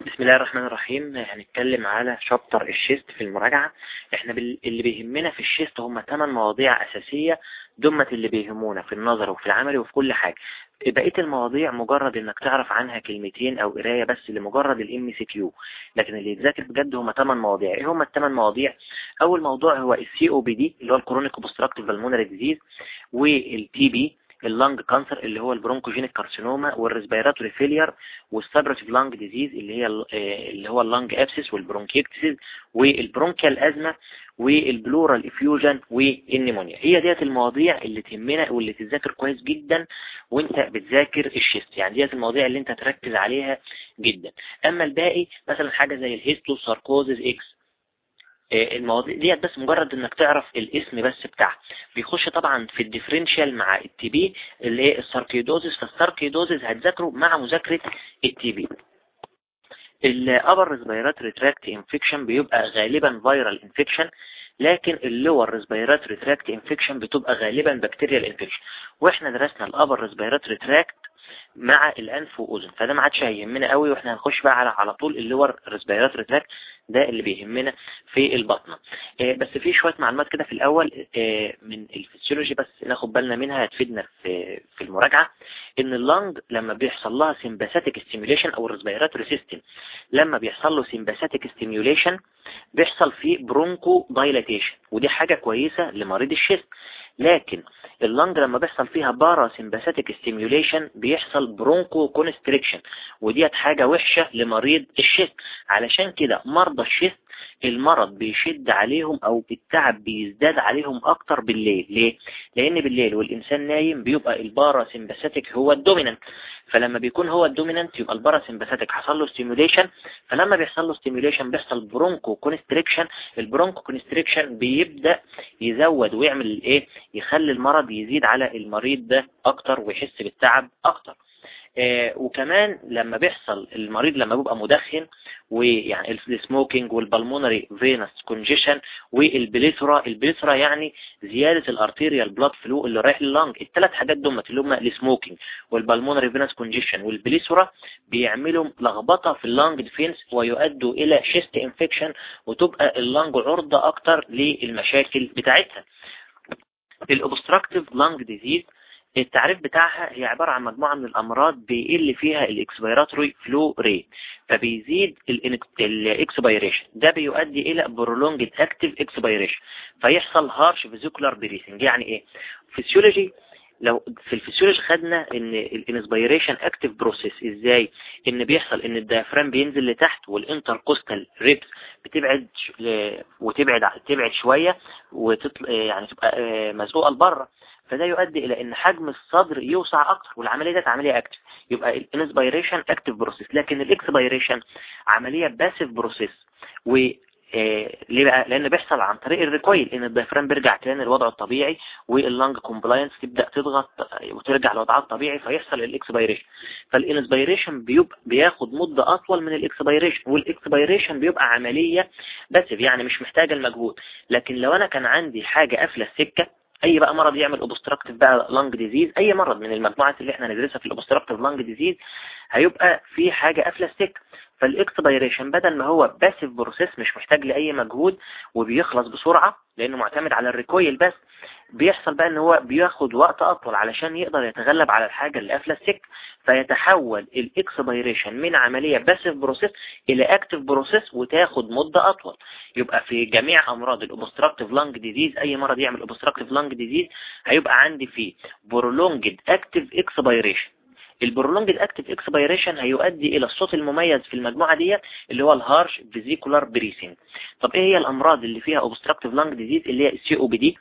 بسم الله الرحمن الرحيم. هنتكلم على chapter ال chest في المراجعة. إحنا بال... اللي بيهمنا في ال chest هم 8 مواضيع أساسية دمة اللي بيهمونا في النظري وفي العملي وفي كل حاجة. بقية المواضيع مجرد إنك تعرف عنها كلمتين أو قراية بس لمجرد ال MCQ لكن اللي يتذاكر بجد هم 8 مواضيع. إيه هم الثمان مواضيع؟ أول موضوع هو ال COPD اللي هو ال chronic obstructive pulmonary disease وال TB ال lung cancer اللي هو ال bronchogenic carcinoma وال respiratory failure وال suppurative lung disease اللي هي اللي هو اللنج ابسس والبرونكيكتسيس والبرونكيال ازمه والبلورال افيوجن والنيمونيا هي ديت المواضيع اللي تهمنا واللي تتذاكر كويس جدا وانت بتذاكر ال chest. يعني ديت المواضيع اللي انت تركز عليها جدا. أما الباقي مثلا حاجة زي ال histiocytosis X المواضيع ديت بس مجرد إنك تعرف الاسم بس بتاعها. بيخش طبعا في ال differential مع ال TB اللي هي ال sarcoidosis فال sarcoidosis هتذاكره مع مذاكرة ال TB ال upper respiratory tract infection بيبقى غالبا viral infection لكن ال lower respiratory tract infection بتبقى غالبا bacterial infection وإحنا درسنا ال upper respiratory tract مع الأنف وأذن. فده ما عادش هيهمنا قوي وإحنا هنخش بقى على على طول ال lower respiratory tract ده اللي بيهمنا في الباطنة. آه بس في شوية معلومات كده في الأول آه من الفسيولوجي بس ناخد بالنا منها هتفيدنا في في المراجعة. إن ال lung لما بيحصل لها sympathetic stimulation أو ال respiratory system لما بيحصل له sympathetic stimulation بيحصل فيه bronchodilatation ودي حاجة كويسة لمريض ال chest. لكن ال lung لما بيحصل فيها parasympathetic stimulation بيحصل bronchoconstriction وديت حاجة وحشة لمريض ال chest. علشان كده مرضى ال chest المرض بيشد عليهم أو التعب بيزداد عليهم أكتر بالليل. ليه؟ لأن بالليل والإنسان نايم بيبقى ال parasympathetic هو ال dominant فلما بيكون هو الدومينانت يبقى ال parasympathetic حصل له stimulation فلما بيحصل له stimulation بيحصل bronchoconstriction ال bronchoconstriction بيبدأ يزود ويعمل إيه؟ يخلي المرض يزيد على المريض ده أكتر ويحس بالتعب أكتر. وكمان لما بيحصل المريض لما بيبقى مدخن ويعني ال smoking وال pulmonary venous congestion وال plethora ال plethora يعني زيادة ال arterial blood flow اللي رايح لل lung الثلاث حاجات دول اللي هم ال smoking وال pulmonary venous congestion وال plethora بيعملوا لخبطة في ال lung defense ويؤدوا إلى chest infection وتبقى ال lung عرضة أكتر للمشاكل بتاعتها. ال obstructive lung disease التعريف بتاعها هي عبارة عن مجموعة من الأمراض بيقل فيها ال expiratory flow rate فبيزيد ال expiration ده بيؤدي إلى prolonged active expiration فيحصل harsh vesicular breathing يعني إيه؟ فيسيولوجي لو في الفسيولوجي خدنا إن ال inspiration active process إزاي إن بيحصل إن ال diaphragm بينزل لتحت وال intercostal ribs بتبعد وتبعد تبعد شوية وتطل يعني تبقى مزقوقه لبره فده يؤدي إلى إن حجم الصدر يوسع أكتر والعملية دي عملية active يبقى ال inspiration active process لكن ال expiration عملية passive process ليه بقى؟ لأن بيحصل عن طريق ال recoil إن ال diaphragm بيرجع تاني لوضعه الطبيعي وال lung compliance تبدأ تضغط وترجع لوضعها الطبيعي فيحصل ال expiration فال inspiration بيبقى بياخد مدة أطول من ال expiration وال expiration بيبقى عملية بس يعني مش محتاجة المجهود. لكن لو أنا كان عندي حاجة قافلة السكة أي بقى مرض يعمل obstructive بقى lung disease أي مرض من المجموعات اللي إحنا ندرسها في ال obstructive lung disease هيبقى في حاجة قافلة السكة. فال expiration بدل ما هو passive process مش محتاج لأي مجهود وبيخلص بسرعة لأنه معتمد على ال recoil بس بيحصل بقى إن هو بياخد وقت أطول علشان يقدر يتغلب على الحاجة اللي قافلة السكة فيتحول ال expiration من عملية passive process إلى active process وتاخد مدة أطول. يبقى في جميع أمراض ال obstructive lung disease أي مرض يعمل obstructive lung disease هيبقى عندي فيه prolonged active expiration ال prolonged active expiration هيؤدي إلى الصوت المميز في المجموعة ديت اللي هو ال harsh vesicular breathing. طب إيه هي الأمراض اللي فيها obstructive lung disease اللي هي ال COPD وال bronchial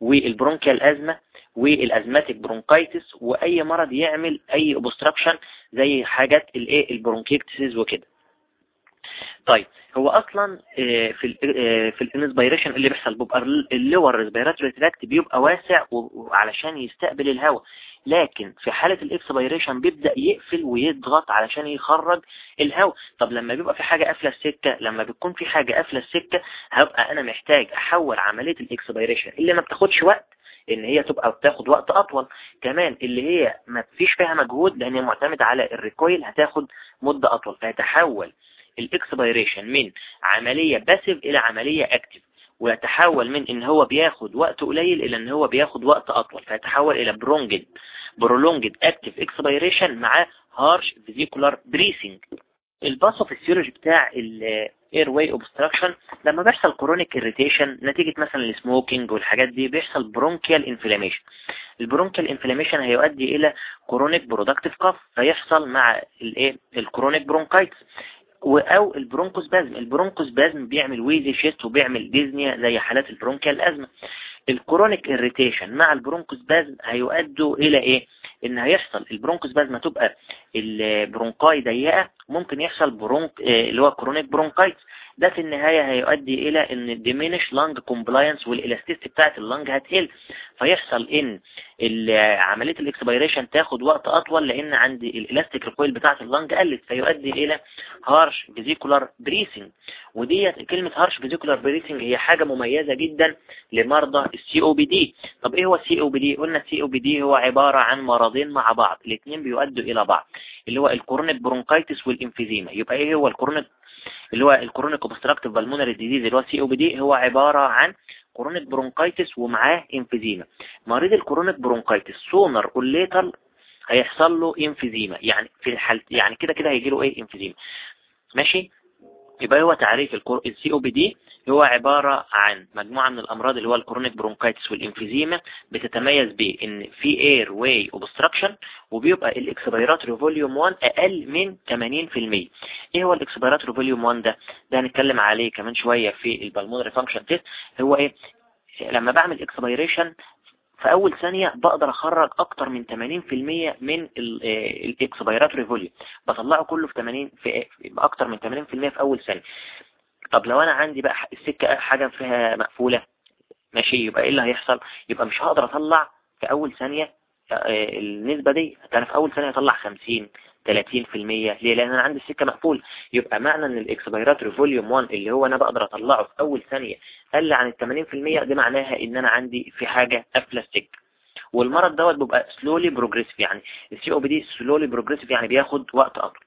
asthma وال asthmatic bronchitis وأي مرض يعمل أي obstruction زي حاجات الايه ال bronchiectasis وكده. طيب هو أصلا آه، في ال آه، في ال inspiration اللي بيحصل بيبقى ال lower respiratory tract بيبقى واسع وعلشان يستقبل الهواء. لكن في حالة ال expiration بيبدأ يقفل ويضغط علشان يخرج الهواء. طب لما بيبقى في حاجة قافلة السكة لما بيكون في حاجة قافلة السكة هبقى أنا محتاج أحول عملية ال expiration اللي ما بتاخدش وقت إن هي تبقى بتاخد وقت أطول. كمان اللي هي ما فيش فيها مجهود لأن هي معتمدة على ال recoil هتاخد مدة أطول. فيتحول ال expiration من عملية passive إلى عملية active ويتحول من إن هو بياخد وقت قليل إلى إن هو بياخد وقت أطول فيتحول إلى برونجد prolonged active expiration مع harsh vesicular breathing ال pathophysiology بتاع ال airway obstruction لما بيحصل chronic irritation نتيجة مثلا ال smoking والحاجات دي بيحصل bronchial inflammation ال bronchial inflammation هيؤدي إلى chronic productive cough فيحصل مع الايه ال chronic bronchitis أو ال bronchospasm. ال bronchospasm بيعمل wheezy chest وبيعمل dyspnea زي حالات ال bronchial asthma. ال chronic irritation مع ال bronchospasm هيؤدوا إلى إيه؟ إن هيحصل ال bronchospasm تبقى ال bronchi ضيقة ممكن يحصل برونك آه، اللي هو chronic bronchitis ده في النهاية هيؤدي إلى إن diminish lung compliance وال elasticity بتاعت ال lung هتقل. فيحصل إن عملية ال expiration تاخد وقت أطول لأن عندي ال elastic recoil بتاعت ال lung قلت. فيؤدي إلى harsh vesicular breathing ودي كلمة harsh vesicular breathing هي حاجة مميزة جدا لمرضى السي أو بي دي طب إيه هو السي أو بي دي قلنا السي أو بي دي هو عبارة عن مرضين مع بعض الاثنين بيؤدوا إلى بعض اللي هو ال chronic bronchitis وال emphysema. يبقى إيه هو ال chronic؟ اللي هو ال chronic obstructive pulmonary disease اللي هو COPD هو عبارة عن chronic bronchitis ومعاه emphysema. مريض ال chronic bronchitis sooner or later هيحصل له emphysema. يعني في الحالة يعني كده كده هيجي له إيه؟ emphysema. ماشي؟ يبقى هو تعريف ال COPD هو عبارة عن مجموعة من الأمراض اللي هو ال chronic bronchitis وال emphysema بتتميز بإن في airway obstruction وبيبقى ال expiratory volume 1 أقل من 80% إيه هو ال expiratory volume 1 ده؟ ده هنتكلم عليه كمان شوية في ال pulmonary function test هو إيه؟ لما بعمل expiration في أول ثانية بقدر أخرج أكتر من 80% من ال expiratory volume بطلعه كله في 80 في أكتر من 80% في أول ثانية. طب لو أنا عندي بقى السكة حاجة فيها مقفولة ماشي يبقى إيه اللي هيحصل؟ يبقى مش هقدر أطلع في أول ثانية آه، النسبة دي. أنا في أول ثانية اطلع 50 30% ليه؟ لأن أنا عندي السكة مقفول يبقى معنى إن ال expiratory volume 1 اللي هو أنا بقدر أطلعه في أول ثانية قل عن ال 80% دي معناها إن أنا عندي في حاجة قافله السكة والمرض دوت بيبقى slowly progressive يعني ال COPD slowly progressive يعني بياخد وقت أطول.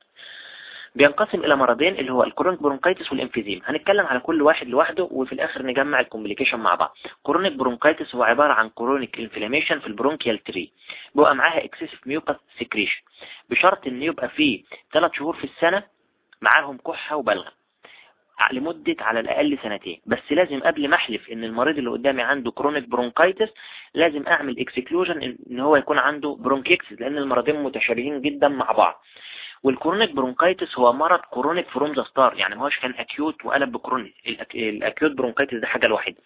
بينقسم إلى مرضين اللي هو ال chronic bronchitis وال emphysema هنتكلم على كل واحد لوحده وفي الآخر نجمع ال complication مع بعض. chronic bronchitis هو عبارة عن chronic inflammation في ال bronchial tree. بيبقى معاها excessive mucus secretion بشرط إن يبقى فيه 3 شهور في السنة معاهم كحة وبلغم لمدة على الأقل سنتين. بس لازم قبل ما أحلف إن المريض اللي قدامي عنده chronic bronchitis لازم أعمل exclusion إن هو يكون عنده bronchiectasis لأن المرضين متشابهين جدا مع بعض. وال chronic bronchitis هو مرض chronic from the start يعني ما هوش كان acute وقلب ب chronic ال acute bronchitis ده حاجة الوحيده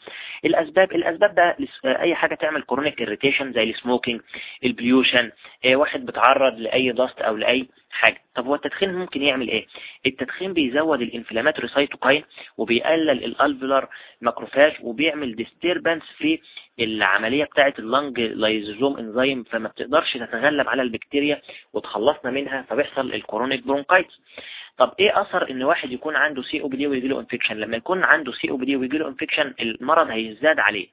الأسباب الأسباب ده أي حاجة تعمل كرونيك اريتيشن زي السموكينج البليوشن آه، واحد بيتعرض لأي ضغط أو لأي حاجة. طب هو التدخين ممكن يعمل إيه؟ التدخين بيزود ال inflammatory cytokine وبيقلل ال alveolar macrophage وبيعمل disturbance في العملية بتاعة ال lung lysozyme enzyme فما بتقدرش تتغلب على البكتيريا وتخلصنا منها فبيحصل ال chronic bronchitis طب إيه أثر إن واحد يكون عنده COPD ويجي له infection لما يكون عنده COPD ويجي له infection المرض هيزداد عليه.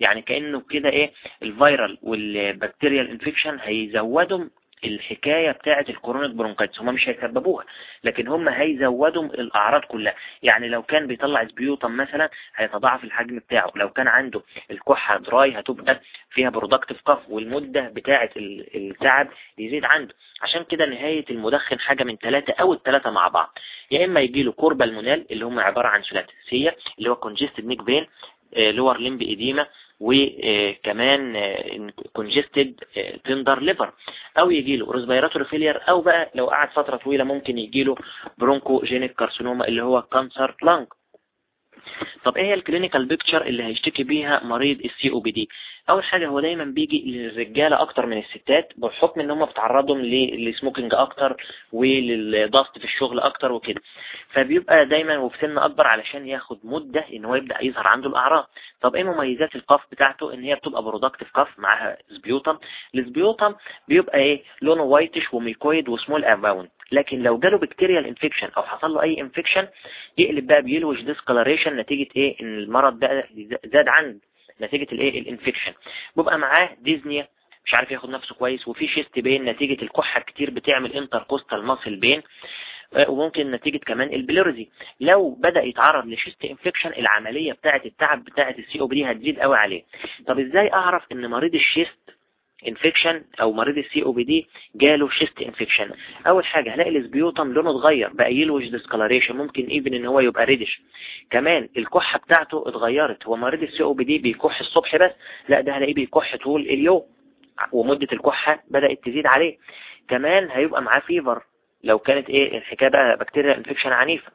يعني كأنه كده إيه ال viral وال bacterial infection هيزودوا الحكاية بتاعة ال chronic bronchitis هم مش هيسببوها لكن هم هيزودوا الأعراض كلها. يعني لو كان بيطلع sputum مثلا هيتضاعف الحجم بتاعه. لو كان عنده الكحة dry هتبقى فيها productive cough والمدة بتاعة التعب يزيد عنده. عشان كده نهاية المدخن حاجة من ثلاثة أو الثلاثة مع بعض. يا إما يجي له cor pulmonale اللي هم عبارة عن ثلاثية اللي هو congested neck vein lower limb edema وكمان congested tender liver أو يجي له respiratory failure أو بقى لو قعد فترة طويلة ممكن يجي له bronchogenic carcinoma اللي هو cancer lung طب إيه هي ال clinical picture اللي هيشتكي بيها مريض ال COPD أول حاجة هو دايما بيجي للرجالة أكتر من الستات بحكم إن هم بتعرضهم لل smoking أكتر وللضغط في الشغل أكتر وكده. فبيبقى دايما وفي سن أكبر علشان ياخد مدة إن هو يبدأ يظهر عنده الأعراض. طب إيه مميزات ال cough بتاعته؟ إن هي بتبقى productive cough معاها sputum ال sputum بيبقى إيه؟ لونه whitish و mucoid و small amount لكن لو جاله bacterial infection أو حصل له أي infection يقلب بقى ب yellowish discoloration نتيجة إيه؟ إن المرض بقى زاد عنده نتيجة الإيه؟ ال infection بيبقى معاه dyspnea مش عارف ياخد نفسه كويس وفي chest pain نتيجة الكحة كتير بتعمل intercostal muscle pain وممكن نتيجة كمان ال pleurisy لو بدأ يتعرض ل chest infection العملية بتاعة التعب بتاعة ال COPD هتزيد قوي عليه. طب إزاي أعرف إن مريض ال chest infection أو مريض ال COPD جاله chest infection أول حاجة هلاقي ال sputum لونه اتغير بقى yellowish discoloration ممكن even إن هو يبقى reddish كمان الكحة بتاعته اتغيرت هو مريض ال COPD بيكح الصبح بس لا ده هلاقيه بيكح طول اليوم ومدة الكحة بدأت تزيد عليه. كمان هيبقى معاه fever لو كانت إيه الحكاية بقى bacterial infection عنيفة.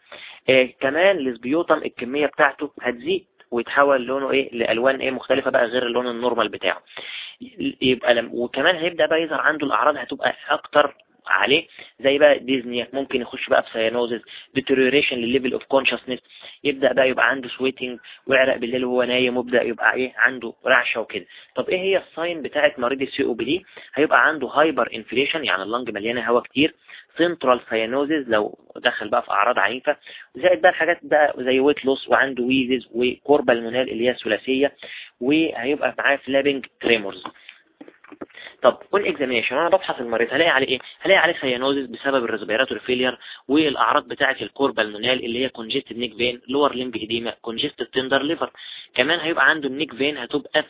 إيه كمان ال sputum الكمية بتاعته هتزيد. ويتحول لونه إيه لألوان إيه مختلفة بقى غير اللون ال normal بتاعه. يبقى لم وكمان هيبدأ بقى يظهر عنده الأعراض هتبقى أكتر عليه زي بقى dyspnea ممكن يخش بقى في cyanosis deterioration لل level of consciousness يبدأ بقى يبقى عنده sweating ويعرق بالليل وهو نايم ويبدأ يبقى إيه عنده رعشة وكده. طب إيه هي ال sign بتاعت مريض ال COPD هيبقى عنده hyperinflation يعني ال lung مليانة هواء كتير. central cyanosis لو دخل بقى في أعراض عنيفة. زائد بقى الحاجات بقى زي weight loss وعنده wheezes و cor pulmonale اللي هي الثلاثيه وهيبقى معاه flapping tremors طب كل examination أنا بفحص المريض هلاقي عليه إيه؟ هلاقي عليه cyanosis بسبب ال respiratory failure والأعراض بتاعة ال cor pulmonale اللي هي congested neck vein lower limb edema congested tender liver كمان هيبقى عنده ال neck vein هتبقى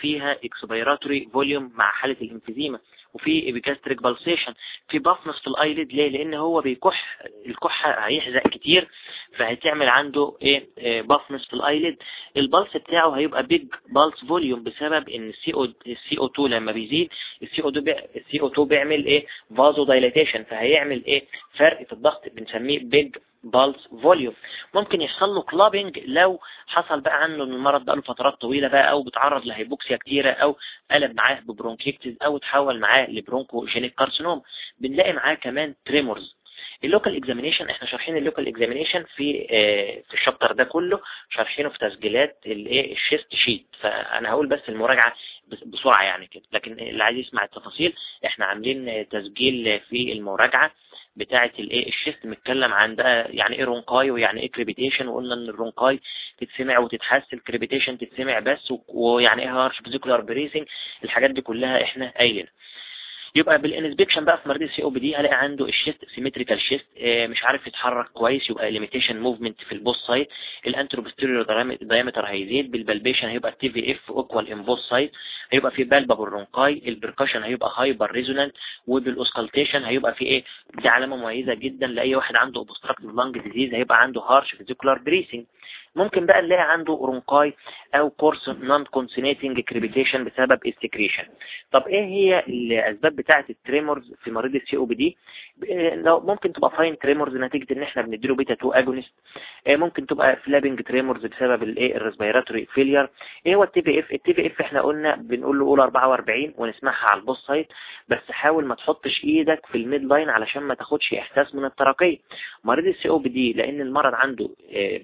فيها expiratory filling مع حالة ال emphysema وفي epigastric pulsation في puffiness في ال eyelid ليه؟ لأن هو بيكح الكحة هيحزق كتير فهتعمل عنده إيه؟ puffiness في ال eyelid. ال pulse بتاعه هيبقى big pulse volume بسبب إن السي أو السي أو 2 لما بيزيد السي أو 2 السي أو 2 بيعمل إيه؟ vasodilatation فهيعمل إيه؟ فرق في الضغط بنسميه big pulse volume ممكن يحصل له clubbing لو حصل بقى عنه المرض بقى له فترات طويلة بقى أو بتعرض ل hypoxia كتيرة أو قلب معاه ب bronchiectasis أو تحول معاه ل bronchogenic carcinoma. بنلاقي معاه كمان tremors ال local examination إحنا شارحين ال local examination في آه في ال chapter ده كله شارحينه في تسجيلات الايه ال chest sheet فأنا هقول بس المراجعة بسرعة يعني كده. لكن اللي عايز يسمع التفاصيل إحنا عاملين تسجيل في المراجعة بتاعه الايه ال chest متكلم عن ده يعني إيه rhonchi ويعني إيه crepitation وقلنا إن ال rhonchi تتسمع وتتحس ال crepitation تتسمع بس ويعني إيه harsh vesicular breathing. الحاجات دي كلها إحنا قايلينها. يبقى بال inspection بقى في مريض ال COPD هلاقي عنده ال chest symmetrical chest مش عارف يتحرك كويس يبقى limitation movement في ال both side ال anteroposterior diameter هيزيد بال palpation هيبقى TVF equal on both side هيبقى في palpable rhonchi ال percussion هيبقى hyperresonant وبال auscultation هيبقى في إيه؟ دي علامة مميزة جدا لأي واحد عنده obstructive lung disease هيبقى عنده harsh vesicular breathing ممكن بقى نلاقي عنده rhonchi أو coarse non-consonating crepitation بسبب ال secretion طب إيه هي الأسباب بتاعة ال tremors في مريض ال COPD لو ممكن تبقى fine tremors نتيجة إن إحنا بنديله بيتا 2 agonist ممكن تبقى flapping tremors بسبب الايه ال respiratory failure إيه هو ال TVF ال TVF إحنا قلنا بنقول له قول 44 ونسمعها على ال both sides بس حاول ما تحطش إيدك في ال midline علشان ما تاخدش إحساس من ال trachea. مريض ال COPD لأن المرض عنده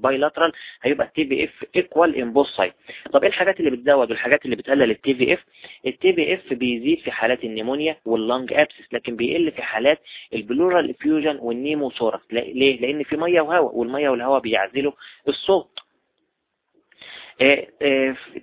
bilateral هيبقى ال TVF equal in both sides طب إيه الحاجات اللي بتزود والحاجات اللي بتقلل ال TVF ال TVF بيزيد في حالات ال pneumonia وال lung abscess لكن بيقل في حالات ال pleural effusion وال pneumothorax ليه؟ لأن في مية وهواء والمية والهواء بيعزلوا الصوت.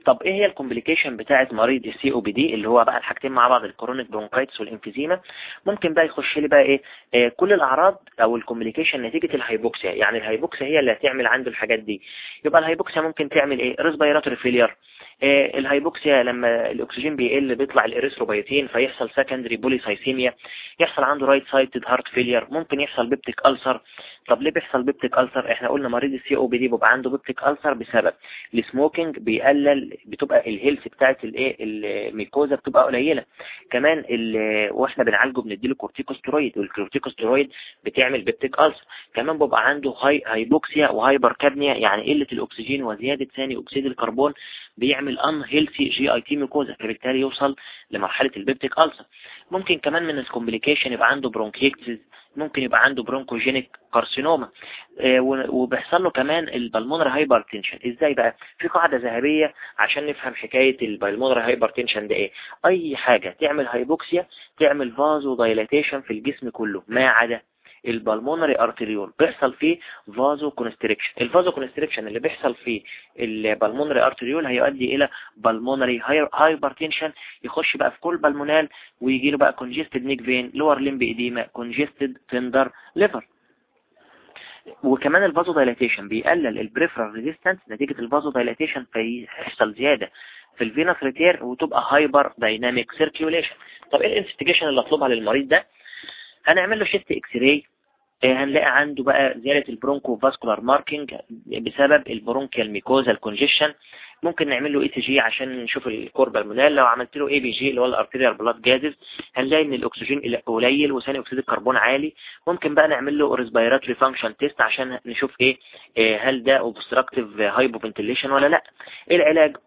طب إيه هي ال complication بتاعه مريض ال COPD اللي هو بقى الحاجتين مع بعض ال chronic bronchitis وال emphysema؟ ممكن بقى يخش لي بقى إيه, إيه كل الأعراض أو ال complication نتيجة ال hypoxia. يعني ال hypoxia هي اللي هتعمل عنده الحاجات دي. يبقى ال hypoxia ممكن تعمل إيه؟ respiratory failure إيه ال hypoxia لما الأكسجين بيقل بيطلع الاريثروبيتين فيحصل secondary polycythemia يحصل عنده right sided heart failure ممكن يحصل peptic ulcer طب ليه بيحصل peptic ulcer إحنا قلنا مريض ال COPD بيبقى عنده peptic ulcer بسبب. ال smoke ال smoking بيقلل بتبقى ال health بتاعت الايه ال mucosa بتبقى قليلة. كمان وإحنا بنعالجه بنديله corticosteroid وال corticosteroid بتعمل peptic ulcer كمان بيبقى عنده هاي hypoxia و hypercapnia يعني قلة الأكسجين وزيادة ثاني أكسيد الكربون بيعمل unhealthy GIT mucosa فبالتالي يوصل لمرحلة ال peptic ulcer ممكن كمان من ال complication يبقى عنده bronchiectasis ممكن يبقى عنده bronchogenic carcinoma. آه، وبيحصل له كمان ال pulmonary hypertension. إزاي بقى؟ في قاعدة ذهبية عشان نفهم حكاية ال pulmonary hypertension ده إيه. أي حاجة تعمل hypoxia تعمل vasodilatation في الجسم كله ما عدا ال pulmonary arteriole بيحصل فيه vasoconstriction ال vasoconstriction اللي بيحصل فيه ال pulmonary arteriole هيؤدي إلى pulmonary hypertension يخش بقى في cor pulmonale ويجي له بقى congested neck vein lower limb edema congested tender liver وكمان ال vasodilatation بيقلل ال peripheral resistance نتيجة ال vasodilatation فيحصل زيادة في ال venous return وتبقى hyperdynamic circulation طب إيه ال investigation اللي أطلبها للمريض ده؟ هنعمل له chest X-ray هنلاقي عنده بقى زيادة ال bronchovascular marking بسبب ال bronchial mucosa ال congestion ممكن نعمل له ECG عشان نشوف ال cor pulmonale لو عملت له ABG اللي هو ال arterial blood gases هنلاقي إن الأكسجين قليل وثاني أكسيد الكربون عالي. ممكن بقى نعمل له respiratory function test عشان نشوف إيه هل ده obstructive hypoventilation ولا لأ. إيه العلاج؟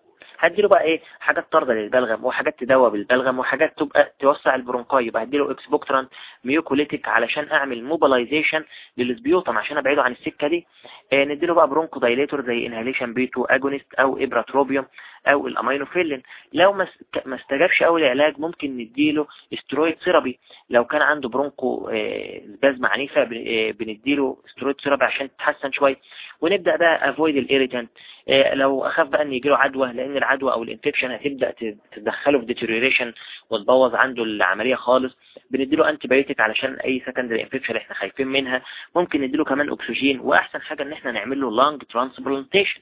هديله بقى إيه؟ حاجات طاردة للبلغم وحاجات تدوب البلغم وحاجات تبقى توسع ال bronchi يبقى هديله expectorant mucolytic علشان أعمل mobilization لل sputum عشان ابعده عن السكة دي آه نديله بقى bronchodilator زي inhalation beta agonist أو ipratropium أو الأمينوفيلين. لو ما استجابش أول علاج ممكن نديله steroid therapy لو كان عنده broncho آه spasm عنيفة آه بنديله steroid therapy عشان تتحسن شوية. ونبدأ بقى avoid ال irritant آه لو أخاف بقى إن يجيله عدوى لأن العدوى أو ال infection هتبدأ تدخله في deterioration وتبوظ عنده العملية خالص. بنديله antibiotic علشان أي secondary infection إحنا خايفين منها. ممكن نديله كمان اكسجين وأحسن حاجة إن إحنا نعمل له transplantation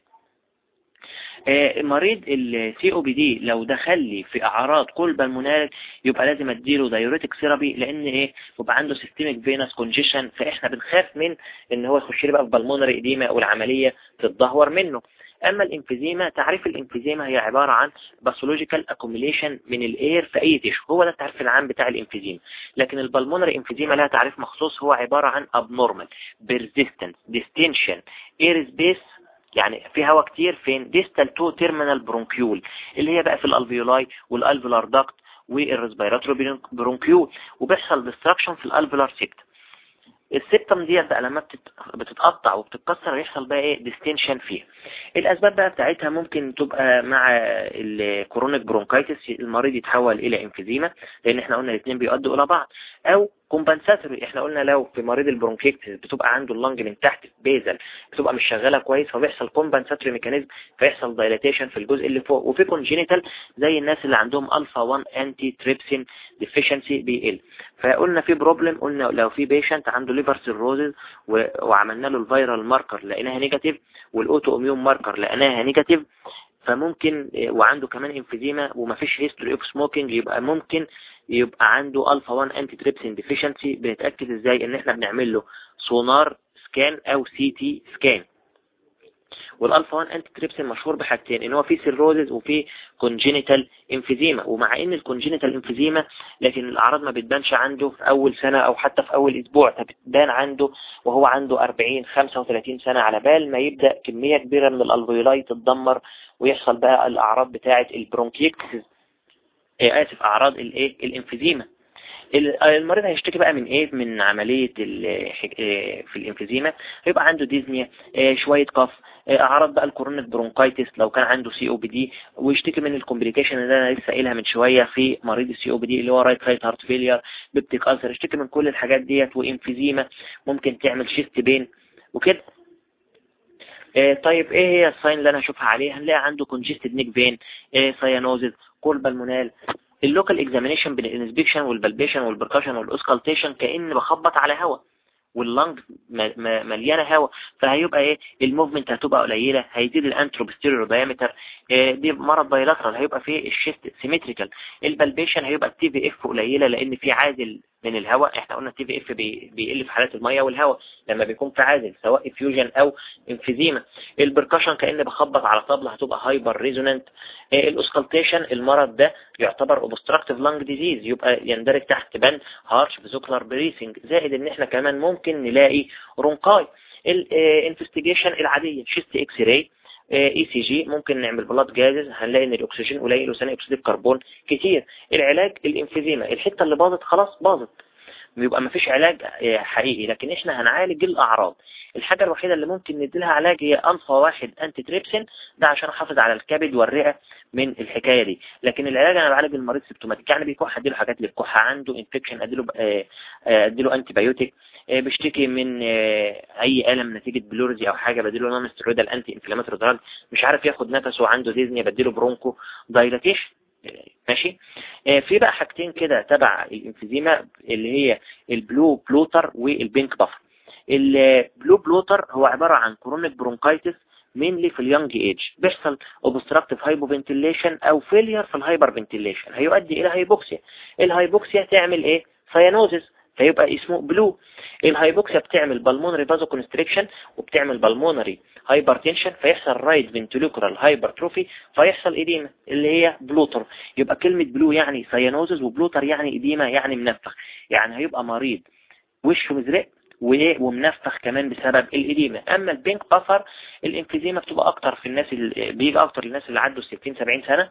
مريض ال COPD لو دخل لي في أعراض cor pulmonale يبقى لازم أديله diuretic therapy لأن إيه؟ يبقى عنده systemic venous congestion فإحنا بنخاف من إن هو يخش لي بقى في pulmonary edema والعملية تتدهور منه. أما ال emphysema تعريف ال emphysema هي عبارة عن pathological accumulation من ال air في أي tissue هو ده التعريف العام بتاع ال emphysema. لكن ال pulmonary emphysema لها تعريف مخصوص هو عبارة عن abnormal persistent distension air space يعني في هواء كتير فين؟ distal to terminal bronchiole اللي هي بقى في ال alveoli وال alveolar duct وال respiratory bronchiole وبيحصل destruction في ال alveolar septa. ال septum ديت بقى لما بتتقطع وبتتكسر يحصل بقى إيه؟ distension فيها. الأسباب بقى بتاعتها ممكن تبقى مع ال chronic bronchitis المريض يتحول إلى emphysema لأن إحنا قلنا الاثنين بيؤدوا إلى بعض أو compensatory. إحنا قلنا لو في مريض ال bronchiectasis بتبقى عنده ال lung من تحت basal بتبقى مش شغالة كويس فبيحصل compensatory mechanism فيحصل dilatation في الجزء اللي فوق وفي congenital زي الناس اللي عندهم الفا 1 antitrypsin deficiency بيقل فقلنا في problem قلنا لو في patient عنده liver cirrhosis وعملنا له ال viral marker لقيناها negative وال autoimmune marker لقيناها negative فممكن وعنده كمان emphysema ومفيش history of smoking يبقى ممكن يبقى عنده الفا 1 antitrypsin deficiency بنتأكد إزاي إن إحنا بنعمل له سونار scan أو CT scan وال alpha 1 antitrypsin مشهور بحاجتين إن هو في cirrhosis وفي congenital emphysema ومع إن ال congenital emphysema لكن الأعراض ما بتبانش عنده في أول سنة أو حتى في أول أسبوع بتبان عنده وهو عنده 40 35 سنة على بال ما يبدأ كمية كبيرة من ال alveoli تتدمر ويحصل بقى الأعراض بتاعة ال bronchiectasis آسف أعراض الايه ال emphysema المريض هيشتكي بقى من إيه؟ من عملية آه، في ال emphysema هيبقى عنده dyspnea آه، شوية cough أعراض بقى ال chronic bronchitis لو كان عنده COPD ويشتكي من ال complication اللي أنا لسه قايلها من شوية في مريض ال COPD اللي هو right side heart failure peptic ulcer يشتكي من كل الحاجات ديت و emphysema ممكن تعمل chest pain وكده. آه، طيب إيه هي ال sign اللي أنا اشوفها عليه هنلاقي عنده congested neck vein سايانوزز كول بالمونال اللوكال اكزامينيشن بالانسبكشن والبلبيشن والبركشن والاوسكالتيشن كأن بخبط على هواء وال lung مليانة هواء فهيبقى إيه؟ ال movement هتبقى قليلة هيزيد ال anteroposterior diameter دي مرض bilateral هيبقى فيه ال chest symmetrical ال palpation هيبقى ال TVF قليلة لأن في عازل من الهواء. إحنا قلنا ال TVF بيقل في حالات المية والهواء لما بيكون في عازل سواء effusion أو emphysema ال percussion كأن بخبط على طبلة هتبقى hyperresonant ال auscultation المرض ده يعتبر obstructive lung disease يبقى يندرج تحت بند harsh vesicular breathing زائد إن إحنا كمان ممكن نلاقي rhonchi ال investigation العادية chest X-ray ECG ممكن نعمل blood gases هنلاقي إن الأكسجين قليل وثاني أكسيد الكربون كتير. العلاج ال emphysema الحتة اللي باظت خلاص باظت. يبقى مفيش علاج آه، حقيقي. لكن إحنا هنعالج الأعراض. الحاجة الوحيدة اللي ممكن نديلها علاج هي ألفا واحد antitrypsin ده عشان أحافظ على الكبد والرئة من الحكاية دي. لكن العلاج أنا بعالج المريض symptomatic. يعني بيكح أديله حاجات للكحة عنده infection أديله آه، آه، أديله antibiotic بيشتكي من أي ألم نتيجة pleurisy أو حاجة. بديله non-steroidal anti-inflammatory drug مش عارف ياخد نفسه وعنده dyspnea بديله broncho. dilatation ماشي؟ آه، في بقى حاجتين كده تبع ال emphysema اللي هي ال blue bloater وال pink puffer. ال blue bloater هو عبارة عن chronic bronchitis mainly في ال young age بيحصل obstructive hypoventilation أو failure في ال hyperventilation هيؤدي إلى hypoxia ال hypoxia تعمل إيه؟ cyanosis فيبقى اسمه blue ال hypoxia بتعمل pulmonary vasoconstriction وبتعمل pulmonary hypertension فيحصل right ventricular hypertrophy فيحصل edema اللي هي bloater يبقى كلمة blue يعني cyanosis و bloater يعني edema يعني منفخ. يعني هيبقى مريض وشه مزرق وإيه؟ ومنفخ كمان بسبب ال edema أما ال pink puffer ال emphysema بتبقى أكتر في الناس اللي بيجي أكتر للناس اللي عدوا 60 70 سنة.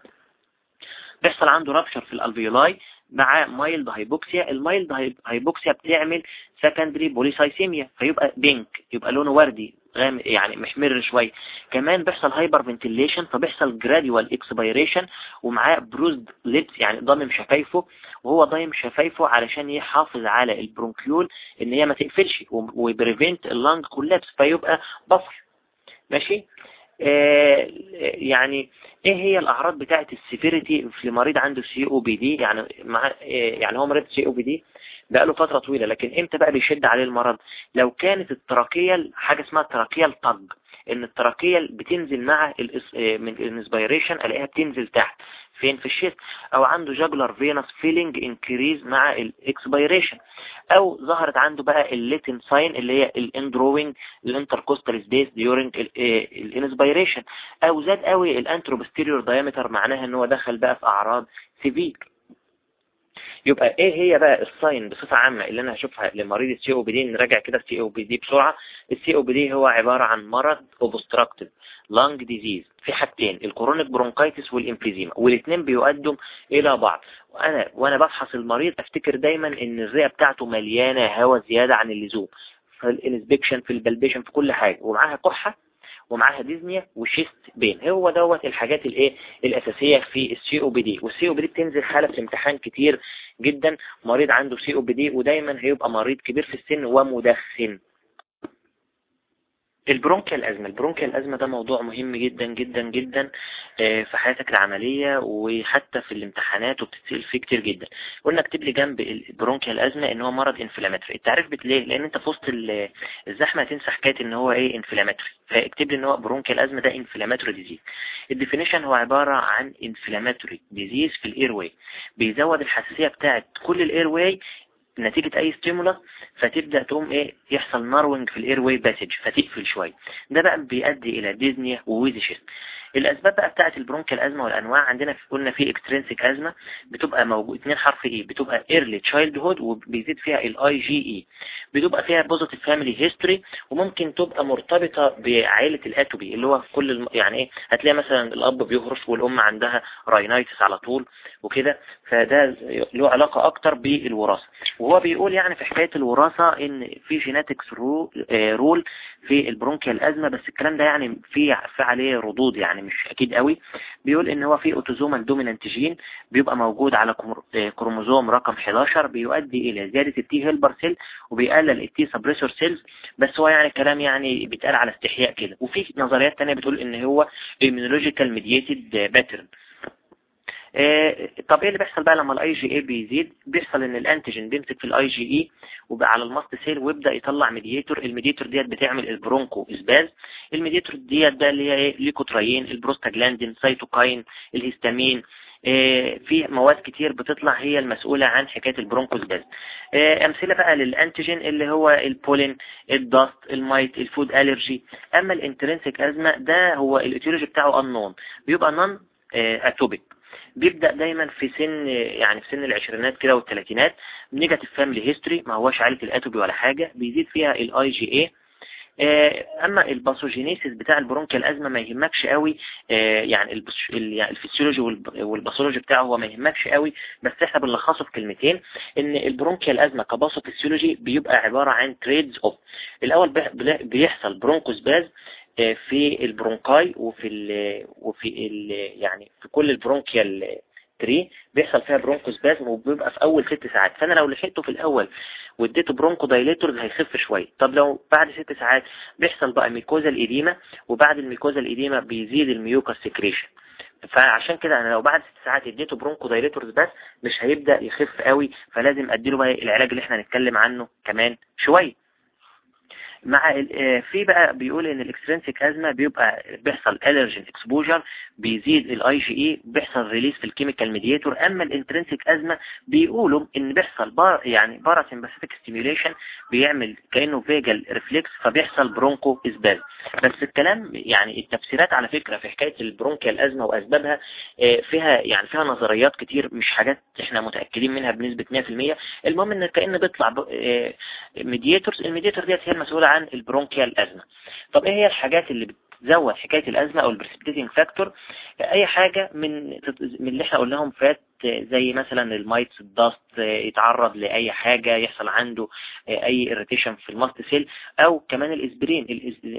بيحصل عنده rupture في ال alveoli مع mild hypoxia ال mild hypoxia بتعمل secondary polycythemia فيبقى pink يبقى لونه وردي يعني محمر شوية كمان بيحصل hyperventilation فبيحصل gradual expiration ومعاه pursed lips يعني ضامم شفايفه وهو ضامم شفايفه علشان يحافظ على ال bronchiole إن هي ما تقفلش و prevent ال lung collapse فيبقى puffer. ماشي؟ يعني إيه هي الأعراض بتاعه ال severity في مريض عنده COPD يعني مع آه يعني هو مريض COPD بقاله فترة طويلة لكن إمتى بقى بيشد عليه المرض؟ لو كانت ال trachea حاجة اسمها ال tracheal tug إن ال trachea بتنزل مع آه، ال inspiration ألاقيها بتنزل تحت. فين؟ في ال chest. أو عنده jugular venous filling increase مع ال expiration أو ظهرت عنده بقى ال Litten sign اللي هي ال indrawing ال intercostal space during ال inspiration أو زاد قوي ال anteroposterior diameter معناها إن هو دخل بقى في أعراض severe يبقى إيه هي بقى ال sign بصفة عامة اللي أنا هشوفها لمريض ال COPD نراجع كده ال COPD بسرعة. ال COPD هو عبارة عن مرض obstructive lung disease في حاجتين ال chronic bronchitis وال emphysema والاثنين بيؤدوا إلى بعض. وأنا وأنا بفحص المريض أفتكر دايما إن الرئة بتاعته مليانة هواء زيادة عن اللزوم. في ال inspection في ال palpation في كل حاجة. ومعاها كحة ومعاها dyspnea و chest pain هو دوت الحاجات الايه الأساسية في السي أو بي دي والسي أو بي دي بتنزل حالة في الامتحان كتير جدا. مريض عنده COPD ودايما هيبقى مريض كبير في السن ومدخن. ال bronchial asthma. ال bronchial asthma ده موضوع مهم جدا جدا جدا آه، في حياتك العملية وحتى في الامتحانات وبتتسأل فيه كتير جدا. قلنا اكتب لي جنب ال bronchial asthma إن هو مرض inflammatory التعريف بتليه لأن أنت في وسط الزحمة هتنسى حكاية إن هو إيه؟ inflammatory فاكتب لي إن هو bronchial asthma ده inflammatory disease ال definition هو عبارة عن inflammatory disease في ال airway بيزود الحساسية بتاعت كل ال airway نتيجة أي stimuli فتبدأ تقوم إيه يحصل narrowing في ال airway passage فتقفل شوية ده بقى بيؤدي إلى dyspnea و wheezing الأسباب بقى بتاعت ال bronchial asthma والأنواع عندنا في قلنا في extrinsic asthma بتبقى موجود اثنين حرف E بتبقى early childhood وبيزيد فيها الاي جي اي بتبقى فيها positive family history وممكن تبقى مرتبطة بعائلة ال atopy اللي هو كل الم... يعني إيه هتلاقي مثلا الأب بيهرش والأم عندها rhinitis على طول وكده. فده له علاقة أكتر بالوراثة. وهو بيقول يعني في حكاية الوراثة إن في genetics role في ال bronchial asthma بس الكلام ده يعني في في عليه ردود يعني مش أكيد قوي. بيقول إن هو في autosomal dominant gene بيبقى موجود على آه، كروموزوم رقم 11 بيؤدي إلى زيادة ال T helper cell وبيقلل ال T suppressor cells بس هو يعني كلام يعني بيتقال على استحياء كده. وفي نظريات تانية بتقول إن هو immunological mediated pattern آه، طب إيه اللي بيحصل بقى لما الاي جي اي بيزيد؟ بيحصل إن ال antigen بيمسك في الاي جي اي وبقى على ال mast cell ويبدأ يطلع mediator ال mediator ديت بتعمل ال bronchospasm ال mediator ديت ده اللي هي إيه؟ leukotriene ال prostaglandin cytokine ال histamine آه، في مواد كتير بتطلع هي المسؤولة عن حكاية ال bronchospasm آه، أمثلة بقى لل antigen اللي هو البولين الدست المايت الفود الرجي أما ال intrinsic asthma ده هو ال etiology بتاعه انون بيبقى non atopic بيبدأ دايما في سن يعني في سن العشرينات كده والثلاثينات negative family history ما هوش عائلة ال atopy ولا حاجة بيزيد فيها الاي جي اي آه، أما ال pathogenesis بتاع ال bronchial asthma ما يهمكش قوي آه، يعني, يعني الفسيولوجي وال pathology بتاعه هو ما يهمكش قوي بس إحنا بنلخصه في كلمتين إن ال bronchial asthma ك pathophysiology بيبقى عبارة عن triads of الأول بيحصل bronchospasm آه، في ال bronchi وفي ال وفي ال يعني في كل ال bronchial tree بيحصل فيها bronchospasm وبيبقى في أول ست ساعات. فأنا لو لحقته في الأول واديته bronchodilators هيخف شوية. طب لو بعد ست ساعات بيحصل بقى mucosal edema وبعد ال mucosal edema بيزيد ال mucous secretion فعشان كده أنا لو بعد ست ساعات اديته bronchodilators بس مش هيبدأ يخف قوي فلازم أديله بقى العلاج اللي إحنا هنتكلم عنه كمان شوية. مع آه، في بقى بيقول إن ال extrinsic asthma بيبقى بيحصل allergen exposure بيزيد الاي جي اي بيحصل release في ال chemical mediator أما ال intrinsic asthma بيقولوا إن بيحصل para يعني parasympathetic stimulation بيعمل كأنه vagal reflex فبيحصل bronchospasm بس الكلام يعني التفسيرات على فكرة في حكاية ال bronchial asthma وأسبابها آه، فيها يعني فيها نظريات كتير مش حاجات إحنا متأكدين منها بنسبة 100% المهم إن كأن بيطلع mediators ال mediator ديت هي المسؤولة عن ال bronchial asthma طب إيه هي الحاجات اللي بتزود حكاية الأزمة أو ال precipitating factor أي حاجة من من اللي إحنا قلناهم فات زي مثلا ال mites ال dust يتعرض لأي حاجة يحصل عنده أي irritation في ال mast cell أو كمان الإسبرين.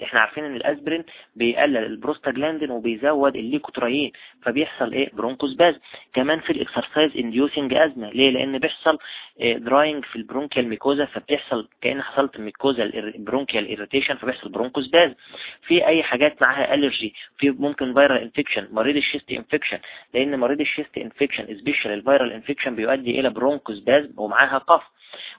إحنا عارفين إن الأسبرين بيقلل البروستاجلاندين وبيزود ال leukotriene فبيحصل إيه؟ bronchospasm. كمان في ال exercise inducing asthma ليه؟ لأن بيحصل drying في ال bronchial mucosa فبيحصل كأن حصلت mucosa bronchial irritation فبيحصل bronchospasm. في أي حاجات معاها allergy في ممكن viral infection مريض ال chest infection لأن مريض ال chest infection special ال viral infection بيؤدي إلى bronchospasm ومعاها cough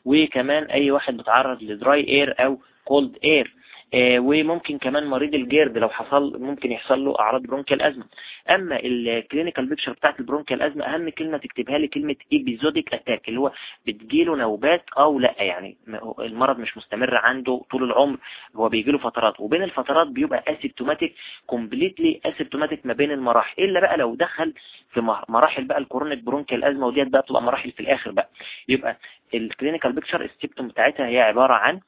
وكمان أي واحد بيتعرض ل dry air أو cold air وممكن كمان مريض ال GERD لو حصل ممكن يحصل له أعراض bronchial asthma. أما ال clinical picture بتاعت ال bronchial asthma أهم كلمة تكتبها لي كلمة episodic attack اللي هو بتجيله نوبات أو لأ يعني المرض مش مستمر عنده طول العمر هو بيجيله فترات. وبين الفترات بيبقى asymptomatic completely asymptomatic ما بين المراحل. إلا بقى لو دخل في مراحل بقى ال chronic bronchial asthma وديت بقى بتبقى مراحل في الآخر بقى. يبقى ال clinical picture ال symptom بتاعتها هي عبارة عن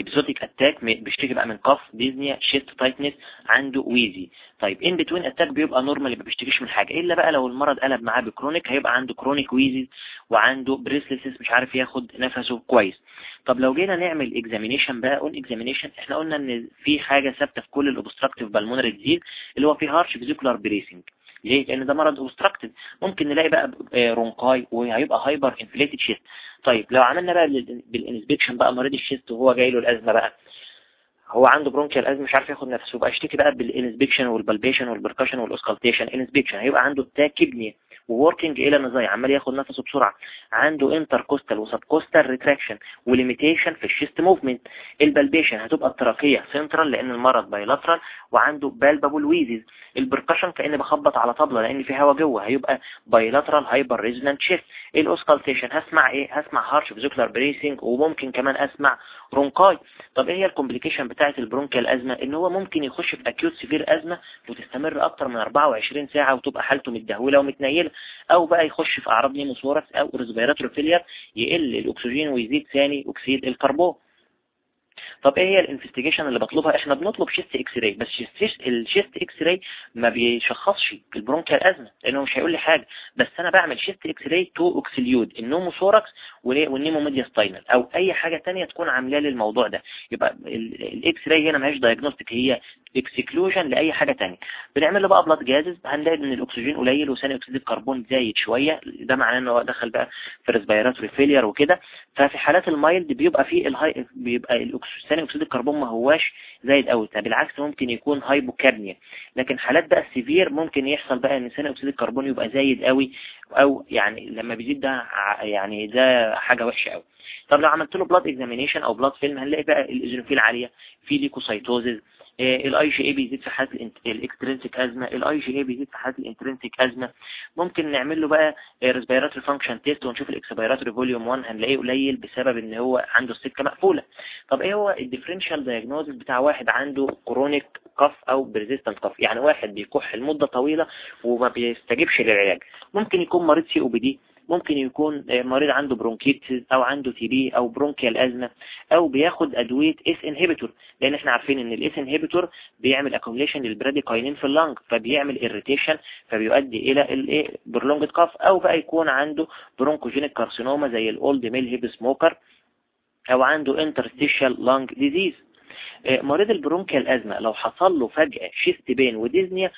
episodic attack بيشتكي بقى من cough dyspnea chest tightness عنده wheezy طيب in between attack بيبقى normal ما بيشتكيش من حاجة. إلا بقى لو المرض قلب معاه ب chronic هيبقى عنده chronic wheezy وعنده breathlessness مش عارف ياخد نفسه كويس. طب لو جينا نعمل examination بقى on examination إحنا قلنا إن في حاجة ثابتة في كل ال obstructive pulmonary disease اللي هو في harsh vesicular breathing ليه؟ لأن ده مرض obstructive ممكن نلاقي بقى rhonchi وهيبقى hyperinflated chest طيب لو عملنا بقى بال inspection بقى مريض ال chest وهو جاي له الأزمة بقى هو عنده bronchial asthma مش عارف ياخد نفسه يبقى يشتكي بقى بالإنسبكشن والبلبيشن والبركشن والاوسكالتيشن إنسبكشن هيبقى عنده tachypnea و working alae nasi عمال ياخد نفسه بسرعة. عنده intercostal و subcostal retraction و limitation في ال chest movement ال palpation هتبقى ال trachea central لأن المرض bilateral وعنده palpable wheezes ال percussion كأن بخبط على طبلة لأن في هواء جوه هيبقى bilateral hyperresonant chest ال auscultation هسمع إيه؟ هسمع harsh vesicular breathing وممكن كمان أسمع rhonchi طب إيه هي ال complication بتاعة ال bronchial asthma؟ إن هو ممكن يخش في acute severe asthma وتستمر أكتر من 24 ساعة وتبقى حالته متبهدلة ومتنيلة. أو بقى يخش في أعراض pneumothorax أو respiratory failure يقل الأكسجين ويزيد ثاني أكسيد الكربون. طب إيه هي ال investigation اللي بطلبها؟ إحنا بنطلب chest X-ray بس ال chest X-ray ما بيشخصش ال bronchial asthma لأنه مش هيقول لي حاجة. بس أنا بعمل chest X-ray to exclude ال pneumothorax وال pneumomediastinal أو أي حاجة ثانية تكون عاملة لي الموضوع ده. يبقى ال X-ray هنا ماهيش diagnostic هي exclusion لأي حاجة ثانية بنعمل له بقى blood gases هنلاقي إن الأكسجين قليل وثاني أكسيد الكربون زايد شوية. ده معناه إن هو دخل بقى في respiratory failure وكده. ففي حالات ال mild بيبقى فيه ال high بيبقى ثاني أكسيد الكربون ما هواش زايد قوي بالعكس ممكن يكون hypocapnia لكن حالات بقى ال severe ممكن يحصل بقى إن ثاني أكسيد الكربون يبقى زايد قوي أو يعني لما بيزيد ده يعني ده حاجة وحشة قوي طب لو عملت له blood examination أو blood film هنلاقي بقى ال eosinophil عالية في leukocytosis ال IgE بيزيد في حالة ال extrinsic asthma ال IgE بيزيد في حالة ال intrinsic asthma. ممكن نعمل له بقى respiratory function test ونشوف ال expiratory volume 1 هنلاقيه قليل بسبب إن هو عنده السكة مقفولة. طب إيه هو ال differential diagnosis بتاع واحد عنده chronic cough أو persistent cough يعني واحد بيكح لمدة طويلة وما بيستجيبش للعلاج. ممكن يكون مريض COPD ممكن يكون مريض عنده bronchitis أو عنده TB أو bronchial asthma أو بياخد أدوية ACE inhibitor لأن إحنا عارفين إن ال ACE inhibitor بيعمل accumulation لل bradykinin في ال lung فبيعمل irritation فبيؤدي إلى الايه prolonged cough أو بقى يكون عنده bronchogenic carcinoma زي ال old male heavy smoker أو عنده interstitial lung disease مريض ال bronchial asthma لو حصل له فجأة chest pain و dyspnea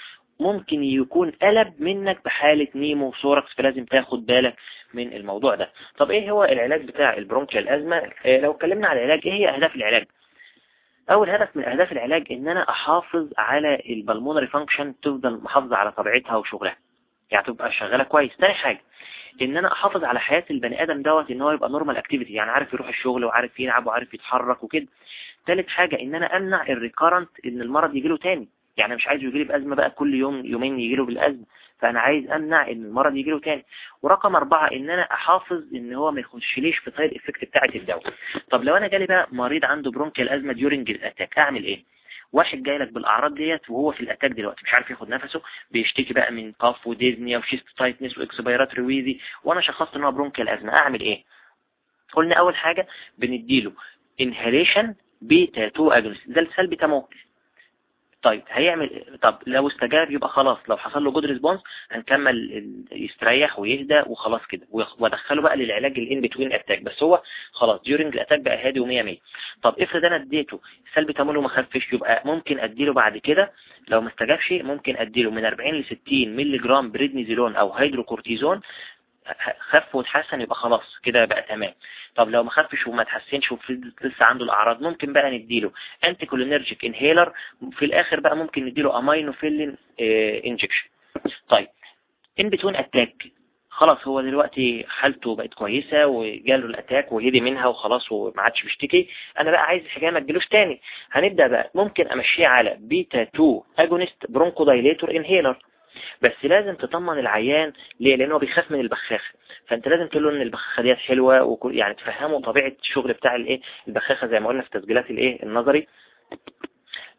ممكن يكون قلب منك بحالة pneumothorax فلازم تاخد بالك من الموضوع ده. طب إيه هو العلاج بتاع ال bronchial asthma؟ آه لو اتكلمنا على العلاج إيه هي أهداف العلاج؟ أول هدف من أهداف العلاج إن أنا أحافظ على ال pulmonary function تفضل محافظة على طبيعتها وشغلها. يعني تبقى شغالة كويس. تاني حاجة إن أنا أحافظ على حياة البني آدم دوت إن هو يبقى normal activity يعني عارف يروح الشغل وعارف يلعب وعارف يتحرك وكده. تالت حاجة إن أنا أمنع ال recurrent إن المرض يجيله تاني. يعني مش عايز يجيلي بأزمة بقى كل يوم يومين يجيله بالأزمة. فأنا عايز أمنع إن المرض يجيله تاني. ورقم أربعة إن أنا أحافظ إن هو ما يخشليش في side effect بتاعة الدواء طب لو أنا جالي بقى مريض عنده bronchial asthma during ال attack أعمل إيه؟ واحد جاي لك بالأعراض ديت وهو في ال attack دلوقتي مش عارف ياخد نفسه بيشتكي بقى من cough و dyspnea و chest tightness و expiratory wheezy وأنا شخصت إن هو bronchial asthma أعمل إيه؟ قلنا أول حاجة بنديله inhalation 2 agonist ده السلبي تمول طيب هيعمل طب لو استجاب يبقى خلاص لو حصل له good response هنكمل يستريح ويهدى وخلاص كده. وادخله بقى للعلاج ال in between attack بس هو خلاص during ال attack بقى هادي و100 100 طب افرض أنا اديته سلبي تموله ما خفش يبقى ممكن أديله بعد كده؟ لو ما استجابش ممكن أديله من 40 ل 60 مللي جرام بريدنيزولون أو هيدروكورتيزون خف وتحسن يبقى خلاص كده بقى تمام. طب لو ما خفش وما تحسنش وفضلت لسه عنده الأعراض ممكن بقى نديله anticholinergic inhaler في الآخر بقى ممكن نديله امينوفيلين injection طيب in between attack خلاص هو دلوقتي حالته بقت كويسة وجاله ال attack وهدي منها وخلاص وما عادش بيشتكي. أنا بقى عايز الحكاية ما تجيلوش تاني. هنبدأ بقى ممكن أمشيه على بيتا 2 agonist bronchodilator inhaler بس لازم تطمن العيان ليه؟ لأنه بيخاف من البخاخة. فأنت لازم تقول له إن البخاخة ديت حلوة وكل يعني تفهمه طبيعة الشغل بتاع الإيه؟ البخاخة زي ما قلنا في تسجيلات الإيه؟ النظري.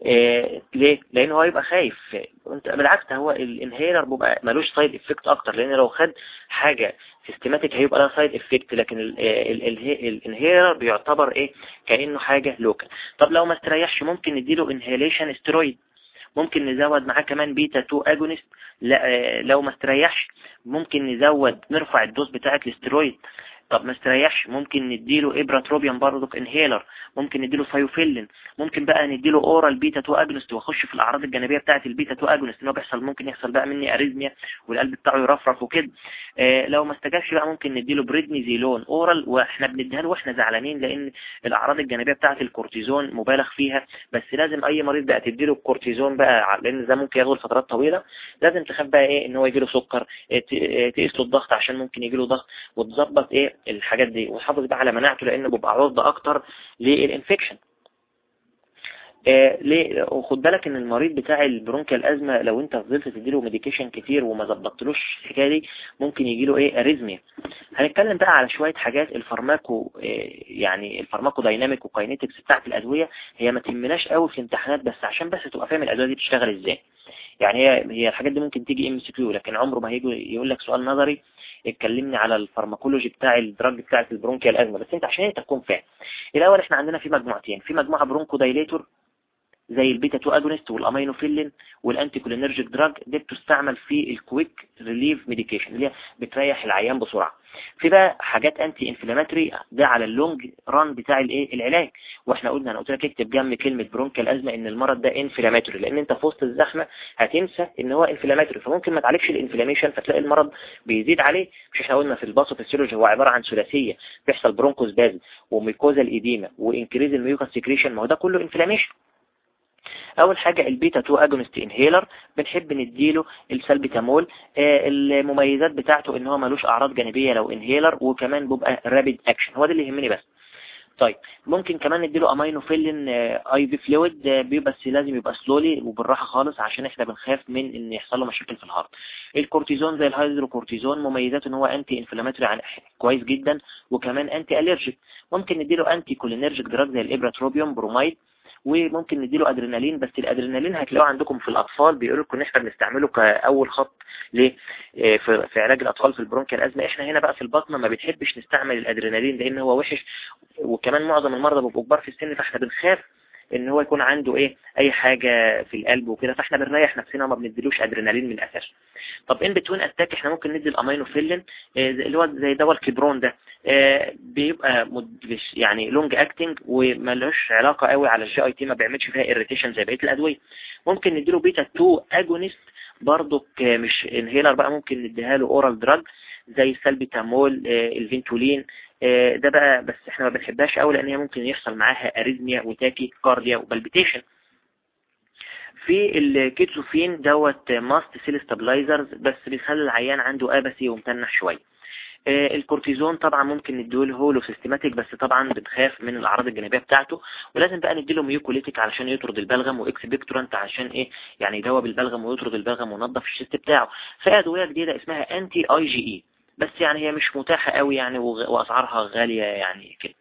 إيه ليه؟ لأن هو يبقى خايف. أنت بالعكس هو ال inhaler بيبقى ملوش side effect أكتر لأن لو خد حاجة systematic هيبقى لها side effect لكن ال inhaler بيعتبر إيه؟ كأنه حاجة local طب لو ما استريحش ممكن نديله inhalation steroid ممكن نزود معاه كمان بيتا 2 agonist لو ما استريحش ممكن نزود نرفع ال dose بتاعة الاسترويد طب ما استريحش ممكن نديله ipratropium برضك inhaler ممكن نديله theophylline ممكن بقى نديله oral beta 2 agonist واخش في الأعراض الجانبية بتاعه البيتا 2 agonist إن هو بيحصل ممكن يحصل بقى من arrhythmia والقلب بتاعه يرفرف وكده. آه لو ما استجابش بقى ممكن نديله prednisolone oral وإحنا بنديها له وإحنا زعلانين لأن الأعراض الجانبية بتاعه الكورتيزون مبالغ فيها. بس لازم أي مريض بقى تديله الكورتيزون بقى لأن ده ممكن ياخد فترات طويلة. لازم تخاف بقى إيه إن هو يجيله سكر تقيس له الضغط عشان ممكن يجيله ضغط وتظبط إيه الحاجات دي وتحافظ بقى على مناعته لأنه بيبقى عرضة أكتر لل infection. آه ليه؟ وخد بالك إن المريض بتاع ال bronchial asthma لو أنت فضلت تديله medication كتير وما ظبطتلوش الحكاية دي ممكن يجيله إيه؟ arrhythmia هنتكلم بقى على شوية حاجات ال pharmaco آه يعني ال pharmacodynamic و kinetics بتاعت الأدوية. هي ما تهمناش قوي في الامتحانات بس عشان بس تبقى فاهم الأدوية دي بتشتغل إزاي. يعني هي هي الحاجات دي ممكن تيجي MCQ لكن عمره ما هيجي يقول لك سؤال نظري اتكلمني على ال pharmacology بتاع ال drug بتاعت ال bronchial asthma بس انت عشان انت تكون فاهم. الأول إحنا عندنا في مجموعتين في مجموعة bronchodilator زي البيتا 2 agonist وال aminophylline وال anticholinergic drug دي بتستعمل في ال quick relief medication اللي هي بتريح العيان بسرعة. في بقى حاجات anti-inflammatory ده على ال long run بتاع الايه العلاج. وإحنا قلنا أنا قلت لك اكتب جنب كلمة bronchial asthma إن المرض ده inflammatory لأن أنت في وسط الزحمة هتنسى إن هو inflammatory فممكن ما تعالجش ال inflammation فتلاقي المرض بيزيد عليه. مش إحنا قلنا في ال pathophysiology هو عبارة عن ثلاثية. بيحصل bronchospasm و mucosal edema و increase ال mucus secretion ما هو ده كله inflammation أول حاجة البيتا 2 agonist inhaler بنحب نديله السلبيتامول آه المميزات بتاعته إن هو ملوش أعراض جانبية لو inhaler وكمان بيبقى rapid action هو ده اللي يهمني بس. طيب ممكن كمان نديله aminophylline IV fluid بس لازم يبقى slowly وبالراحة خالص عشان إحنا بنخاف من إن يحصل له مشاكل في ال heart. الكورتيزون زي الهيدروكورتيزون مميزاته إن هو anti-inflammatory كويس جدا وكمان anti-allergic ممكن نديله anticholinergic drug زي ال ipratropium bromide وممكن نديله أدرينالين بس الأدرينالين هتلاقوه عندكم في الأطفال بيقولوا لكم إن إحنا بنستعمله كأول خط آه، في, علاج الأطفال في ال bronchial asthma. إحنا هنا بقى في الباطنة ما بنحبش نستعمل الأدرينالين لأن هو وحش وكمان معظم المرضى بيبقوا كبار في السن فإحنا بنخاف إن هو يكون عنده إيه؟ أي حاجة في القلب وكده فإحنا بنريح نفسنا وما بنديلوش أدرينالين من الأساس. طب in between attack إحنا ممكن ندي الأمينوفيلين آه، اللي هو زي دواء الكبرون ده. آه، بيبقى يعني long acting ومالوش علاقة قوي على ال GIT ما بيعملش فيها irritation زي بقية الأدوية. ممكن نديله بيتا 2 agonist برضك مش inhaler بقى ممكن نديها له oral drug زي السلبيتامول آه، ال Ventolin ده بقى بس إحنا ما بنحبهاش قوي لأن هي ممكن يحصل معاها arrhythmia و tachycardia و palpitation في ال ketotifen دوت mast cell stabilizers بس بيخلي العيان عنده apathy ومتنح شوية. آه، الكورتيزون طبعا ممكن نديله هولو systemic بس طبعا بنخاف من الأعراض الجانبية بتاعته. ولازم بقى نديله mucolytic علشان يطرد البلغم و expectorant عشان إيه يعني يدوب البلغم ويطرد البلغم وينظف ال chest بتاعه. في أدوية جديدة اسمها anti IgE بس يعني هي مش متاحة قوي يعني وأسعارها غالية يعني كده.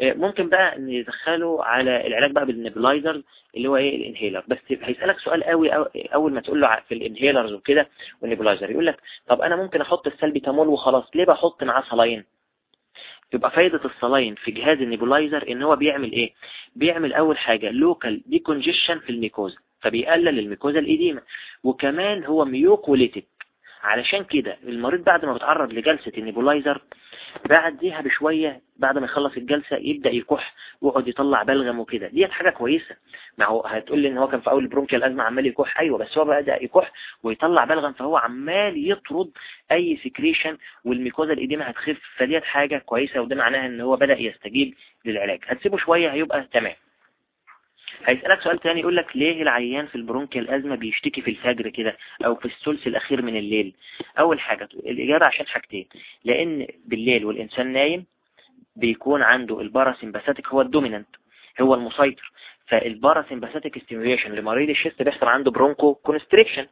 آه، ممكن بقى ندخله على العلاج بقى بال nebulizer اللي هو إيه؟ ال inhaler. بس هيسألك سؤال قوي أول ما تقول له في ال inhalers وكده وال nebulizer يقول لك طب أنا ممكن أحط السلبيتامول وخلاص ليه بحط معاه saline يبقى فايدة ال saline في جهاز ال nebulizer إن هو بيعمل إيه؟ بيعمل أول حاجة local decongestion في ال mucosa فبيقلل ال mucosal edema. وكمان هو mucolytic علشان كده المريض بعد ما بيتعرض لجلسة ال nebulizer بعديها بشوية بعد ما يخلص الجلسة يبدأ يكح ويقعد يطلع بلغم وكده. ديت حاجة كويسة. ما هو هتقول لي إن هو كان في أول ال bronchial asthma عمال يكح؟ أيوه بس هو بدأ يكح ويطلع بلغم فهو عمال يطرد أي secretion وال mucosal edema هتخف. فديت حاجة كويسة وده معناها إن هو بدأ يستجيب للعلاج. هتسيبه شوية هيبقى تمام. هيسألك سؤال تاني يقول لك ليه العيان في ال bronchial asthma بيشتكي في الفجر كده أو في الثلث الأخير من الليل؟ أول حاجة الإجابة عشان حاجتين لأن بالليل والإنسان نايم بيكون عنده ال parasympathetic هو ال dominant هو المسيطر فال parasympathetic stimulation لمريض ال chest بيحصل عنده bronchoconstriction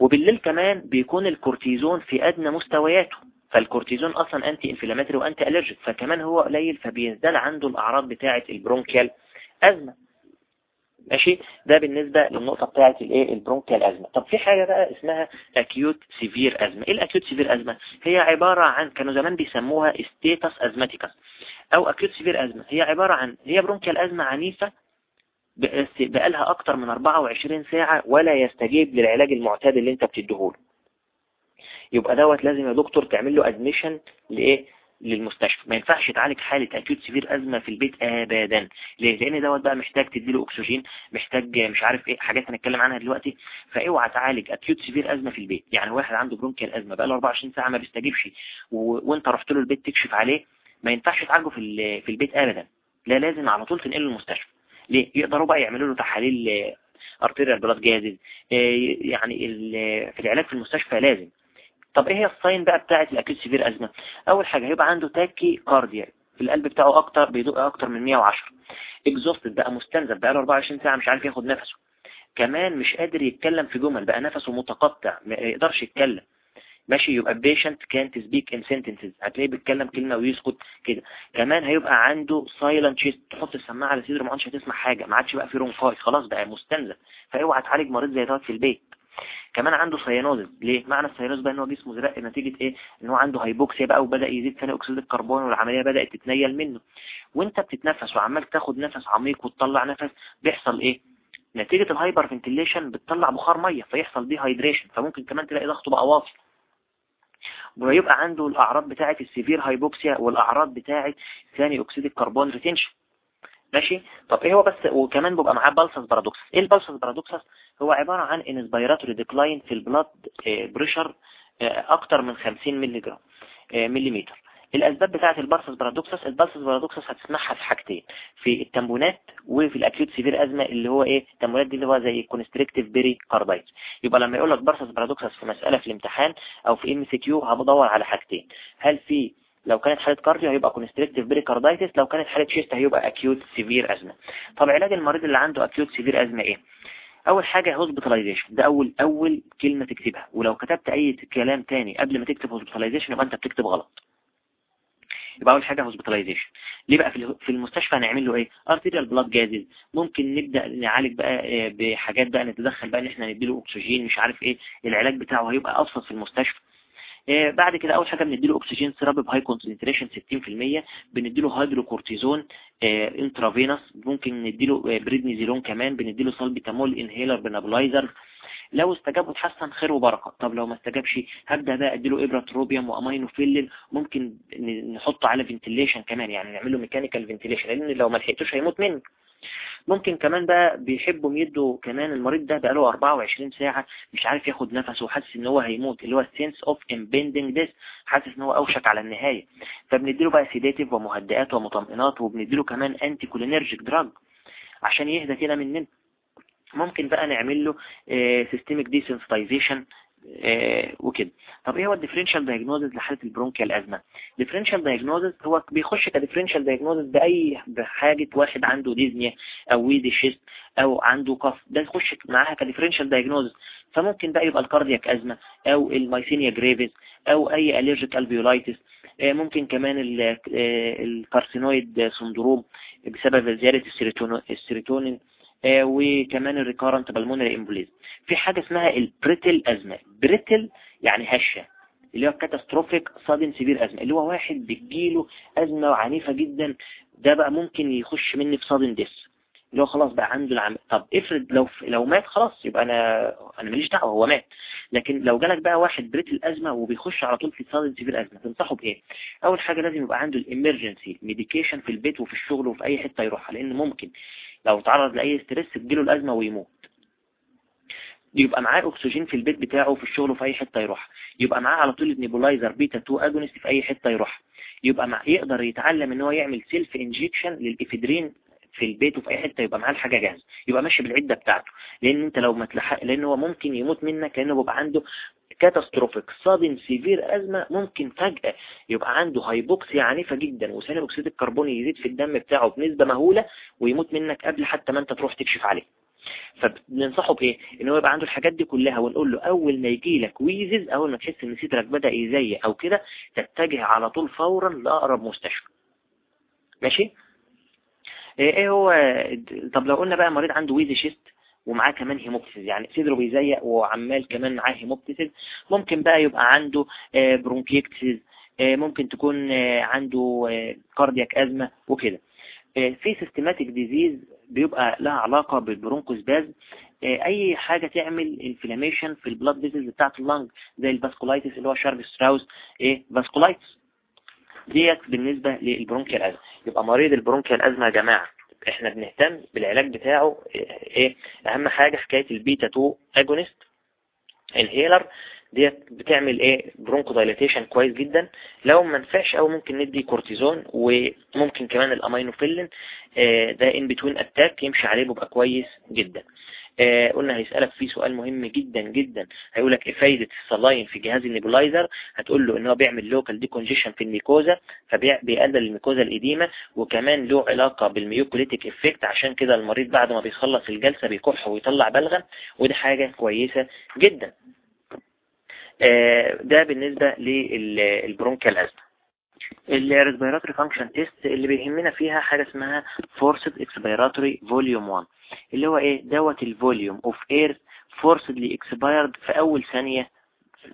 وبالليل كمان بيكون الكورتيزون في أدنى مستوياته فالكورتيزون أصلا anti-inflammatory و anti-allergic فكمان هو قليل فبيزداد عنده الأعراض بتاعة ال bronchial asthma. ماشي؟ ده بالنسبة للنقطة بتاعة الايه؟ ال bronchial asthma. طب في حاجة بقى اسمها acute severe asthma. إيه ال acute severe asthma؟ هي عبارة عن كانوا زمان بيسموها status asthmaticus أو acute severe asthma. هي عبارة عن هي bronchial asthma عنيفة بقالها أكتر من 24 ساعة ولا يستجيب للعلاج المعتاد اللي أنت بتديهوله. يبقى دوت لازم يا دكتور تعمل له admission لإيه؟ للمستشفى. ما ينفعش تعالج حالة acute severe asthma في البيت ابدا. ليه؟ لأن دوت بقى محتاج تديله أكسجين محتاج مش عارف إيه حاجات هنتكلم عنها دلوقتي. فأوعى تعالج acute severe asthma في البيت. يعني واحد عنده bronchial asthma بقى له 24 ساعة ما بيستجيبش. و... وأنت رحت له البيت تكشف عليه. ما ينفعش تعالجه في في البيت ابدا. لا لازم على طول تنقله المستشفى ليه؟ يقدروا بقى يعملوا له تحاليل arterial blood gases يعني في العلاج في المستشفى لازم. طب إيه هي ال signs بقى بتاعت ال acute severe asthma؟ أول حاجة هيبقى عنده tachycardia في القلب بتاعه أكتر بيدق أكتر من 110 exhausted بقى مستنزف بقى له 24 ساعة مش عارف ياخد نفسه. كمان مش قادر يتكلم في جمل بقى نفسه متقطع ما يقدرش يتكلم. ماشي يبقى patient can't speak in sentences. هتلاقيه بيتكلم كلمة ويسكت كده. كمان هيبقى عنده silent chest. تحط السماعة على صدره ما عادش هتسمع حاجة. ما عادش بقى في rhonchi خلاص بقى مستنزف. فاوعى تعالج مريض زي دوت في البيت. كمان عنده cyanosis ليه؟ معنى ال cyanosis بقى إن هو جسمه زرق نتيجة إيه؟ إن هو عنده hypoxia بقى وبدأ يزيد ثاني أكسيد الكربون والعملية بدأت تتنيل منه. وأنت بتتنفس وعمال تاخد نفس عميق وتطلع نفس بيحصل إيه؟ نتيجة ال hyperventilation بتطلع بخار مية فيحصل dehydration فممكن كمان تلاقي ضغطه بقى واطي. ويبقى عنده الأعراض بتاعة ال severe hypoxia والأعراض بتاعة ثاني أكسيد الكربون retention ماشي؟ طب إيه هو بس؟ وكمان بيبقى معاه pulsus paradoxus إيه ال pulsus paradoxus هو عبارة عن inspiratory decline في ال blood pressure أكتر من 50 ملي جرام مليمتر الأسباب بتاعة ال pulsus paradoxus ال pulsus paradoxus هتسمعها في حاجتين في ال tamponade وفي ال acute severe asthma اللي هو إيه؟ ال tamponade دي اللي هو زي constrictive pericarditis يبقى لما يقول لك pulsus paradoxus في مسألة في الامتحان أو في MCQ هبدور على حاجتين. هل في لو كانت حالة cardio هيبقى constrictive pericarditis لو كانت حالة chest هيبقى acute severe asthma طب علاج المريض اللي عنده acute severe asthma إيه؟ أول حاجة hospitalization ده أول أول كلمة تكتبها. ولو كتبت أي كلام تاني قبل ما تكتب hospitalization يبقى أنت بتكتب غلط. يبقى أول حاجة hospitalization ليه بقى في المستشفى هنعمل له إيه؟ arterial blood gases ممكن نبدأ نعالج بقى آه، بحاجات بقى نتدخل بقى إن إحنا نديله أكسجين مش عارف إيه. العلاج بتاعه هيبقى أبسط في المستشفى. بعد كده أول حاجة بنديله أكسجين therapy ب high concentration 60% بنديله hydrocortisone intravenous ممكن نديله آه، بريدنيزيلون كمان بنديله salbutamol inhaler ب nebulizer لو استجاب وتحسن خير وبركة. طب لو ما استجابش هبدأ بقى أديله ipratropium وامينو فيلين ممكن نحطه على ventilation كمان يعني نعمله mechanical ventilation لأن لو ما لحقتوش هيموت منه. ممكن كمان بقى بيحبوا يدوا كمان المريض ده بقاله 24 ساعة مش عارف ياخد نفسه وحاسس إن هو هيموت اللي هو ال sense of impending death حاسس إن هو أوشك على النهاية. فبنديله بقى sedative ومهدئات ومطمئنات وبنديله كمان anticholinergic drug عشان يهدى كده مننا ممكن بقى نعمل له systemic desensitization وكده. طب إيه هو ال differential diagnosis لحالة ال bronchial asthma differential diagnosis هو بيخش ك differential diagnosis بأي بحاجة واحد عنده dyspnea أو wheezy chest أو عنده cough ده يخش معاها ك differential diagnosis فممكن بقى يبقى ال cardiac asthma أو ال myasthenia gravis أو أي allergic alveolitis ممكن كمان ال carcinoid syndrome بسبب زيادة السيروتونين آه، وكمان ال recurrent pulmonary embolism في حاجة اسمها ال brittle asthma. brittle يعني هشة اللي هو catastrophic sudden severe asthma اللي هو واحد بتجيله أزمة عنيفة جدا ده بقى ممكن يخش مني في sudden death اللي هو خلاص بقى عنده العم طب افرض لو لو مات خلاص يبقى أنا أنا ماليش دعوة هو مات. لكن لو جالك بقى واحد brittle asthma وبيخش على طول في sudden severe asthma تنصحه بإيه؟ أول حاجة لازم يبقى عنده ال emergency medication في البيت وفي الشغل وفي أي حتة يروحها لأن ممكن لو تعرض لأي stress تجيله الأزمة ويموت. يبقى معاه أكسجين في البيت بتاعه في الشغل وفي أي حتة يروح يبقى معاه على طول ال nebulizer beta 2 agonist في أي حتة يروح يبقى مع يقدر يتعلم إن هو يعمل self injection لل ephedrine في البيت وفي أي حتة يبقى معاه الحاجة جاهزة يبقى ماشي بالعدة بتاعته. لأن أنت لو ما تلحق لأن هو ممكن يموت منك لأنه بيبقى عنده catastrophic sudden severe asthma ممكن فجأة يبقى عنده hypoxia عنيفة جدا وثاني أكسيد الكربون يزيد في الدم بتاعه بنسبة مهولة ويموت منك قبل حتى ما أنت تروح تكشف عليه. فبننصحه بإيه؟ إن هو يبقى عنده الحاجات دي كلها ونقول له أول ما يجي لك wheezes أول ما تحس إن صدرك بدأ يزيق أو كده تتجه على طول فورا لأقرب مستشفى. ماشي؟ إيه, إيه هو طب لو قلنا بقى مريض عنده wheezy chest ومعاه كمان hemoptysis يعني صدره بيزيق وعمال كمان معاه hemoptysis ممكن بقى يبقى عنده آه، bronchiectasis آه، ممكن تكون آه، عنده cardiac asthma وكده. في systematic disease بيبقى لها علاقة بال bronchospasm أي حاجة تعمل inflammation في ال blood vessels بتاعت ال lung زي ال vasculitis اللي هو Churg-Strauss إيه vasculitis ديت بالنسبة لل bronchial asthma. يبقى مريض ال bronchial asthma يا جماعة إحنا بنهتم بالعلاج بتاعه إيه أهم حاجة حكاية البيتا 2 agonist inhaler ديت بتعمل إيه؟ bronchodilatation كويس جدا. لو ما نفعش أو ممكن ندي كورتيزون وممكن كمان الامينوفيلين آه ده in between attack يمشي عليه بيبقى كويس جدا. آه قلنا هيسألك فيه سؤال مهم جدا جدا. هيقول لك إيه فايدة ال saline في جهاز ال nebulizer هتقول له إن هو بيعمل local decongestion في ال mucosa فبيقلل ال mucosal edema وكمان له علاقة بال mucolytic effect عشان كده المريض بعد ما بيخلص الجلسة بيكح ويطلع بلغم ودي حاجة كويسة جدا. آه ده بالنسبة لل bronchial asthma. ال respiratory function test اللي بيهمنا فيها حاجة اسمها forced expiratory volume 1 اللي هو إيه؟ دوت ال volume of air forcedly expired في أول ثانية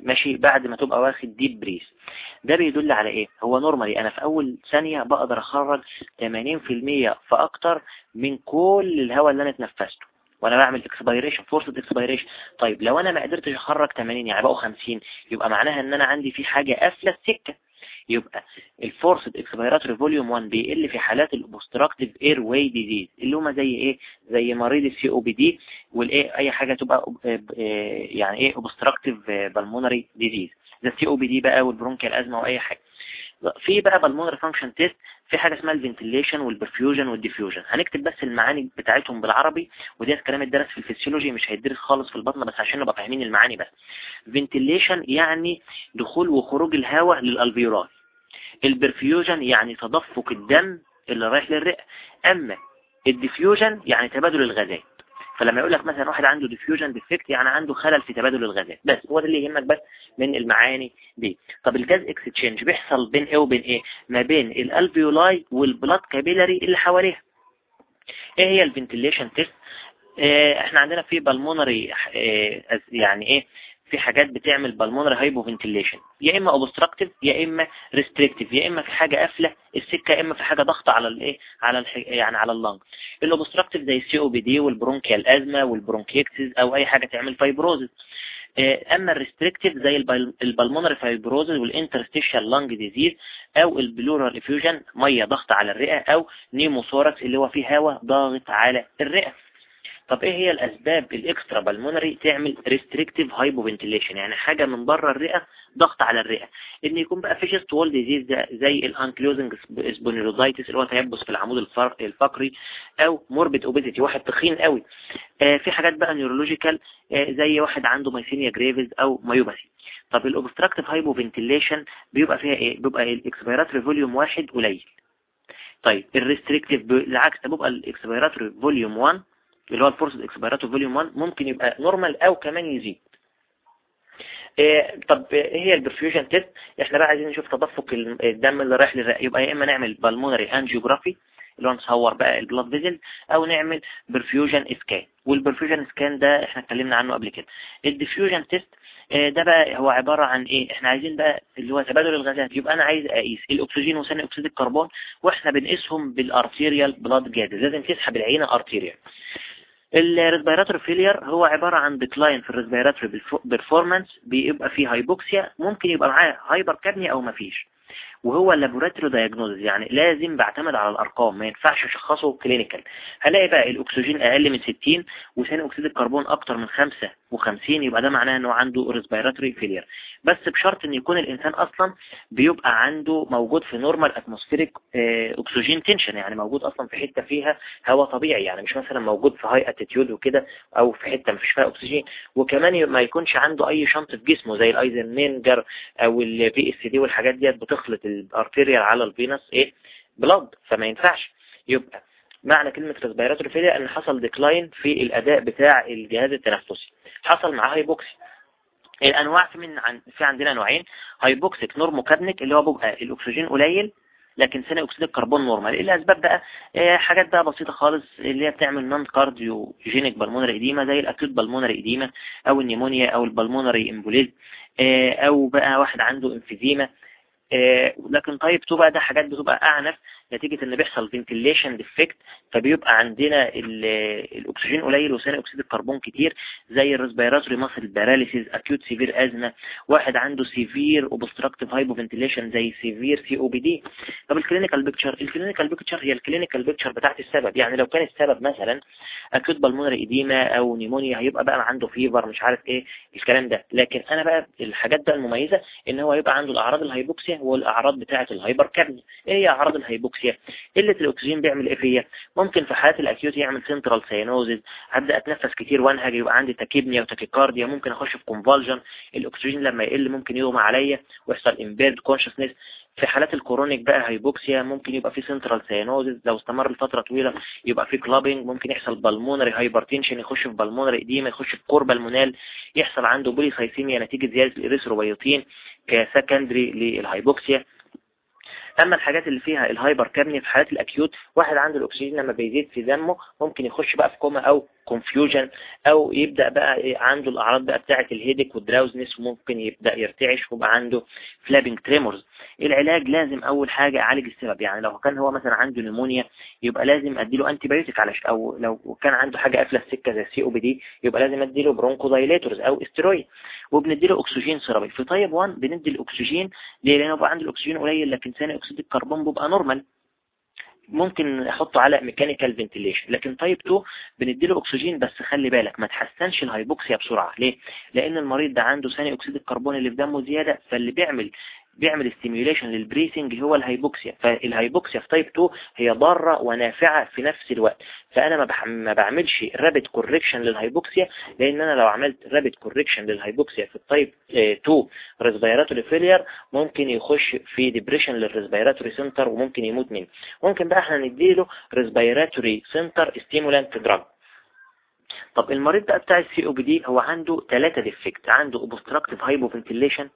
ماشي؟ بعد ما تبقى واخد deep breath ده بيدل على إيه؟ هو normally أنا في أول ثانية بقدر أخرج 80% فأكتر من كل الهواء اللي أنا اتنفسته. وأنا بعمل expiration forced expiration طيب لو أنا ما قدرتش أخرج 80 يعني بقوا 50 يبقى معناها إن أنا عندي في حاجة قافلة السكة. يبقى ال forced expiratory volume 1 بيقل في حالات ال obstructive airway disease اللي هما زي إيه؟ زي مريض ال COPD والايه أي حاجة تبقى آه، يعني إيه؟ obstructive pulmonary disease زي ال COPD بقى وال bronchial asthma وأي حاجة. في بقى pulmonary function test في حاجة اسمها ال ventilation وال perfusion وال diffusion هنكتب بس المعاني بتاعتهم بالعربي ودي كلام الدرس في الفسيولوجي مش هيدرس خالص في الباطنة بس عشان نبقى فاهمين المعاني بس. ventilation يعني دخول وخروج الهواء لل alveoli ال perfusion يعني تدفق الدم اللي رايح للرئة. أما ال diffusion يعني تبادل الغازات. فلما يقول لك مثلا واحد عنده diffusion defect يعني عنده خلل في تبادل الغازات. بس هو ده اللي يهمك بس من المعاني دي. طب ال gas exchange بيحصل بين إيه وبين إيه؟ ما بين ال alveoli وال blood capillary اللي حواليها. إيه هي ال ventilation test آه إحنا عندنا في pulmonary يعني إيه؟ في حاجات بتعمل pulmonary hypoventilation يا إما obstructive يا إما restrictive يا إما في حاجة قافلة السكة يا إما في حاجة ضغط على الإيه؟ على الح... يعني على ال lung ال obstructive زي ال COPD وال bronchial asthma وال bronchiectasis أو أي حاجة تعمل fibrosis أما ال restrictive زي ال pulmonary fibrosis وال interstitial lung disease أو ال pleural effusion مية ضغط على الرئة أو pneumothorax اللي هو فيه هواء ضاغط على الرئة. طب إيه هي الاسباب ال extrapulmonary تعمل restrictive hypoventilation يعني حاجة من بره الرئة ضغط على الرئة. إن يكون بقى في chest wall disease زي ال ankylosing spondylitis اللي هو تيبس في العمود الفقري أو morbid obesity واحد تخين قوي. آه في حاجات بقى neurological آه زي واحد عنده myasthenia gravis أو myopathy طب ال obstructive hypoventilation بيبقى فيها إيه؟ بيبقى ال expiratory volume واحد قليل. طيب ال restrictive بالعكس ده بيبقى ال expiratory volume 1 اللي هو ال forced expiratory volume 1 ممكن يبقى normal أو كمان يزيد. إيه طب إيه هي ال perfusion test؟ إحنا بقى عايزين نشوف تدفق الدم اللي رايح للرئه يبقى يا إما نعمل pulmonary angiography اللي هو نصور بقى ال blood vessel أو نعمل perfusion scan وال perfusion scan ده إحنا اتكلمنا عنه قبل كده. ال diffusion test ده بقى هو عبارة عن إيه؟ إحنا عايزين بقى اللي هو تبادل الغازات. يبقى أنا عايز أقيس الأكسجين وثاني أكسيد الكربون وإحنا بنقيسهم بال arterial blood gas لازم تسحب العينة arterial ال respiratory failure هو عبارة عن decline في ال respiratory performance بيبقى فيه hypoxia ممكن يبقى معاه hypercapnia أو مفيش. وهو ال laboratory diagnosis يعني لازم بعتمد على الأرقام ما ينفعش أشخصه clinical هلاقي بقى الأكسجين أقل من 60 وثاني أكسيد الكربون أكتر من 55 يبقى ده معناه إنه عنده respiratory failure بس بشرط إن يكون الإنسان أصلا بيبقى عنده موجود في normal atmospheric oxygen tension يعني موجود أصلا في حتة فيها هواء طبيعي يعني مش مثلا موجود في high altitude وكده أو في حتة ما فيش فيها اكسجين وكمان ما يكونش عنده أي shunt في جسمه زي ال Eisenmenger أو ال VSD والحاجات ديت بتخلط ال arterial على ال venous إيه blood فما ينفعش. يبقى معنى كلمة respiratory failure إن حصل decline في الأداء بتاع الجهاز التنفسي. حصل معاه hypoxia الأنواع في من عن في عندنا نوعين hypoxic normocapnic اللي هو بيبقى الأكسجين قليل لكن ثاني اكسيد الكربون normal إيه الاسباب بقى إيه حاجات بقى بسيطة خالص اللي هي بتعمل non cardiogenic pulmonary edema زي ال acute pulmonary edema أو ال pneumonia أو ال pulmonary embolism إيه أو بقى واحد عنده emphysema آه لكن type 2 بقى ده حاجات بتبقى أعنف نتيجة إن بيحصل ventilation defect فبيبقى عندنا الأكسجين قليل وثاني أكسيد الكربون كتير زي ال respiratory muscle paralysis acute severe ازمه واحد عنده severe obstructive hypoventilation زي severe COPD طب ال clinical picture ال clinical picture هي ال clinical picture بتاعت السبب. يعني لو كان السبب مثلا acute pulmonary edema أو pneumonia هيبقى بقى عنده fever مش عارف إيه الكلام ده. لكن أنا بقى الحاجات بقى المميزة إن هو يبقى عنده الأعراض ال hypoxia والأعراض بتاعة ال hypercapnia إيه هي أعراض ال hypoxia؟ قلة الأكسجين بيعمل إيه فيا؟ ممكن في حالات ال acute يعمل central cyanosis هبدأ أتنفس كتير وأنهج يبقى عندي tachypnea و tachycardia. ممكن أخش في convulsion الأكسجين لما يقل ممكن يغمى عليا ويحصل impaired consciousness في حالات ال chronic بقى hypoxia ممكن يبقى في central cyanosis لو استمر لفترة طويلة يبقى في clubbing ممكن يحصل pulmonary hypertension يخش في pulmonary edema يخش في cor pulmonale يحصل عنده polycythemia نتيجة زيادة ال erythropoietin ك secondary لل hypoxia. أما الحاجات اللي فيها ال hypercapnia في حالات ال acute واحد عنده الأكسجين لما بيزيد في دمه ممكن يخش بقى في كوما أو confusion أو يبدأ بقى عنده الأعراض بقى بتاعة ال headache وال drowsiness وممكن يبدأ يرتعش ويبقى عنده flapping tremors العلاج لازم أول حاجة اعالج السبب يعني لو كان هو مثلا عنده pneumonia يبقى لازم أديله antibiotic علش أو لو كان عنده حاجة قافلة السكه زي ال COPD يبقى لازم أديله bronchodilators أو استرويد وبنديله oxygen therapy في type 1 بندي الأكسجين ليه؟ لأنه بقى عنده الأكسجين قليل لكن ثاني اكسيد الكربون بيبقى normal. ممكن نحطه على mechanical ventilation لكن type 2 بنديله اكسجين بس خلي بالك ما تحسنش ال hypoxia بسرعة. ليه؟ لأن المريض ده عنده ثاني أكسيد الكربون اللي في دمه زيادة فاللي بيعمل بيعمل stimulation لل breathing هو ال hypoxia فال hypoxia في type 2 هي ضارة ونافعة في نفس الوقت. فأنا ما بعملش rapid correction لل hypoxia لأن أنا لو عملت rapid correction لل hypoxia في ال type 2 respiratory failure ممكن يخش في depression لل respiratory center وممكن يموت منه. ممكن بقى إحنا نديله respiratory center stimulant drug طب المريض بقى بتاع ال COPD هو عنده ثلاثة defect عنده obstructive hypoventilation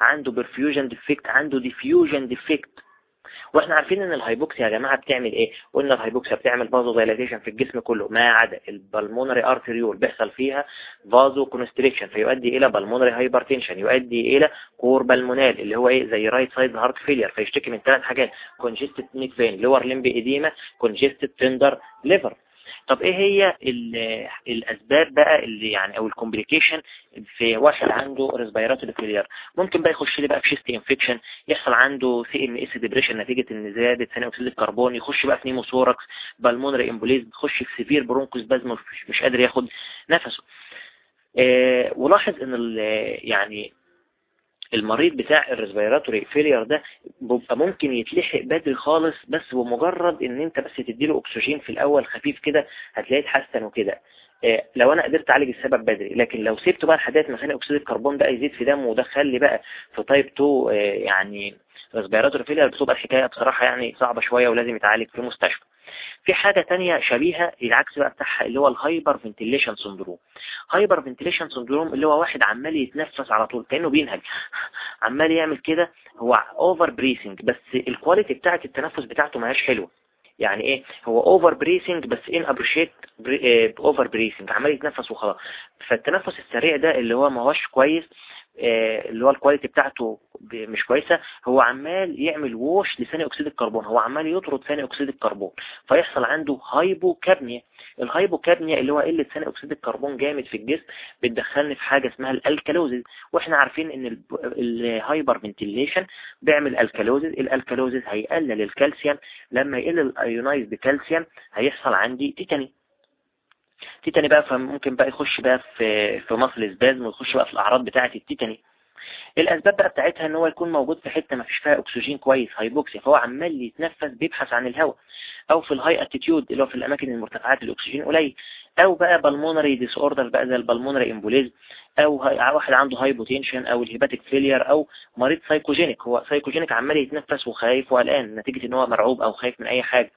عنده perfusion defect عنده diffusion defect وإحنا عارفين إن ال hypoxia يا جماعة بتعمل إيه؟ قلنا ال hypoxia بتعمل vasodilatation في الجسم كله ما عدا ال pulmonary arteriole بيحصل فيها vasoconstriction فيؤدي إلى pulmonary hypertension يؤدي إلى cor pulmonale اللي هو إيه؟ زي right side heart failure فيشتكي من ثلاث حاجات congested neck vein lower limb edema congested tender liver طب إيه هي الأسباب بقى اللي يعني أو ال complication في واحد عنده respiratory failure ممكن بقى يخش لي بقى في chest infection يحصل عنده CNS depression نتيجة إن زيادة ثاني أكسيد الكربون يخش بقى في pneumothorax pulmonary embolism يخش في severe bronchospasm مش قادر ياخد نفسه. آه ولاحظ إن يعني المريض بتاع ال respiratory failure ده بيبقى ممكن يتلحق بدري خالص بس بمجرد إن أنت بس تديله أكسجين في الأول خفيف كده هتلاقيه اتحسن وكده. آه، لو أنا قدرت أعالج السبب بدري لكن لو سيبته بقى لحد ما ثاني أكسيد الكربون بقى يزيد في دمه ودخل لي بقى في type 2 آه، يعني respiratory failure بتبقى الحكاية بصراحة يعني صعبة شوية ولازم يتعالج في مستشفى في حاجة تانية شبيهة العكس بقى بتاعها اللي هو ال hyperventilation syndrome hyperventilation syndrome اللي هو واحد عمال يتنفس على طول كأنه بينهج. عمال يعمل كده هو over breathing بس ال quality بتاعة التنفس بتاعته ما هيش حلوة. يعني إيه؟ هو over breathing بس إن ابريشيت اوفر بريسنج عمال يتنفس وخلاص. فالتنفس السريع ده اللي هو ما هوش كويس اللي هو ال quality بتاعته مش كويسة هو عمال يعمل wash لثاني أكسيد الكربون هو عمال يطرد ثاني أكسيد الكربون فيحصل عنده hypocapnia ال hypocapnia اللي هو قلة ثاني أكسيد الكربون جامد في الجسم بتدخلني في حاجة اسمها ال alkalosis. وإحنا عارفين إن ال hyperventilation بيعمل alkalosis. ال alkalosis هيقلل الكالسيوم. لما يقل ال ionized calcium هيحصل عندي tetany. tetany بقى فممكن بقى يخش بقى في في muscle spasm ويخش بقى في الأعراض بتاعه ال tetany. الأسباب بقى بتاعتها إن هو يكون موجود في حتة ما فيش فيها أكسجين كويس hypoxia فهو عمال يتنفس بيبحث عن الهواء أو في ال high altitude اللي هو في الأماكن المرتفعات الأكسجين قليل أو بقى pulmonary disorder بقى زي ال pulmonary embolism أو واحد عنده hypotension أو ال hepatic failure أو مريض psychogenic هو psychogenic عمال يتنفس وخايف وقلقان نتيجة إن هو مرعوب أو خايف من أي حاجة.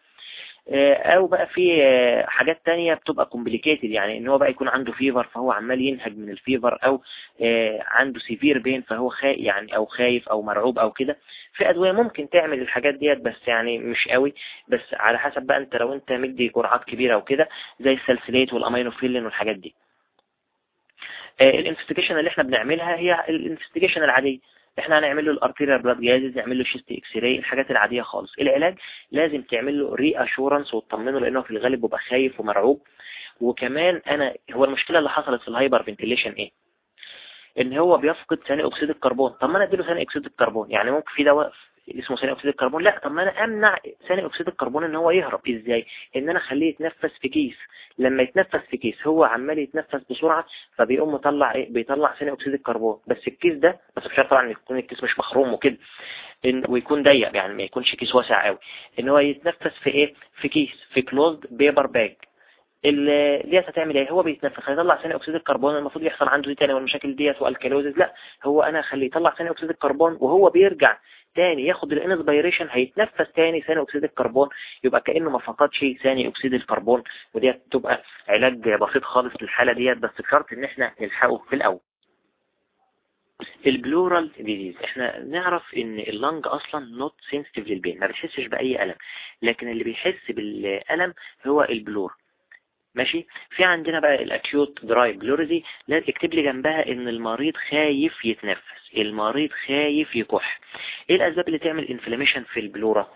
أو بقى في آه، حاجات تانية بتبقى complicated يعني إن هو بقى يكون عنده fever فهو عمال ينهج من ال fever أو آه، عنده severe pain فهو خايف يعني أو خايف أو مرعوب أو كده. في أدوية ممكن تعمل الحاجات ديت بس يعني مش قوي. بس على حسب بقى أنت لو أنت مدي جرعات كبيرة وكده زي ال salicylate وال aminophylline والحاجات دي. ال investigation اللي إحنا بنعملها هي ال investigation العادية. إحنا هنعمل له ال arterial blood gas نعمل له chest X-ray الحاجات العادية خالص. العلاج لازم تعمل له reassurance وتطمنه لأنه في الغالب بيبقى خايف ومرعوب. وكمان أنا هو المشكلة اللي حصلت في ال hyperventilation إيه؟ إن هو بيفقد ثاني أكسيد الكربون. طب ما أنا أديله ثاني أكسيد الكربون؟ يعني ممكن في دواء اسمه ثاني أكسيد الكربون. لا طب ما أنا أمنع ثاني أكسيد الكربون إن هو يهرب. إزاي؟ إن أنا أخليه يتنفس في كيس لما يتنفس في كيس هو عمال يتنفس بسرعة فبيقوم مطلع إيه؟ بيطلع ثاني أكسيد الكربون. بس الكيس ده بس مش طبعا يكون الكيس مش مخروم وكده إن ويكون ضيق يعني ما يكونش كيس واسع قوي إن هو يتنفس في إيه؟ في كيس في closed paper bag ديت هتعمل إيه؟ هو بيتنفس. هيطلع ثاني أكسيد الكربون المفروض يحصل عنده tetany والمشاكل ديت وال alkalosis لا هو أنا أخليه يطلع ثاني أكسيد الكربون وهو بيرجع تاني ياخد ال inspiration هيتنفس تاني ثاني أكسيد الكربون. يبقى كأنه ما فقدش ثاني أكسيد الكربون. وديت تبقى علاج بسيط خالص للحالة ديت بس بشرط إن إحنا نلحقه في الأول. ال pleural disease إحنا نعرف إن ال lung أصلا not sensitive لل pain ما بيحسش بأي ألم. لكن اللي بيحس بالألم هو ال pleura. ماشي؟ في عندنا بقى ال acute dry pleurisy لا تكتب لي جنبها إن المريض خايف يتنفس المريض خايف يكح. إيه الأسباب اللي تعمل inflammation في ال pleura؟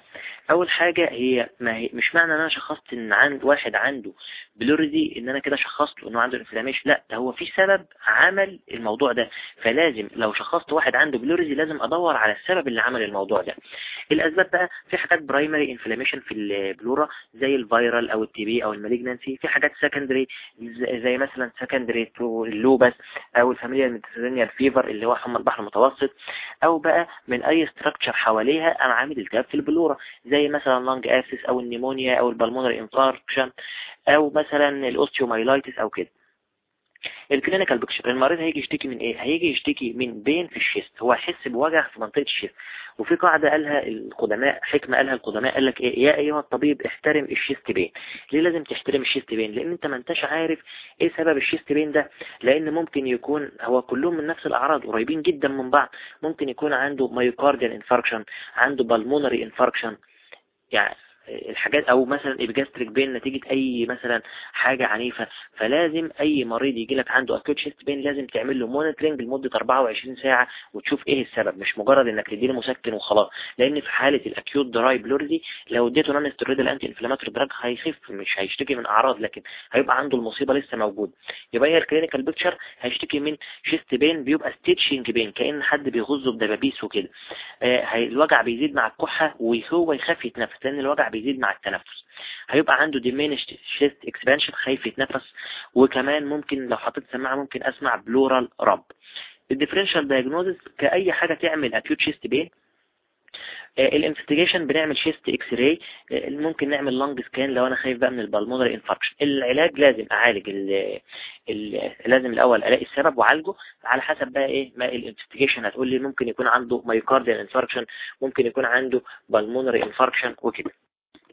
أول حاجة هي ما هي مش معنى إن أنا شخصت إن عند واحد عنده pleurisy إن أنا كده شخصت إنه عنده inflammation لا ده هو في سبب عمل الموضوع ده. فلازم لو شخصت واحد عنده pleurisy لازم أدور على السبب اللي عمل الموضوع ده. الأسباب بقى في حاجات primary inflammation في ال pleura زي ال viral أو ال TB أو ال malignancy في حاجات secondary زي مثلا secondary ال lupus أو ال familial Mediterranean fever اللي هو حمى البحر المتوسط أو بقى من أي structure حواليها أنا عامل التهاب في ال pleura. زي مثلا lung abscess أو ال pneumonia أو ال pulmonary infarction أو مثلا ال osteomyelitis أو كده. ال clinical picture المريض هيجي يشتكي من إيه؟ هيجي يشتكي من pain في ال chest. هو هيحس بوجع في منطقة ال chest. وفي قاعدة قالها القدماء حكمة قالها القدماء قال لك إيه؟ يا أيها الطبيب احترم الشيست بين. ليه لازم تحترم ال chest pain؟ لأن أنت ما أنتش عارف إيه سبب ال chest pain ده. لأن ممكن يكون هو كلهم من نفس الأعراض قريبين جدا من بعض. ممكن يكون عنده myocardial infarction عنده pulmonary infarction يعني الحاجات أو مثلا ال gastric pain نتيجة أي مثلا حاجة عنيفة فلازم أي مريض يجي لك عنده acute chest pain لازم تعمل له monitoring لمدة 24 ساعة وتشوف إيه السبب مش مجرد إنك تديله مسكن وخلاص. لأن في حالة ال acute dry pleurisy لو اديته non-steroidal anti-inflammatory drug هيخف مش هيشتكي من أعراض لكن هيبقى عنده المصيبة لسه موجودة. يبقى هي ال clinical picture هيشتكي من chest pain بيبقى stitching pain كأن حد بيغزه بدبابيس وكده. آه الوجع بيزيد مع الكحة وهو يخاف يتنفس لأن الوجع بيزيد مع التنفس. هيبقى عنده diminished chest expansion خايف يتنفس. وكمان ممكن لو حطيت سماعة ممكن أسمع pleural rub. ال differential diagnosis كأي حاجة تعمل acute chest pain. ال investigation بنعمل chest X-ray ممكن نعمل lung scan لو أنا خايف بقى من ال pulmonary infarction العلاج لازم أعالج ال ال لازم الأول ألاقي السبب وأعالجه. على حسب بقى إيه ما ال investigation هتقول لي. ممكن يكون عنده myocardial infarction ممكن يكون عنده pulmonary infarction وكده.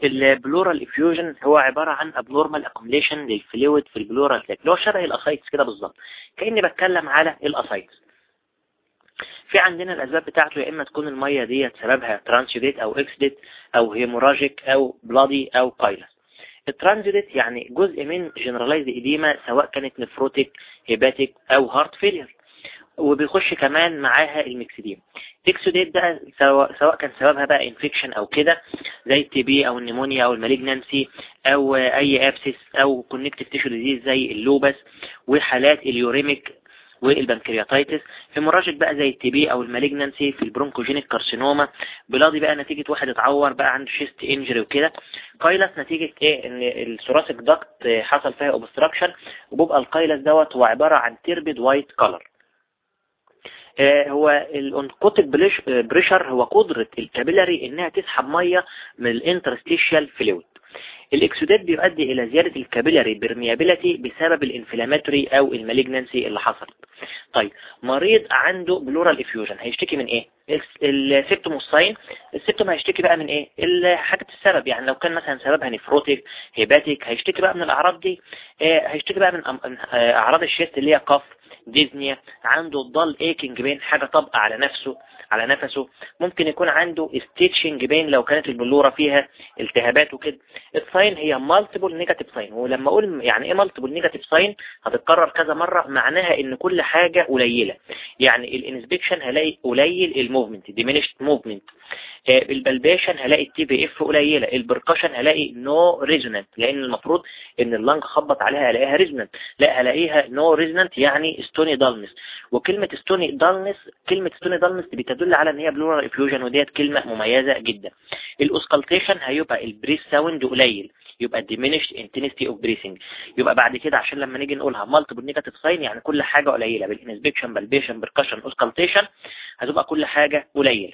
ال pleural effusion هو عبارة عن abnormal accumulation لل fluid في ال pleural sac اللي هو شبه ال ascites كده بالظبط. كأني بتكلم على ال ascites في عندنا الأسباب بتاعته يا إما تكون المية دي سببها transudate أو exudate أو hemorrhagic أو bloody أو chylous ال transudate يعني جزء من generalized edema سواء كانت nephrotic hepatic أو heart failure وبيخش كمان معاها ال myxedema ال exudate ده سواء, سواء كان سببها بقى infection أو كده زي ال TB أو ال pneumonia أو ال malignancy أو أي abscess أو connective tissue disease زي ال lupus وحالات ال uremic وال pancreatitis hemorrhagic بقى زي ال TB أو ال malignancy في ال bronchogenic carcinoma. bloody بقى نتيجة واحد اتعور بقى عنده chest injury وكده. chylous نتيجة إيه؟ إن ال thoracic duct حصل فيها obstruction وبيبقى ال chylous دوت هو عبارة عن turbid white color هو ال oncotic pressure هو قدرة ال capillary إنها تسحب مية من ال interstitial fluid ال exudate بيؤدي إلى زيادة ال capillary permeability بسبب ال inflammatory أو ال malignancy اللي حصلت. طيب مريض عنده pleural effusion هيشتكي من إيه؟ السيبتوموساين السيبتوم هيشتكي بقى من إيه؟ حاجة السبب. يعني لو كان مثلا سببها nephrotic hepatic هيشتكي بقى من الأعراض دي. هيشتكي بقى من أعراض ال chest اللي هي cough dyspnea عنده dull aching pain حاجة طبقة على نفسه على نفسه ممكن يكون عنده stitching pain لو كانت البلورا فيها التهابات وكده. ال sign هي multiple negative sign ولما أقول يعني إيه multiple negative sign هتتكرر كذا مرة معناها إن كل حاجة قليلة. يعني ال inspection هلاقي قليل ال movement diminished movement ال palpation هلاقي ال TVF قليلة ال percussion هلاقي no resonant لأن المفروض إن ال lung خبط عليها هلاقيها resonant لا هلاقيها no resonant يعني stony dullness وكلمة stony dullness كلمة stony dullness بتدل على إن هي pleural effusion وديت كلمة مميزة جدا. ال auscultation هيبقى ال breath sound قليل يبقى diminished intensity of breathing. يبقى بعد كده عشان لما نيجي نقولها multiple negative sign يعني كل حاجة قليلة بال inspection palpation percussion auscultation هتبقى كل حاجة قليلة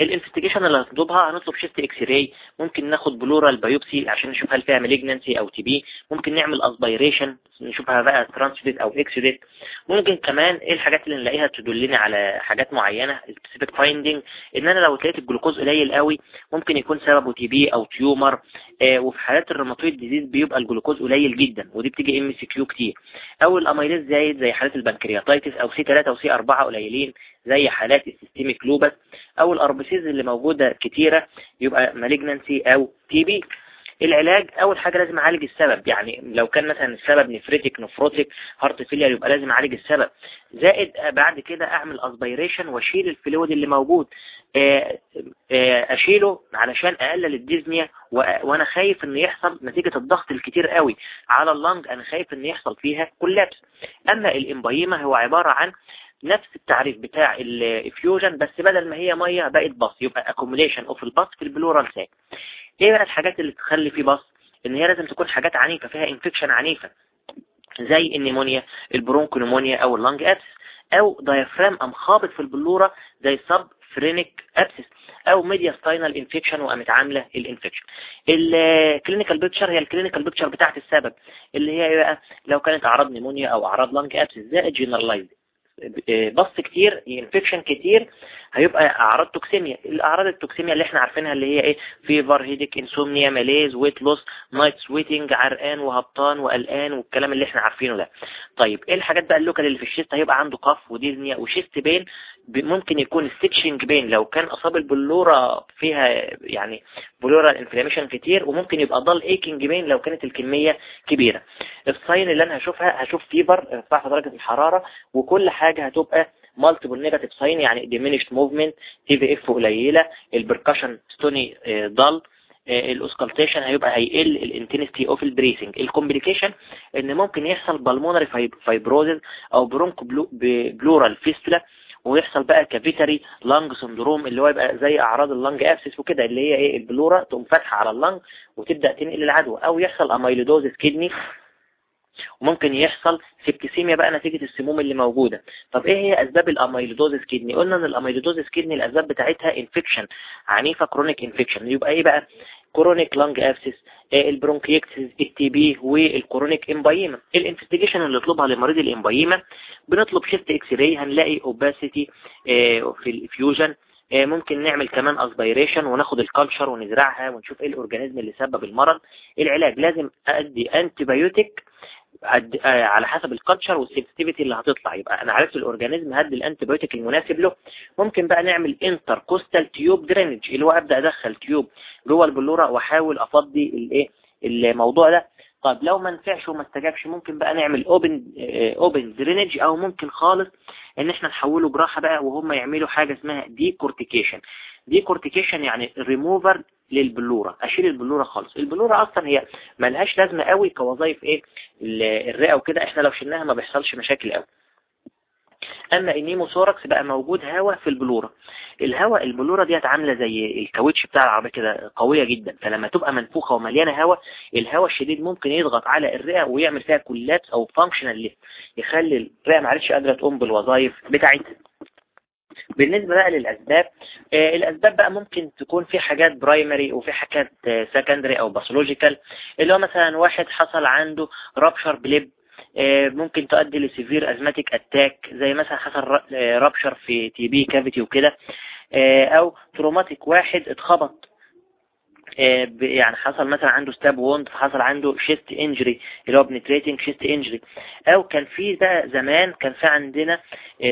ال investigation اللي هنطلبها هنطلب chest x-ray ممكن ناخد pleural biopsy عشان نشوف هل فيها malignancy أو TB ممكن نعمل aspiration نشوفها بقى transudate أو exudate ممكن كمان إيه الحاجات اللي نلاقيها تدلني على حاجات معينة specific finding إن أنا لو لقيت الجلوكوز قليل قوي ممكن يكون سببه TB أو tumor آه وفي حالات ال rheumatoid disease بيبقى الجلوكوز قليل جدا ودي بتيجي MCQ كتير. أو ال amylase زايد زي حالات ال pancreatitis أو C 3 و C 4 قليلين زي حالات ال systemic lupus أو ال RBCs اللي موجودة كتيرة يبقى malignancy أو TB العلاج أول حاجة لازم أعالج السبب. يعني لو كان مثلا السبب nephritic nephrotic heart failure يبقى لازم أعالج السبب. زائد بعد كده أعمل aspiration وأشيل ال fluid اللي موجود. آه، آه، أشيله علشان أقلل ال dyspnea وأنا خايف ان يحصل نتيجة الضغط الكتير قوي على ال lung أنا خايف ان يحصل فيها collapse أما ال empyema هو عبارة عن نفس التعريف بتاع ال effusion بس بدل ما هي مية بقت pus يبقى accumulation of ال pus في ال pleural sac إيه بقى الحاجات اللي تخلي فيه pus إن هي لازم تكون حاجات عنيفة فيها infection عنيفة. زي ال pneumonia ال bronchopneumonia أو ال lung abscess أو diaphragm ام خابط في البلورا زي subphrenic abscess أو mediastinal infection وقامت عاملة ال infection ال clinical picture هي ال clinical picture بتاعت السبب اللي هي بقى؟ لو كانت أعراض pneumonia أو أعراض lung abscess زائد generalized pus كتير infection كتير هيبقى أعراض toxemia. الأعراض ال toxemia اللي إحنا عارفينها اللي هي إيه؟ fever headache insomnia malaise weight loss night sweating عرقان وهبطان وقلقان والكلام اللي إحنا عارفينه ده. طيب إيه الحاجات بقى ال local اللي في ال chest؟ هيبقى عنده cough و dyspnea و chest pain ممكن يكون ال stitching pain. لو كان أصاب البلورا فيها يعني pleural inflammation كتير وممكن يبقى dull aching pain لو كانت الكمية كبيرة. ال sign اللي أنا هشوفها هشوف fever ارتفاع درجة الحرارة وكل حاجة هتبقى multiple negative sign يعني diminished movement TVF قليلة ال percussion stony dull ال auscultation هيبقى هيقل ال intensity of ال breathing ال complication إن ممكن يحصل pulmonary fibrosis أو bronchopleural fistula ويحصل بقى cavitary lung syndrome اللي هو يبقى زي أعراض ال lung abscess وكده اللي هي إيه البلورا تقوم فاتحة على ال lung وتبدأ تنقل العدوى. أو يحصل amyloidosis kidney وممكن يحصل septicemia بقى نتيجة السموم اللي موجودة. طب إيه هي أسباب ال amyloidosis kidney قلنا إن ال amyloidosis kidney الأسباب بتاعتها infection عنيفة chronic infection يبقى إيه بقى؟ chronic lung abscess ال bronchiectasis ال TB وال chronic empyema ال investigation اللي نطلبها لمريض ال empyema بنطلب chest x-ray هنلاقي opacity في ال effusion ممكن نعمل كمان aspiration وناخد ال culture ونزرعها ونشوف إيه ال organism اللي سبب المرض. العلاج لازم أدي antibiotic على حسب ال culture وال sensitivity اللي هتطلع. يبقى أنا عرفت ال organism هدي ال antibiotic المناسب له. ممكن بقى نعمل intercostal tube drainage اللي هو أبدأ أدخل tube جوه البلورا وأحاول أفضي الايه الموضوع ده. طب لو ما نفعش وما استجابش ممكن بقى نعمل open open drainage أو ممكن خالص إن إحنا نحوله جراحة بقى وهم يعملوا حاجة اسمها decortication decortication يعني ريموفر للبلورة أشيل البلورا خالص. البلورا أصلا هي ملهاش لازمة قوي كوظائف إيه الرئة وكده. إحنا لو شلناها ما بيحصلش مشاكل قوي. أما ال pneumothorax بقى موجود هواء في البلورا. الهواء البلورا ديت عاملة زي الكاوتش بتاع العربية كده قوية جدا. فلما تبقى منفوخة ومليانة هواء الهواء الشديد ممكن يضغط على الرئة ويعمل فيها collapse أو functional ليفت يخلي الرئة مش قادرة تقوم بالوظائف بتاعتها. بالنسبة بقى للأسباب آه الأسباب بقى ممكن تكون في حاجات primary وفي حاجات secondary أو pathological اللي هو مثلا واحد حصل عنده rupture bleb آه ممكن تؤدي ل severe asthmatic attack زي مثلا حصل rupture في TB cavity وكده. آه أو traumatic واحد اتخبط. يعني حصل مثلا عنده stab wound فحصل عنده chest injury اللي هو penetrating chest injury أو كان في بقى زمان كان في عندنا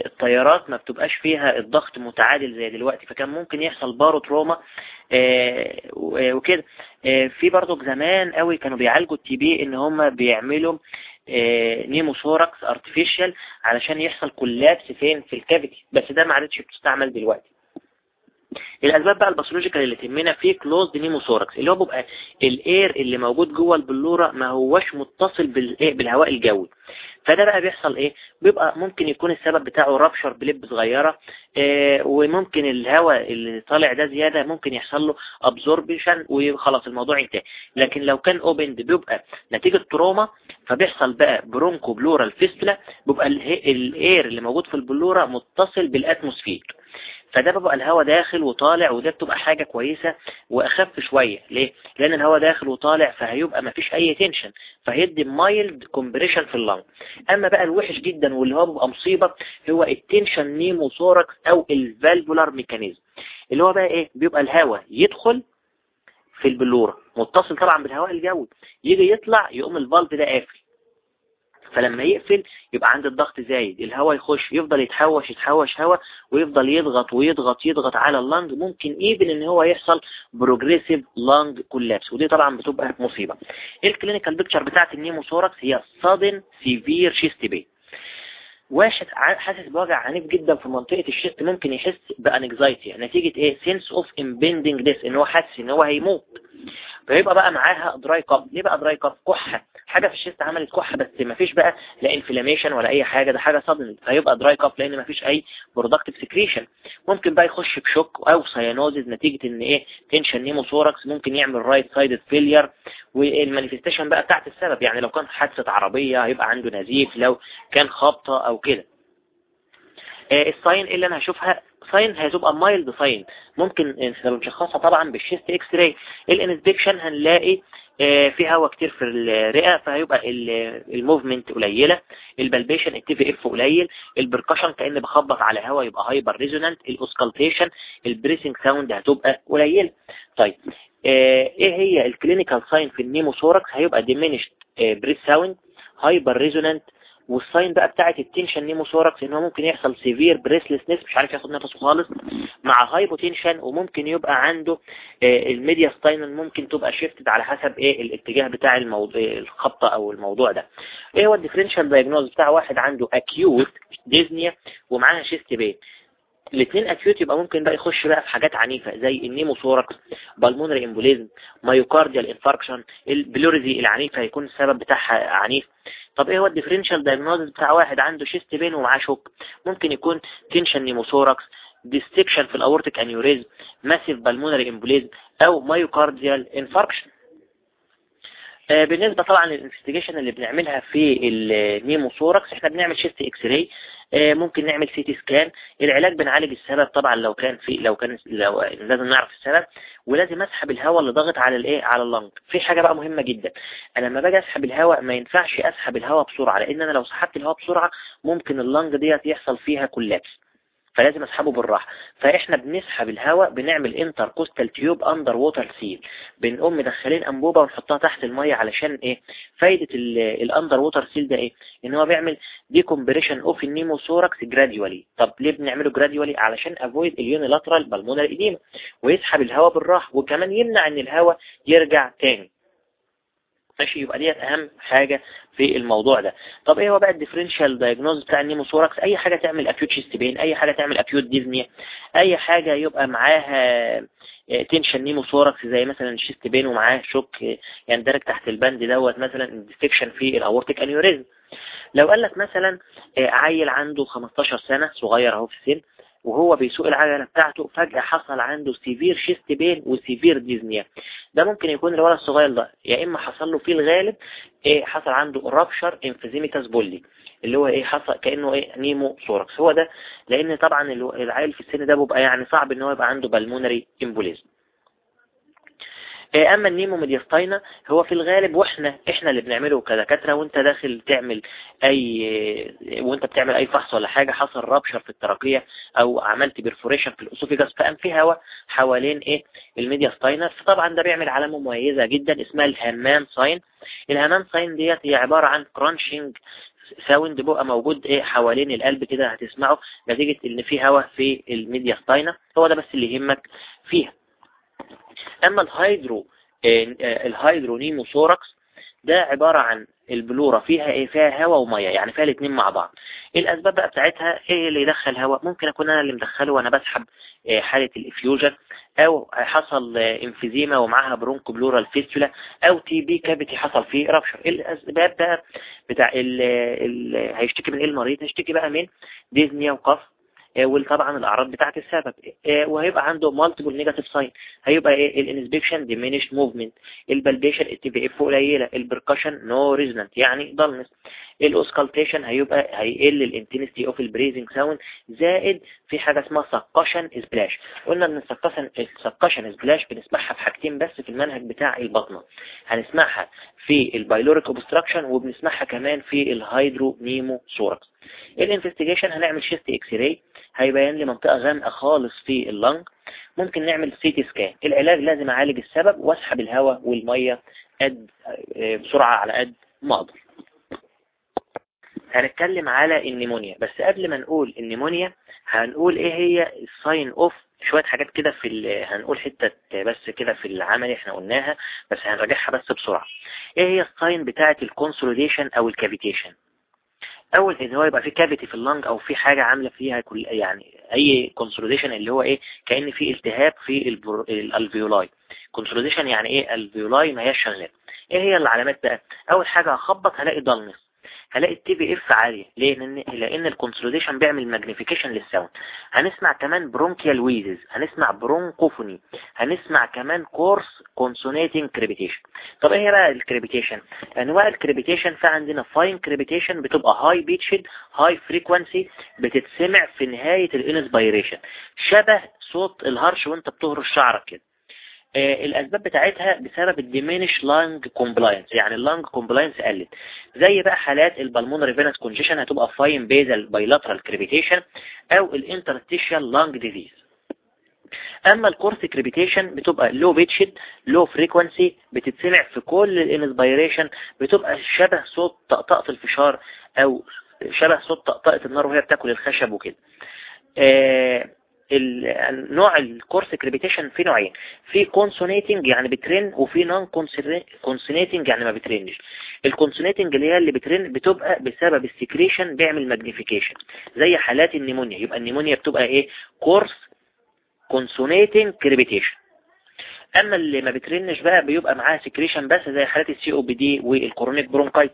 الطيارات ما بتبقاش فيها الضغط متعادل زي دلوقتي فكان ممكن يحصل barotrauma وكده. في برضو زمان قوي كانوا بيعالجوا ال TB إن هم بيعملوا pneumothorax artificial علشان يحصل collapse فين؟ في ال cavity بس ده ما عادتش بتستعمل دلوقتي. الأسباب بقى ال pathological اللي تهمنا في closed pneumothorax اللي هو بيبقى ال air اللي موجود جوه ال pleura ما هوش متصل بالهواء الجوي. فده بقى بيحصل إيه؟ بيبقى ممكن يكون السبب بتاعه rupture bleb صغيرة آه وممكن الهواء اللي طالع ده زيادة ممكن يحصل له absorption وخلاص الموضوع انتهى. لكن لو كان opened بيبقى نتيجة trauma فبيحصل بقى bronchopleural fistula بيبقى ال air اللي موجود في ال pleura متصل بال atmosphere فده بقى الهواء داخل وطالع وده بتبقى حاجة كويسة وأخف شوية. ليه؟ لأن الهواء داخل وطالع فهيبقى ما فيش أي tension فهيدي mild compression في ال lung أما بقى الوحش جدا واللي هو بيبقى مصيبة هو ال tension pneumothorax أو ال valvular mechanism اللي هو بقى إيه؟ بيبقى الهواء يدخل في ال pleura متصل طبعا بالهواء الجوي. يجي يطلع يقوم ال valve ده قافل. فلما يقفل يبقى عند الضغط زايد الهواء يخش يفضل يتحوش يتحوش هواء ويفضل يضغط ويضغط يضغط على ال lung. ممكن even إن هو يحصل progressive lung collapse ودي طبعا بتبقى مصيبة. ال clinical picture بتاعت ال pneumothorax هي sudden severe chest pain واحد حاسس بوجع عنيف جدا في منطقة ال chest ممكن يحس ب anxiety نتيجة إيه؟ sense of impending death إن هو حاسس إن هو هيموت. فيبقى بقى معاها dry cough ليه بقى dry cough كحة. حاجة في ال chest عملت كحة بس ما فيش بقى لا inflammation ولا أي حاجة. ده حاجة صدمة فيبقى dry cough لأن ما فيش أي productive secretion ممكن بقى يخش ب shock أو cyanosis نتيجة إن إيه؟ tension pneumothorax ممكن يعمل right side failure وال manifestation بقى بتاعت السبب. يعني لو كان حادثة عربية هيبقى عنده نزيف لو كان خبطة أو كده. آه، ال sign اللي أنا هشوفها sign هتبقى mild sign ممكن نشخصها طبعا بال chest x-ray ال inspection هنلاقي آه، في هواء كتير في الرئة فهيبقى ال movement قليلة ال palpation ال TVF قليل ال percussion كأن بخبط على هواء يبقى hyperresonant ال auscultation ال breathing sound هتبقى قليلة. طيب آه، إيه هي ال clinical sign في ال pneumothorax هيبقى diminished breath sound hyperresonant وال sign بقى بتاعت ال tension pneumothorax إن هو ممكن يحصل severe breathlessness مش عارف ياخد نفسه خالص مع hypotension وممكن يبقى عنده آه، ال mediastinum ممكن تبقى shifted على حسب إيه الاتجاه بتاع الموضوع الخبطة أو الموضوع ده. إيه هو ال differential diagnosis بتاع واحد عنده acute dyspnea ومعاها chest pain الاثنين acute يبقى ممكن بقى يخش بقى في حاجات عنيفة زي ال pneumothorax pulmonary embolism myocardial infarction ال pleurisy العنيفة هيكون السبب بتاعها عنيف. طب إيه هو ال differential diagnosis بتاع واحد عنده chest pain ومعاه shock؟ ممكن يكون tension pneumothorax dissection في ال aortic aneurysm massive pulmonary embolism أو myocardial infarction بالنسبة طبعا لل investigation اللي بنعملها في ال pneumothorax إحنا بنعمل chest x-ray ممكن نعمل CT scan. العلاج بنعالج السبب طبعا لو كان في لو كان لو لازم نعرف السبب ولازم أسحب الهواء اللي ضاغط على الإيه على ال lung. في حاجة بقى مهمة جدا أنا لما باجي أسحب الهواء ما ينفعش أسحب الهواء بسرعة لأن أنا لو سحبت الهواء بسرعة ممكن ال lung ديت يحصل فيها collapse فلازم اسحبه بالراحة. فإحنا بنسحب الهواء بنعمل intercostal tube underwater seal. بنقوم مدخلين أنبوبة ونحطها تحت المية علشان إيه؟ فايدة ال underwater seal ده إيه؟ إن هو بيعمل decompression of ال pneumothorax gradually طب ليه بنعمله gradually علشان avoid ال unilateral pulmonary edema ويسحب الهواء بالراحة. وكمان يمنع إن الهواء يرجع تاني. ماشي يبقى ديت أهم حاجة في الموضوع ده. طب إيه هو بقى ال differential diagnosis بتاع ال pneumothorax؟ أي حاجة تعمل acute chest pain أي حاجة تعمل acute dyspnea أي حاجة يبقى معاها tension pneumothorax زي مثلا ال chest pain ومعاه shock يندرج تحت البند دوت مثلا dissection في ال aortic aneurysm لو قال لك مثلا آه، عيل عنده 15 سنة صغير أهو في السن وهو بيسوق العجلة بتاعته فجأة حصل عنده severe chest pain و severe dyspnea. ده ممكن يكون الولد الصغير ده يا إما حصل له في الغالب إيه حصل عنده rupture emphysematous bullae اللي هو إيه حصل كأنه إيه pneumothorax. هو ده لأن طبعا العيل في السن ده بيبقى يعني صعب إن هو يبقى عنده pulmonary embolism إيه، أما ال pneumomediastinum هو في الغالب وإحنا إحنا اللي بنعمله كدكاترة وأنت داخل تعمل أي وأنت بتعمل أي فحص ولا حاجة حصل rupture في ال trachea أو عملت perforation في ال esophagus فقام في هواء حوالين إيه ال mediastinum فطبعا ده بيعمل علامة مميزة جدا اسمها ال Hamman sign ال Hamman sign ديت هي عبارة عن crunching sound بقى موجود إيه حوالين القلب كده هتسمعه نتيجة إن في هواء في ال mediastinum هو ده بس اللي يهمك فيها. أما ال hydro آه، آه، ده عبارة عن ال pleura فيها إيه؟ فيها هواء ومية يعني فيها الاثنين مع بعض. الأسباب بقى بتاعتها إيه اللي يدخل هواء؟ ممكن أكون أنا اللي مدخله وأنا بسحب آه، حالة ال effusion أو حصل empyema ومعاها bronchopleural fistula أو TB cavity حصل فيه rupture الأسباب بقى بتاع ال هيشتكي من إيه المريض؟ هيشتكي بقى من dyspnea و cough آه، وطبعا الأعراض بتاعه السبب. آه، وهيبقى عنده multiple negative sign هيبقى إيه؟ ال inspection diminished movement ال palpation ال TVF قليلة. ال percussion no resonant يعني dullness ال auscultation هيبقى هيقل ال intensity of ال breathing sound زائد في حاجة اسمها succussion splash قلنا إن ال succussion ال succussion splash بنسمعها في حاجتين بس في المنهج بتاع البطنة. هنسمعها في ال pyloric obstruction وبنسمعها كمان في ال hydropneumothorax ال investigation هنعمل chest X-ray هيبين لي منطقة غامقة خالص في ال lung. ممكن نعمل CT scan العلاج لازم أعالج السبب وأسحب الهواء والمية قد بسرعة على قد ما أقدر. هنتكلم على ال pneumonia. بس قبل ما نقول النيمونيا هنقول إيه هي ال sign of شوية حاجات كده في هنقول حتة بس كده في العمل إحنا قلناها بس هنراجعها بس بسرعة. إيه هي ال sign بتاعة ال consolidation أو ال cavitation أول إن هو يبقى في cavity في ال lung أو في حاجة عاملة فيها كل يعني أي consolidation اللي هو إيه كأن في التهاب في ال alveoli consolidation يعني إيه؟ alveoli ما هيش شغال. إيه هي العلامات بقى؟ أول حاجة هخبط هلاقي dullness هلاقي ال TVF عالية ليه؟ لأن لأن ال consolidation بيعمل magnification لل sound هنسمع كمان bronchial wheezes هنسمع bronchophony هنسمع كمان coarse consonating crepitation طب إيه بقى ال crepitation أنواع ال crepitation في عندنا fine crepitation بتبقى high pitched high frequency بتتسمع في نهاية ال inspiration شبه صوت الهرش وأنت بتهرش شعرك كده. الأسباب بتاعتها بسبب ال diminished lung compliance يعني ال lung compliance قلت. زي بقى حالات ال pulmonary venous congestion هتبقى fine basal bilateral crepitation أو ال interstitial lung disease أما ال coarse crepitation بتبقى low pitched low frequency بتتسمع في كل ال inspiration بتبقى شبه صوت طقطقة الفشار أو شبه صوت طقطقة النار وهي بتاكل الخشب وكده. آه النوع ال coarse crepitation في نوعين. في consonating يعني بترن وفي non consonating يعني ما بترنش. ال consonating اللي هي اللي بترن بتبقى بسبب ال secretion بيعمل magnification زي حالات ال pneumonia. يبقى ال pneumonia بتبقى إيه؟ coarse consonating crepitation أما اللي ما بترنش بقى بيبقى معاها secretion بس زي حالات ال COPD وال chronic bronchitis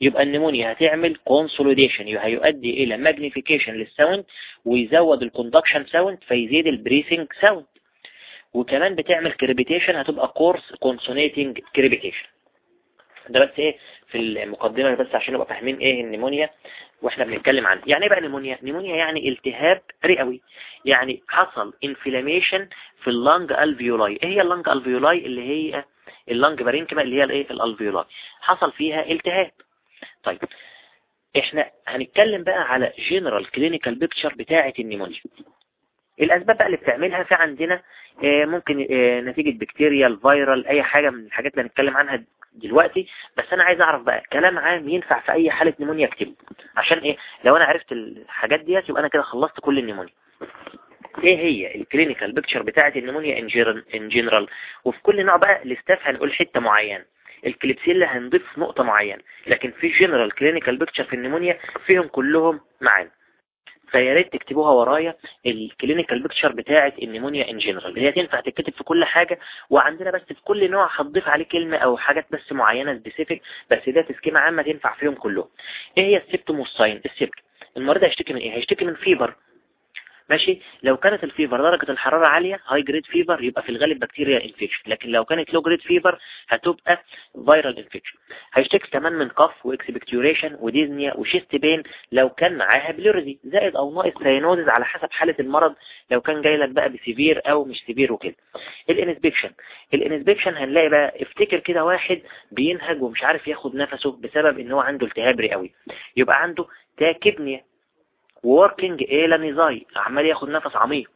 يبقى ال pneumonia هتعمل consolidation هيؤدي إلى magnification لل sound ويزود ال conduction sound فيزيد ال breathing sound وكمان بتعمل crepitation هتبقى coarse consonating crepitation ده بس إيه؟ في المقدمة بس عشان نبقى فاهمين إيه ال pneumonia وإحنا بنتكلم عنه يعني إيه بقى pneumonia pneumonia يعني التهاب رئوي. يعني حصل inflammation في ال lung alveoli إيه هي ال lung alveoli اللي هي ال lung parenchyma اللي هي الإيه؟ ال alveoli حصل فيها التهاب. طيب إحنا هنتكلم بقى على general clinical picture بتاعة ال pneumonia الأسباب بقى اللي بتعملها في عندنا آه، ممكن آه، نتيجة بكتيريا ال viral أي حاجة من الحاجات اللي هنتكلم عنها دلوقتي بس أنا عايز أعرف بقى كلام عام ينفع في أي حالة pneumonia اكتبه عشان إيه؟ لو أنا عرفت الحاجات ديت يبقى أنا كده خلصت كل ال pneumonia إيه هي ال clinical picture بتاعة ال pneumonia in general وفي كل نوع بقى ال staph هنقول حتة معينة. ال Klebsiella هنضيف نقطة معينة. لكن في general clinical picture في ال pneumonia فيهم كلهم معانا. فيا ريت تكتبوها ورايا ال clinical picture بتاعه ال pneumonia in general هي تنفع تتكتب في كل حاجة وعندنا بس في كل نوع هتضيف عليه كلمة أو حاجات بس معينة specific بس ده تسكيمة عامة تنفع فيهم كلهم إيه هي ال symptom وال sign ال symptom المريض هيشتكي من إيه؟ هيشتكي من fever. ماشي؟ لو كانت ال fever درجة الحرارة عالية high grade fever يبقى في الغالب bacterial infection لكن لو كانت low grade fever هتبقى viral infection هيشتكي كمان من cough و expectoration و dyspnea و chest pain لو كان معاها pleurisy زائد أو ناقص cyanosis على حسب حالة المرض لو كان جاي لك بقى ب severe أو مش severe وكده. ال inspection ال inspection هنلاقي بقى افتكر كده واحد بينهج ومش عارف ياخد نفسه بسبب إن هو عنده التهاب رئوي. يبقى عنده tachypnea. Working alae nasi عمال ياخد نفس عميق.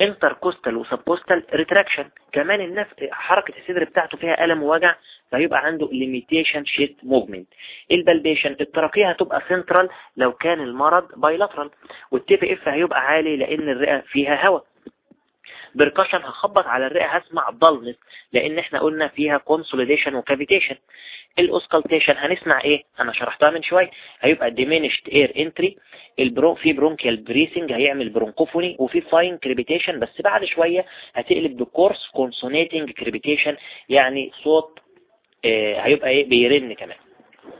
intercostal و subcostal retraction كمان النفس حركة الصدر بتاعته فيها ألم ووجع فيبقى عنده limitation chest movement ال palpation ال trachea هتبقى سنترال لو كان المرض bilateral وال TVF هيبقى عالي لأن الرئة فيها هواء. percussion هخبط على الرئة هسمع dullness لأن إحنا قلنا فيها consolidation و cavitation ال auscultation هنسمع إيه؟ أنا شرحتها من شوية. هيبقى diminished air entry. البرو في bronchial breathing هيعمل bronchophony وفي fine crepitation بس بعد شوية هتقلب ب coarse consonating crepitation يعني صوت آه هيبقى إيه؟ بيرن كمان.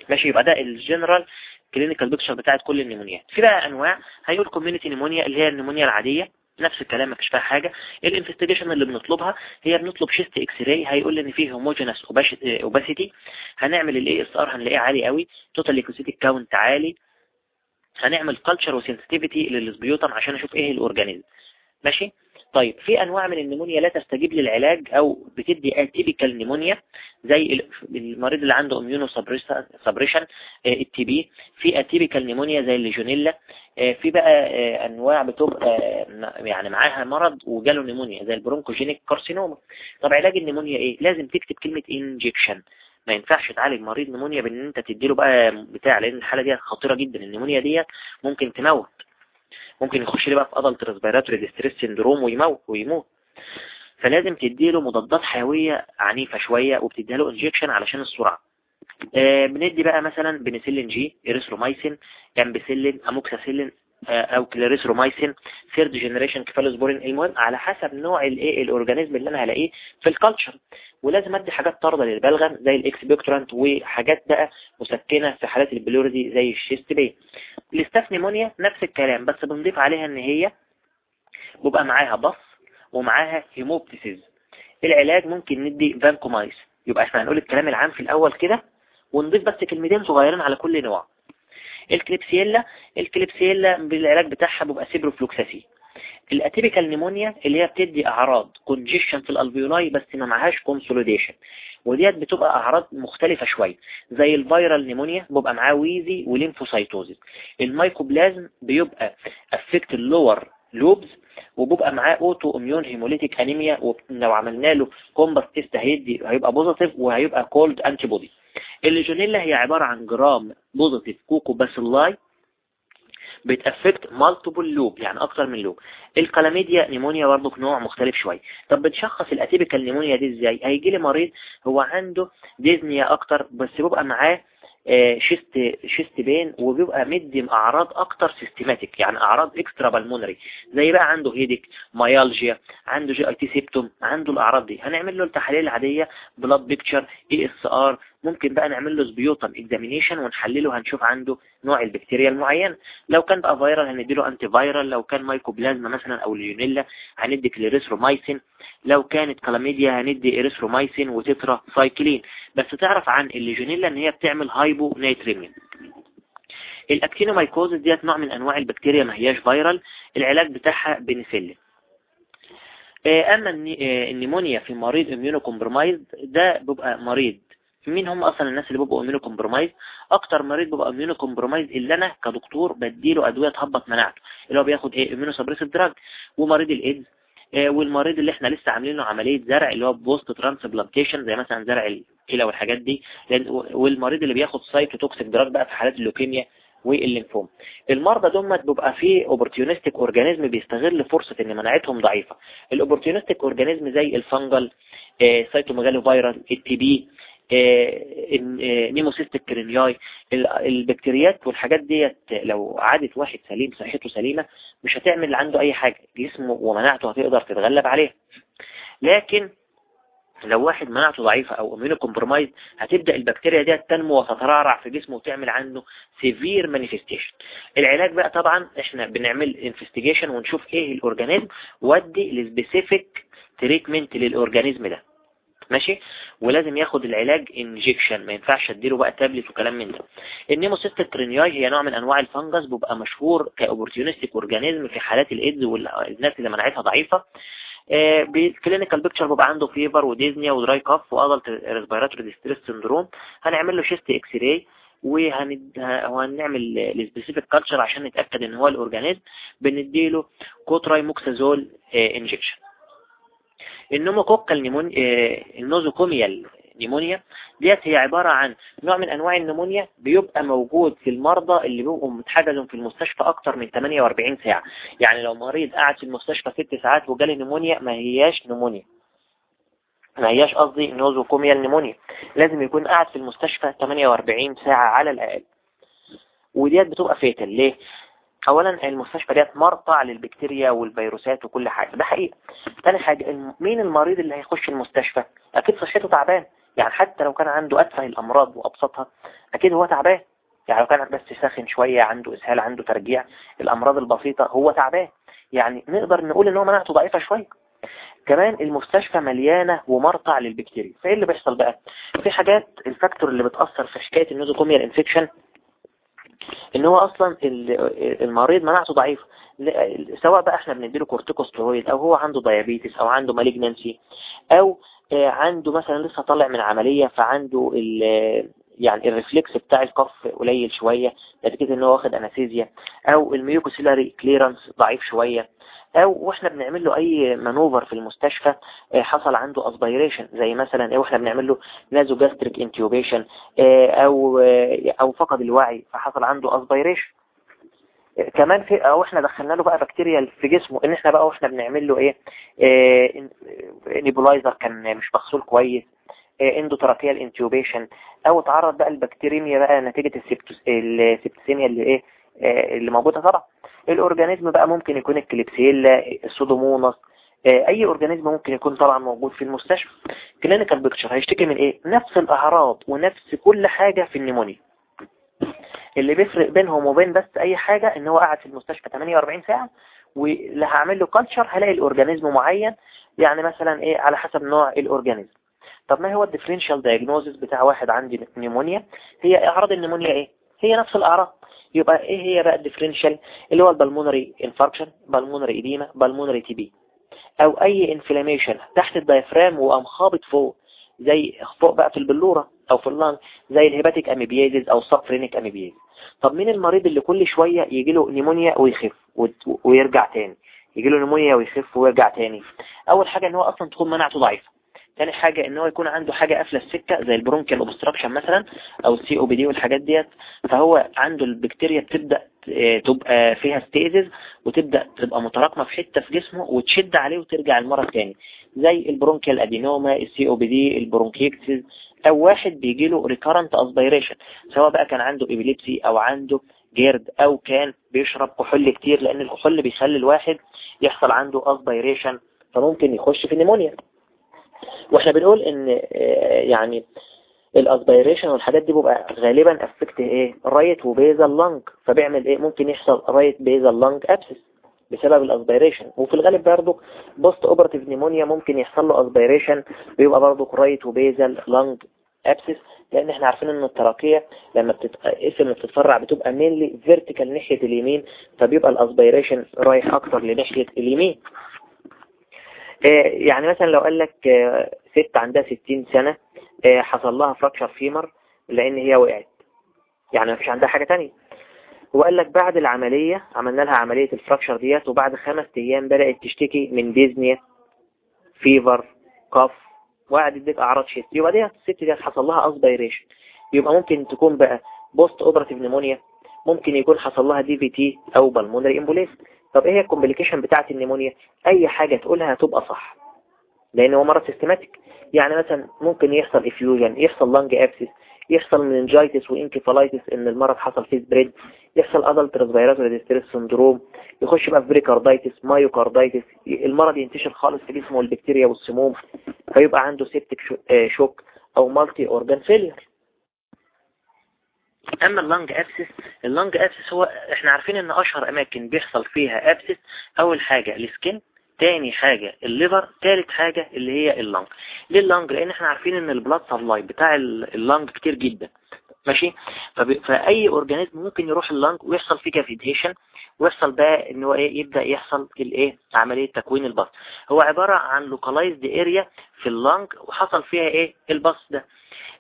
ماشي؟ يبقى ده ال general clinical picture بتاعت كل ال pneumonia ات. في بقى أنواع هيقول community pneumonia اللي هي ال pneumonia العادية. نفس الكلام مفيش فيها حاجة. ال investigation اللي بنطلبها هي بنطلب chest X-ray هيقول إن فيه homogenous opacity هنعمل ال ESR هنلاقيه عالي قوي total leukocytic count عالي. هنعمل culture و sensitivity لل sputum عشان أشوف إيه ال organism ماشي؟ طيب في أنواع من ال pneumonia لا تستجيب للعلاج أو بتدي atypical pneumonia زي المريض اللي عنده immunosuppression ال TB في atypical pneumonia زي الليجونيلا آه، في بقى آه، أنواع بتبقى آه، يعني معاها مرض وجاله pneumonia زي ال bronchogenic carcinoma. طب علاج ال pneumonia إيه؟ لازم تكتب كلمة injection ما ينفعش تعالج مريض pneumonia بإن أنت تديله بقى بتاع لأن الحالة دي خطيرة جدا. ال pneumonia ديت ممكن تموت. ممكن يخش لي بقى في adult respiratory distress syndrome ويموت ويموت. فلازم تديله مضادات حيوية عنيفة شوية وبتديها له injection علشان السرعة. آه بندي بقى مثلا penicillin G erythromycin ampicillin amoxicillin أو clarithromycin third generation cephalosporin المهم على حسب نوع الايه ال organism اللي أنا هلاقيه في ال culture ولازم أدي حاجات طاردة للبلغم زي ال expectorant وحاجات بقى مسكنة في حالات ال pleurisy زي ال chest pain ال staph pneumonia نفس الكلام بس بنضيف عليها إن هي بيبقى معاها pus ومعاها hemoptysis العلاج ممكن ندي فانكومايس. يبقى إحنا هنقول الكلام العام في الأول كده ونضيف بس كلمتين صغيرين على كل نوع. ال Klebsiella ال Klebsiella بالعلاج بتاعها بيبقى سيبروفلوكساسي ال atypical pneumonia اللي هي بتدي أعراض congestion في ال alveoli بس ما معهاش consolidation وديت بتبقى أعراض مختلفة شوية. زي ال viral pneumonia بيبقى معاه wheeze و lymphocytosis ال Mycoplasma بيبقى affect ال lower lobes وبيبقى معاه autoimmune hemolytic anemia ولو عملنا له Coombs test هيدي هيبقى positive وهيبقى cold antibody ال Legionella هي عبارة عن gram positive coccobacilli بت affect multiple lobe يعني أكتر من lobe ال Chlamydia pneumonia برضه نوع مختلف شوية طب بنشخص ال atypical pneumonia دي إزاي؟ هيجي لي مريض هو عنده dyspnea أكتر بس بيبقى معاه chest chest pain وبيبقى مدي أعراض أكتر systematic يعني أعراض extrapulmonary زي بقى عنده headache myalgia عنده GIT symptom عنده الأعراض دي. هنعمل له التحاليل العادية blood picture ESR ممكن بقى نعمل له sputum examination ونحلله هنشوف عنده نوع البكتيريا المعين. لو كان بقى viral هنديله antiviral لو كان مايكوبلازما مثلا أو ليونيلا هندي clarithromycin لو كانت كلاميديا هندي erythromycin و tetracycline بس تعرف عن الليجونيلا إن هي بتعمل hyponatremia ال actinomycosis ديت نوع من أنواع البكتيريا ما هياش viral العلاج بتاعها بنسلين. أما ال pneumonia في مريض immunocompromised ده بيبقى مريض مين هم أصلا الناس اللي بيبقوا immunocompromised أكتر مريض بيبقى immunocompromised اللي أنا كدكتور بديله أدوية تهبط مناعته اللي هو بياخد إيه؟ immunosuppressive drug ومريض الإيدز آه والمريض اللي إحنا لسه عاملين له عملية زرع اللي هو post transplantation زي مثلا زرع الكلى والحاجات دي والمريض اللي بياخد cytotoxic drug بقى في حالات ال leukemia وال lymphoma. المرضى دول بيبقى فيه opportunistic organism بيستغل فرصة إن مناعتهم ضعيفة. ال opportunistic organism زي ال fungal cytomegalo viral ال TB Pneumocystis carinii البكتيريات والحاجات ديت لو عدت واحد سليم صحته سليمة مش هتعمل عنده أي حاجة جسمه ومناعته هتقدر تتغلب عليها. لكن لو واحد مناعته ضعيفة أو immunocompromised هتبدأ البكتيريا دي تنمو وتترعرع في جسمه وتعمل عنده severe manifestation العلاج بقى طبعا إحنا بنعمل investigation ونشوف إيه ال organism ودي ال specific treatment لل organism ده. ماشي؟ ولازم ياخد العلاج injection ما ينفعش اديله بقى تابلت وكلام من ده. ال Pneumocystis carinii هي نوع من أنواع ال fungus بيبقى مشهور ك opportunistic organism في حالات الإيدز والناس اللي مناعتها ضعيفة. بال clinical picture بيبقى عنده fever و dyspnea و dry cough و adult respiratory distress syndrome هنعمل له chest X-ray وهنعمل ال specific culture عشان نتأكد إن هو ال organism بنديله co-trimoxazole injection ال pneumococcal pneumon ال nosocomial pneumonia ديت هي عبارة عن نوع من أنواع ال pneumonia بيبقى موجود في المرضى اللي بيبقوا متحجزوا في المستشفى أكتر من 48 ساعة. يعني لو مريض قاعد في المستشفى 6 ساعات وجاله pneumonia ما هياش pneumonia. ما هياش قصدي nosocomial pneumonia. لازم يكون قاعد في المستشفى 48 ساعة على الأقل. وديت بتبقى فيتل ليه؟ اولا المستشفى ديت مرطع للبكتيريا والفيروسات وكل حاجة. ده حقيقة. تاني حاجة مين المريض اللي هيخش المستشفى؟ أكيد صحته تعبان. يعني حتى لو كان عنده اتفه الأمراض وأبسطها أكيد هو تعبان. يعني لو كان بس ساخن شوية عنده إسهال عنده ترجيع الأمراض البسيطة هو تعبان. يعني نقدر نقول إن هو مناعته ضعيفة شوية. كمان المستشفى مليانة ومرطع للبكتيريا. فإيه اللي بيحصل بقى؟ في حاجات ال factor اللي بتأثر في حكاية ال nosocomial infection إن هو أصلا المريض مناعته ضعيفة. سواء بقى إحنا بنديله كورتيكوستيرويد أو هو عنده diabetes أو عنده malignancy أو عنده مثلا لسه طالع من عملية فعنده يعني ال reflex بتاع ال cough قليل شوية نتيجة إن هو واخد anesthesia أو ال mucociliary clearance ضعيف شوية أو وإحنا بنعمل له أي maneuver في المستشفى آه، حصل عنده aspiration زي مثلا إيه وإحنا بنعمل له nasogastric intubation أو آه، أو فقد الوعي فحصل عنده aspiration كمان في أو إحنا دخلنا له بقى بكتيريا في جسمه إن إحنا بقى وإحنا بنعمل له إيه nebulizer كان مش مغسول كويس. endotracheal intubation أو تعرض بقى ال bacteremia بقى نتيجة ال septicemia اللي إيه اللي موجودة طبعا. ال organism بقى ممكن يكون ال Klebsiella ال Pseudomonas أي organism ممكن يكون طبعا موجود في المستشفى. clinical picture هيشتكي من إيه؟ نفس الأعراض ونفس كل حاجة في ال pneumonia اللي بيفرق بينهم وبين بس أي حاجة إن هو قاعد في المستشفى 48 ساعة واللي هعمل له culture هلاقي ال organism معين يعني مثلا إيه على حسب نوع ال organism. طب ما هو ال differential diagnosis بتاع واحد عنده pneumonia؟ هي أعراض ال pneumonia إيه؟ هي نفس الأعراض. يبقى إيه هي بقى ال differential اللي هو ال pulmonary infarction pulmonary edema pulmonary TB أو أي inflammation تحت ال diaphragm وقام خابط فوق زي فوق بقى في البلورة أو في ال lung زي ال hepatic amoebiasis أو ال subphrenic amoebiasis طب مين المريض اللي كل شوية يجي له pneumonia ويخف ويرجع تاني؟ يجي له pneumonia ويخف ويرجع تاني. أول حاجة إن هو أصلا تكون مناعته ضعيفة. تاني حاجة إن هو يكون عنده حاجة قافلة السكة زي ال bronchial obstruction مثلا أو ال COPD والحاجات ديت. فهو عنده البكتيريا بتبدأ آه، تبقى فيها stasis وتبدأ تبقى متراكمة في حتة في جسمه وتشد عليه وترجع المرض تاني. زي ال bronchial adenoma ال COPD ال bronchiectasis أو واحد بيجي له recurrent aspiration سواء بقى كان عنده epilepsy أو عنده GERD أو كان بيشرب كحول كتير لأن الكحول بيخلي الواحد يحصل عنده aspiration فممكن يخش في pneumonia وإحنا بنقول إن آه، يعني ال aspiration والحاجات دي بيبقى غالبا affect إيه؟ right و basal lung فبيعمل إيه؟ ممكن يحصل right basal lung abscess بسبب ال aspiration. وفي الغالب برضه post operative pneumonia ممكن يحصل له aspiration بيبقى برضه right و basal lung abscess لأن إحنا عارفين إن ال trachea لما بتتقسم بتتفرع بتبقى mainly vertical ناحية اليمين فبيبقى ال aspiration رايح أكتر لناحية اليمين. يعني مثلا لو قال لك آه، ست عندها 60 سنة آه، حصل لها fracture femur لأن هي وقعت. يعني ما فيش عندها حاجة تانية. وقال لك بعد العملية عملنا لها عملية ال fracture ديت وبعد خمس أيام بدأت تشتكي من dyspnea fever cough وقعد يديك أعراض chest. يبقى دي الست ديت حصل لها aspiration يبقى ممكن تكون بقى post operative pneumonia ممكن يكون حصل لها DVT أو pulmonary embolus طب إيه ال complication بتاعت ال pneumonia؟ أي حاجة تقولها هتبقى صح. لأن هو مرض systematic يعني مثلا ممكن يحصل effusion يحصل lung abscess يحصل meningitis و encephalitis إن المرض حصل فيه spread يحصل adult respiratory distress syndrome يخش بقى في pericarditis myocarditis المرض ينتشر خالص في جسمه البكتيريا والسموم فيبقى عنده septic shock آه، أو multi organ failure أما ال lung abscess ال lung abscess هو إحنا عارفين إن أشهر أماكن بيحصل فيها abscess أول حاجة ال skin تاني حاجة ال liver تالت حاجة اللي هي ال lung. ليه ال lung؟ لأن إحنا عارفين إن ال blood supply بتاع ال lung كتير جدا. ماشي؟ فأي organism ممكن يروح ال lung ويحصل فيه cavitation ويحصل بقى إن هو إيه يبدأ يحصل الإيه عملية تكوين ال pus. هو عبارة عن localized area في ال lung وحصل فيها إيه ال pus ده.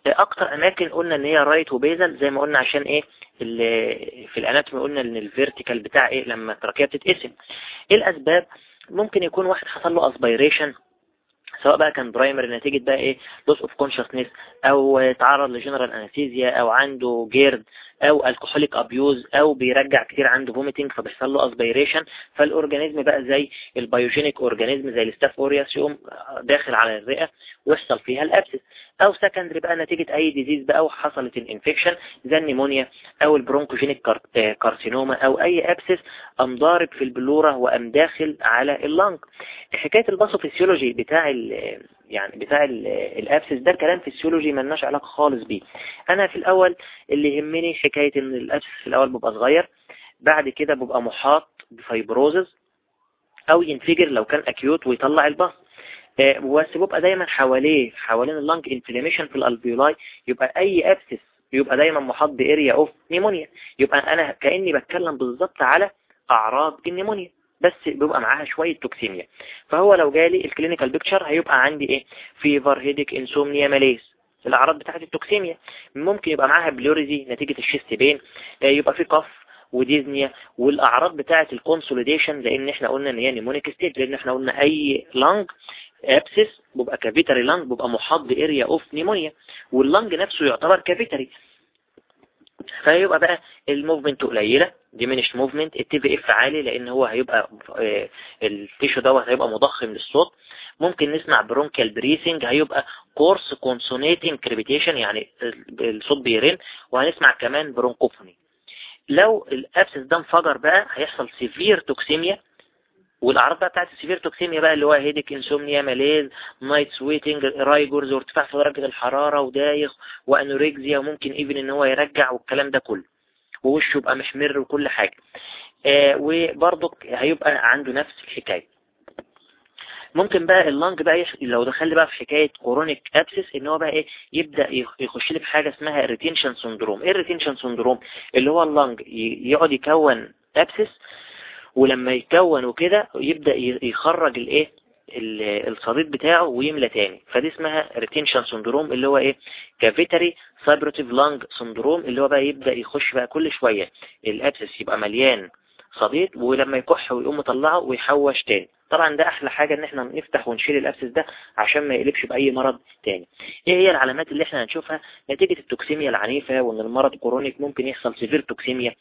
أكتر أماكن قلنا إن هي right و basal زي ما قلنا عشان إيه في ال anatomy قلنا إن ال vertical بتاع إيه لما ال trachea بتتقسم. إيه الأسباب؟ ممكن يكون واحد حصل له aspiration سواء بقى كان primary نتيجة بقى إيه loss of consciousness أو تعرض ل general anesthesia أو عنده GERD أو alcoholic abuse أو بيرجع كتير عنده vomiting فبيحصل له aspiration فال organism بقى زي ال pyogenic organism زي ال staph aureus يقوم داخل على الرئة ويحصل فيها ال abscess أو secondary بقى نتيجة أي disease بقى وحصلت ال infection زي ال pneumonia أو ال bronchogenic carcinoma أو أي abscess ام ضارب في البلورة وام داخل على ال lung حكاية ال pathophysiology بتاع يعني بتاع ال abscess ده كلام فيسيولوجي ملناش علاقة خالص بيه. أنا في الأول اللي يهمني حكاية إن ال abscess في الأول بيبقى صغير بعد كده بيبقى محاط ب fibrosis أو ينفجر لو كان acute ويطلع ال pus. آه، بس بيبقى دايما حواليه حوالين ال lung inflammation في ال alveoli يبقى أي abscess يبقى دايما محاط ب area of pneumonia يبقى أنا كأني بتكلم بالظبط على أعراض ال pneumonia بس بيبقى معاها شوية toxemia. فهو لو جالي ال clinical picture هيبقى عندي إيه؟ fever headache insomnia malaise الأعراض بتاعه ال toxemia ممكن يبقى معاها pleurisy نتيجة ال chest pain آه، يبقى في cough و dyspnea. والأعراض بتاعه ال consolidation لأن إحنا قلنا إن هي pneumonic state لأن إحنا قلنا أي lung abscess بيبقى cavitary lung بيبقى محاط ب area of pneumonia وال lung نفسه يعتبر cavitary فيبقى بقى ال movement قليلة diminished movement ال TVF عالي لأن هو هيبقى آه، ال tissue دوت هيبقى مضخم للصوت. ممكن نسمع bronchial breathing هيبقى coarse consonating crepitation يعني الصوت بيرن. وهنسمع كمان bronchophony لو ال abscess ده انفجر بقى هيحصل severe toxemia والأعراض بقى بتاعت ال severe toxemia بقى اللي هو headache insomnia malaise night sweating rigors وارتفاع في درجة الحرارة ودايخ و anorexia وممكن even إن هو يرجع والكلام ده كله. ووشه يبقى محمر وكل حاجة. آه وبرضك هيبقى عنده نفس الحكاية. ممكن بقى ال lung بقى يح... لو دخل بقى في حكاية chronic abscess إن هو بقى إيه يبدأ يخش لي في حاجة اسمها retention syndrome إيه ال retention syndrome اللي هو ال lung يقعد يكون abscess ولما يكون وكده يبدأ يخرج الايه؟ الصديد بتاعه ويملى تاني. فدي اسمها retention syndrome اللي هو إيه؟ cavitary suppurative lung syndrome اللي هو بقى يبدأ يخش بقى كل شوية. ال abscess يبقى مليان صديد ولما يكح ويقوم مطلعه ويحوش تاني. طبعا ده أحلى حاجة إن إحنا نفتح ونشيل ال abscess ده عشان ما يقلبش بأي مرض تاني. إيه هي العلامات اللي إحنا هنشوفها؟ نتيجة ال toxemia العنيفة وإن المرض chronic ممكن يحصل severe toxemia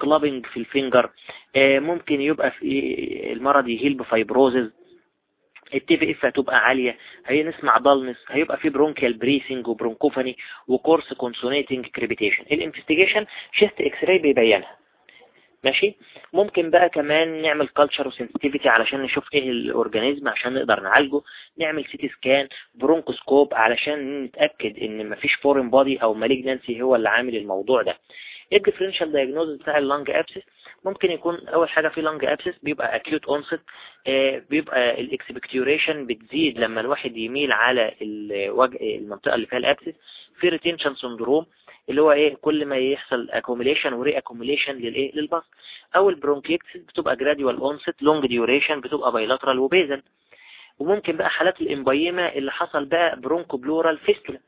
clubbing في ال finger آه ممكن يبقى في المرض ي heal ب fibrosis. ال TVF هتبقى عالية هي نسمع dullness هيبقى في bronchial breathing و bronchophony و coarse consonating crepitation ال investigation chest X-ray بيبينها. ماشي؟ ممكن بقى كمان نعمل culture و sensitivity علشان نشوف إيه ال organism عشان نقدر نعالجه. نعمل CT scan bronchoscope علشان نتأكد إن مفيش foreign body أو malignancy هو اللي عامل الموضوع ده. ال differential diagnosis بتاع ال lung abscess ممكن يكون أول حاجة في lung abscess بيبقى acute onset بيبقى ال expectoration بتزيد لما الواحد يميل على المنطقة اللي فيها ال abscess في retention syndrome اللي هو إيه كل ما يحصل accumulation و re accumulation للإيه لل pus أو ال bronchiectasis بتبقى gradual onset long duration بتبقى bilateral و basal وممكن بقى حالات ال empyema اللي حصل بقى bronchopleural fistula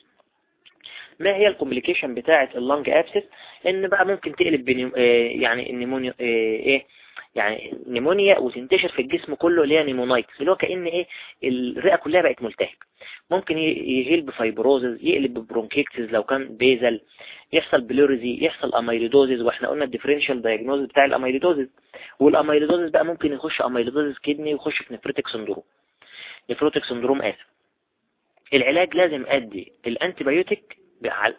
ما هي ال complication بتاعة ال lung abscess إن بقى ممكن تقلب. آه يعني ال pneumonia آه إيه يعني pneumonia وتنتشر في الجسم كله اللي هي pneumonitis اللي هو كأن إيه الرئة كلها بقت ملتهبة. ممكن ي heal ب fibrosis يقلب ب bronchiectasis لو كان basal يحصل pleurisy يحصل amyloidosis وإحنا قلنا ال differential diagnosis بتاع ال amyloidosis و ال amyloidosis بقى ممكن يخش amyloidosis kidney ويخش في nephritic syndrome. nephrotic syndrome آسف. العلاج لازم ادي ال antibiotic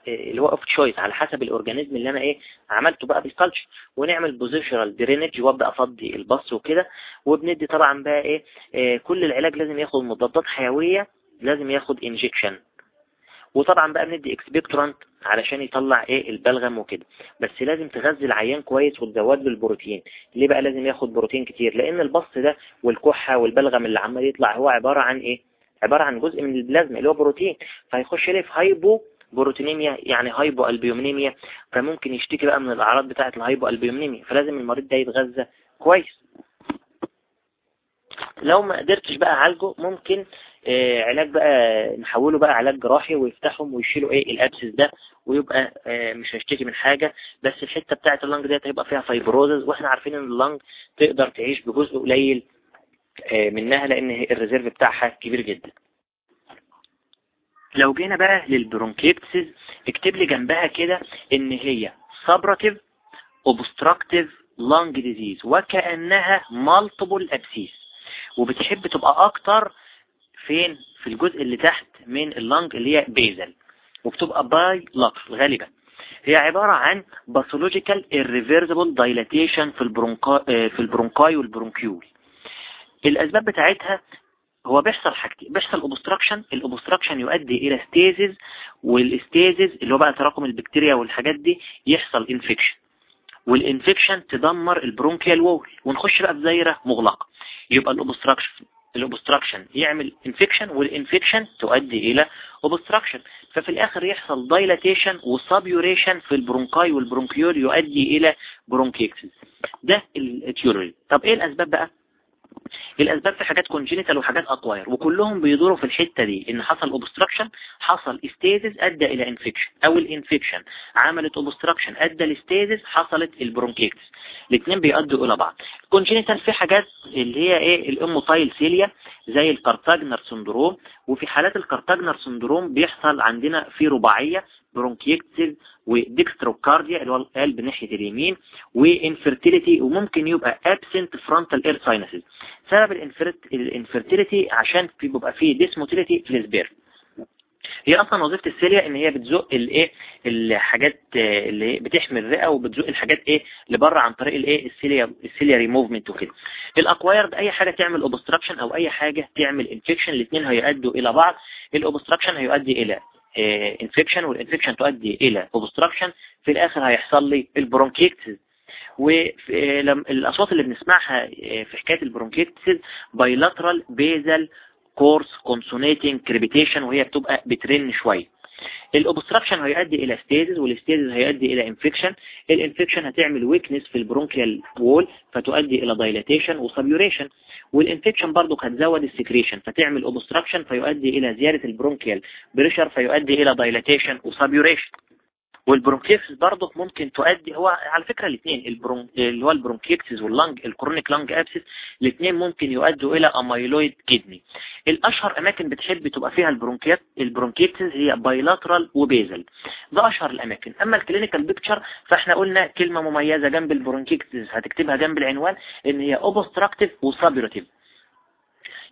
اللي هو of choice على حسب ال organism اللي أنا إيه عملته بقى بال culture ونعمل positional drainage وأبدأ أفضي ال pus وكده. وبندي طبعا بقى إيه, إيه كل العلاج لازم ياخد مضادات حيوية لازم ياخد injection وطبعا بقى بندي expectorant علشان يطلع إيه البلغم وكده. بس لازم تغذي العيان كويس وتزود له البروتين ليه بقى لازم ياخد بروتين كتير؟ لأن ال pus ده والكحة والبلغم اللي عمال يطلع هو عبارة عن إيه؟ عبارة عن جزء من البلازما اللي هو بروتين. فهيخش ليه في hypoproteinemia يعني hypoalbuminemia فممكن يشتكي بقى من الأعراض بتاعة ال hypoalbuminemia فلازم المريض ده يتغذى كويس. لو ما قدرتش بقى أعالجه ممكن آه علاج بقى نحوله بقى علاج جراحي ويفتحهم ويشيلوا إيه ال abscess ده ويبقى آه مش هيشتكي من حاجة. بس الحتة بتاعة ال lung ديت هيبقى فيها fibrosis وإحنا عارفين إن ال lung تقدر تعيش بجزء قليل آه منها لأن ال reserve بتاعها كبير جدا. لو جينا بقى لل bronchiectasis اكتب لي جنبها كده إن هي suppurative obstructive lung disease وكأنها multiple abscess. وبتحب تبقى أكتر فين؟ في الجزء اللي تحت من ال lung اللي هي basal وبتبقى bilateral غالبا. هي عبارة عن pathological irreversible dilatation في البرونكا في البرونكاي والبرونكيول. الأسباب بتاعتها هو بيحصل حاجتين بيحصل obstruction ال obstruction يؤدي إلى stasis و ال stasis اللي هو بقى تراكم البكتيريا والحاجات دي يحصل infection و ال infection تدمر ال bronchial wall ونخش بقى في دايرة مغلقة. يبقى الاوبستراكشن الاوبستراكشن يعمل انفكشن والانفكشن تؤدي إلى اوبستراكشن ففي الآخر يحصل دايلاتيشن وسابيوريشن في البرونكاي والبرونكيول يؤدي إلى bronchiectasis ده ال theory طب إيه الأسباب بقى؟ الاسباب في حاجات congenital وحاجات acquired وكلهم بيدوروا في الحتة دي إن حصل obstruction حصل stasis أدى إلى infection أو ال infection عملت obstruction أدى ل stasis حصلت ال bronchiectasis الاثنين بيؤدوا إلى بعض. congenital في حاجات اللي هي إيه؟ ال immotile cilia زي ال Kartagener syndrome وفي حالات ال Kartagener syndrome بيحصل عندنا في رباعية bronchiectasis و dextrocardia اللي هو القلب ناحية اليمين و infertility وممكن يبقى absent frontal air sinuses سبب ال infertility عشان بيبقى فيه dysmotility في ال sperm هي أصلا وظيفة ال cilia إن هي بتزق الايه الحاجات اللي بتحمي الرئة وبتزق الحاجات إيه لبره عن طريق الايه ال cilia ال ciliary movement وكده. ال acquired اي حاجة تعمل obstruction أو أي حاجة تعمل infection الاثنين هيؤدوا إلى بعض. ال obstruction هيؤدي إلى infection و ال infection تؤدي إلى obstruction في الآخر هيحصل لي ال bronchiectasis والاصوات اللي بنسمعها في حكاية ال bronchiectasis bilateral basal coarse consonating crepitation وهي بتبقى بترن شوية. الاوبستراكشن هيؤدي إلى ستيزز والستيزز هيؤدي إلى انفكشن الانفكشن هتعمل ويكنس في البرونكيال وول فتؤدي إلى dilatation و suppuration و ال infection برضو هتزود ال secretion فتعمل obstruction فيؤدي إلى زيادة ال bronchial pressure فيؤدي إلى dilatation و suppuration و ال bronchiectasis برضه ممكن تؤدي هو على فكرة الاثنين البرون... اللي هو البرونكيكسس واللنج الكرونيك لانج ابسس الاثنين ممكن يؤدوا إلى amyloid kidney الأشهر أماكن بتحب تبقى فيها ال bronchie ال bronchiectasis هي bilateral و basal ده أشهر الأماكن. أما ال clinical picture فإحنا قلنا كلمة مميزة جنب ال bronchiectasis هتكتبها جنب العنوان إن هي obstructive و suppurative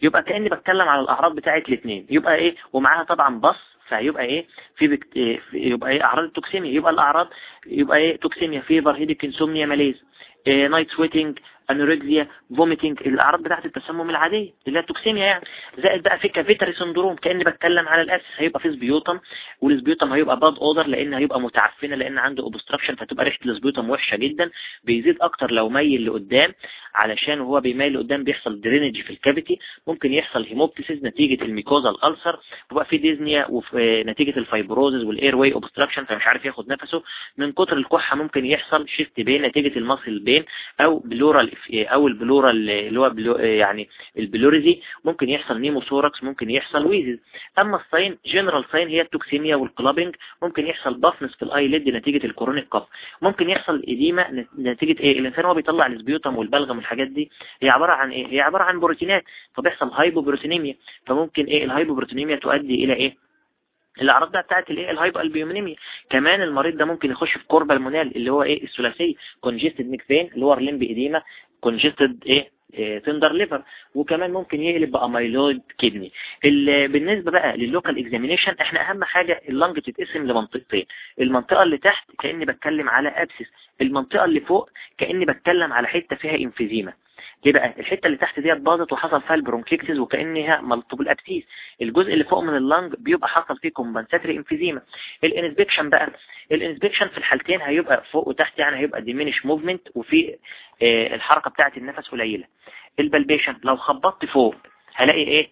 يبقى كأني بتكلم على الأعراض بتاعت الاثنين. يبقى إيه؟ ومعاها طبعا بص فيبقى إيه في بكت... يبقى إيه أعراض ال toxemia يبقى الأعراض يبقى إيه toxemia fever headache insomnia malaise إيه night sweating anorexia vomiting الأعراض بتاعت التسمم العادية اللي هي ال toxemia يعني. زائد بقى في cavitary syndrome كأني بتكلم على ال abscess هيبقى في sputum وال sputum هيبقى bad odor لأن هيبقى متعفنة لأن عنده obstruction فتبقى ريحة ال sputum وحشة جدا بيزيد أكتر لو ميل لقدام علشان وهو بيميل لقدام بيحصل drainage في ال cavity ممكن يحصل hemoptysis نتيجة ال mucosal ulcer وبقى في dyspnea ونتيجه ال fibrosis وال airway obstruction فمش عارف ياخد نفسه. من كتر الكحة ممكن يحصل chest pain نتيجة ال muscle pain أو pleural أو ال pleural اللي هو pleu يعني ال pleurisy ممكن يحصل pneumothorax ممكن يحصل wheezes أما ال sign general sign هي ال toxemia وال clubbing ممكن يحصل puffiness في ال eyelid نتيجة ال chronic cough ممكن يحصل edema نتيجة إيه؟ الإنسان هو بيطلع ال sputum والبلغم والحاجات دي. هي عبارة عن إيه؟ هي عبارة عن بروتينات. فبيحصل hypoproteinemia فممكن إيه؟ ال hypoproteinemia تؤدي إلى إيه؟ الأعراض بقى بتاعت الايه ال hypoalbuminemia كمان المريض ده ممكن يخش في cor pulmonale اللي هو إيه؟ الثلاثي congested neck vein اللي هو limb edema congested إيه؟ tender liver وكمان ممكن يقلب ب amyloid kidney بالنسبة بقى لل local examination إحنا أهم حاجة ال lung تتقسم لمنطقتين. المنطقة اللي تحت كأني بتكلم على abscess المنطقة اللي فوق كأني بتكلم على حتة فيها emphysema ليه بقى الحتة اللي تحت ديت باظت وحصل فيها ال bronchiectasis وكأنها multiple abscess الجزء اللي فوق من ال lung بيبقى حصل فيه compensatory emphysema ال inspection بقى ال inspection في الحالتين هيبقى فوق وتحت يعني هيبقى diminished movement وفي آه الحركة بتاعة النفس قليلة. ال palpation لو خبطت فوق هلاقي إيه؟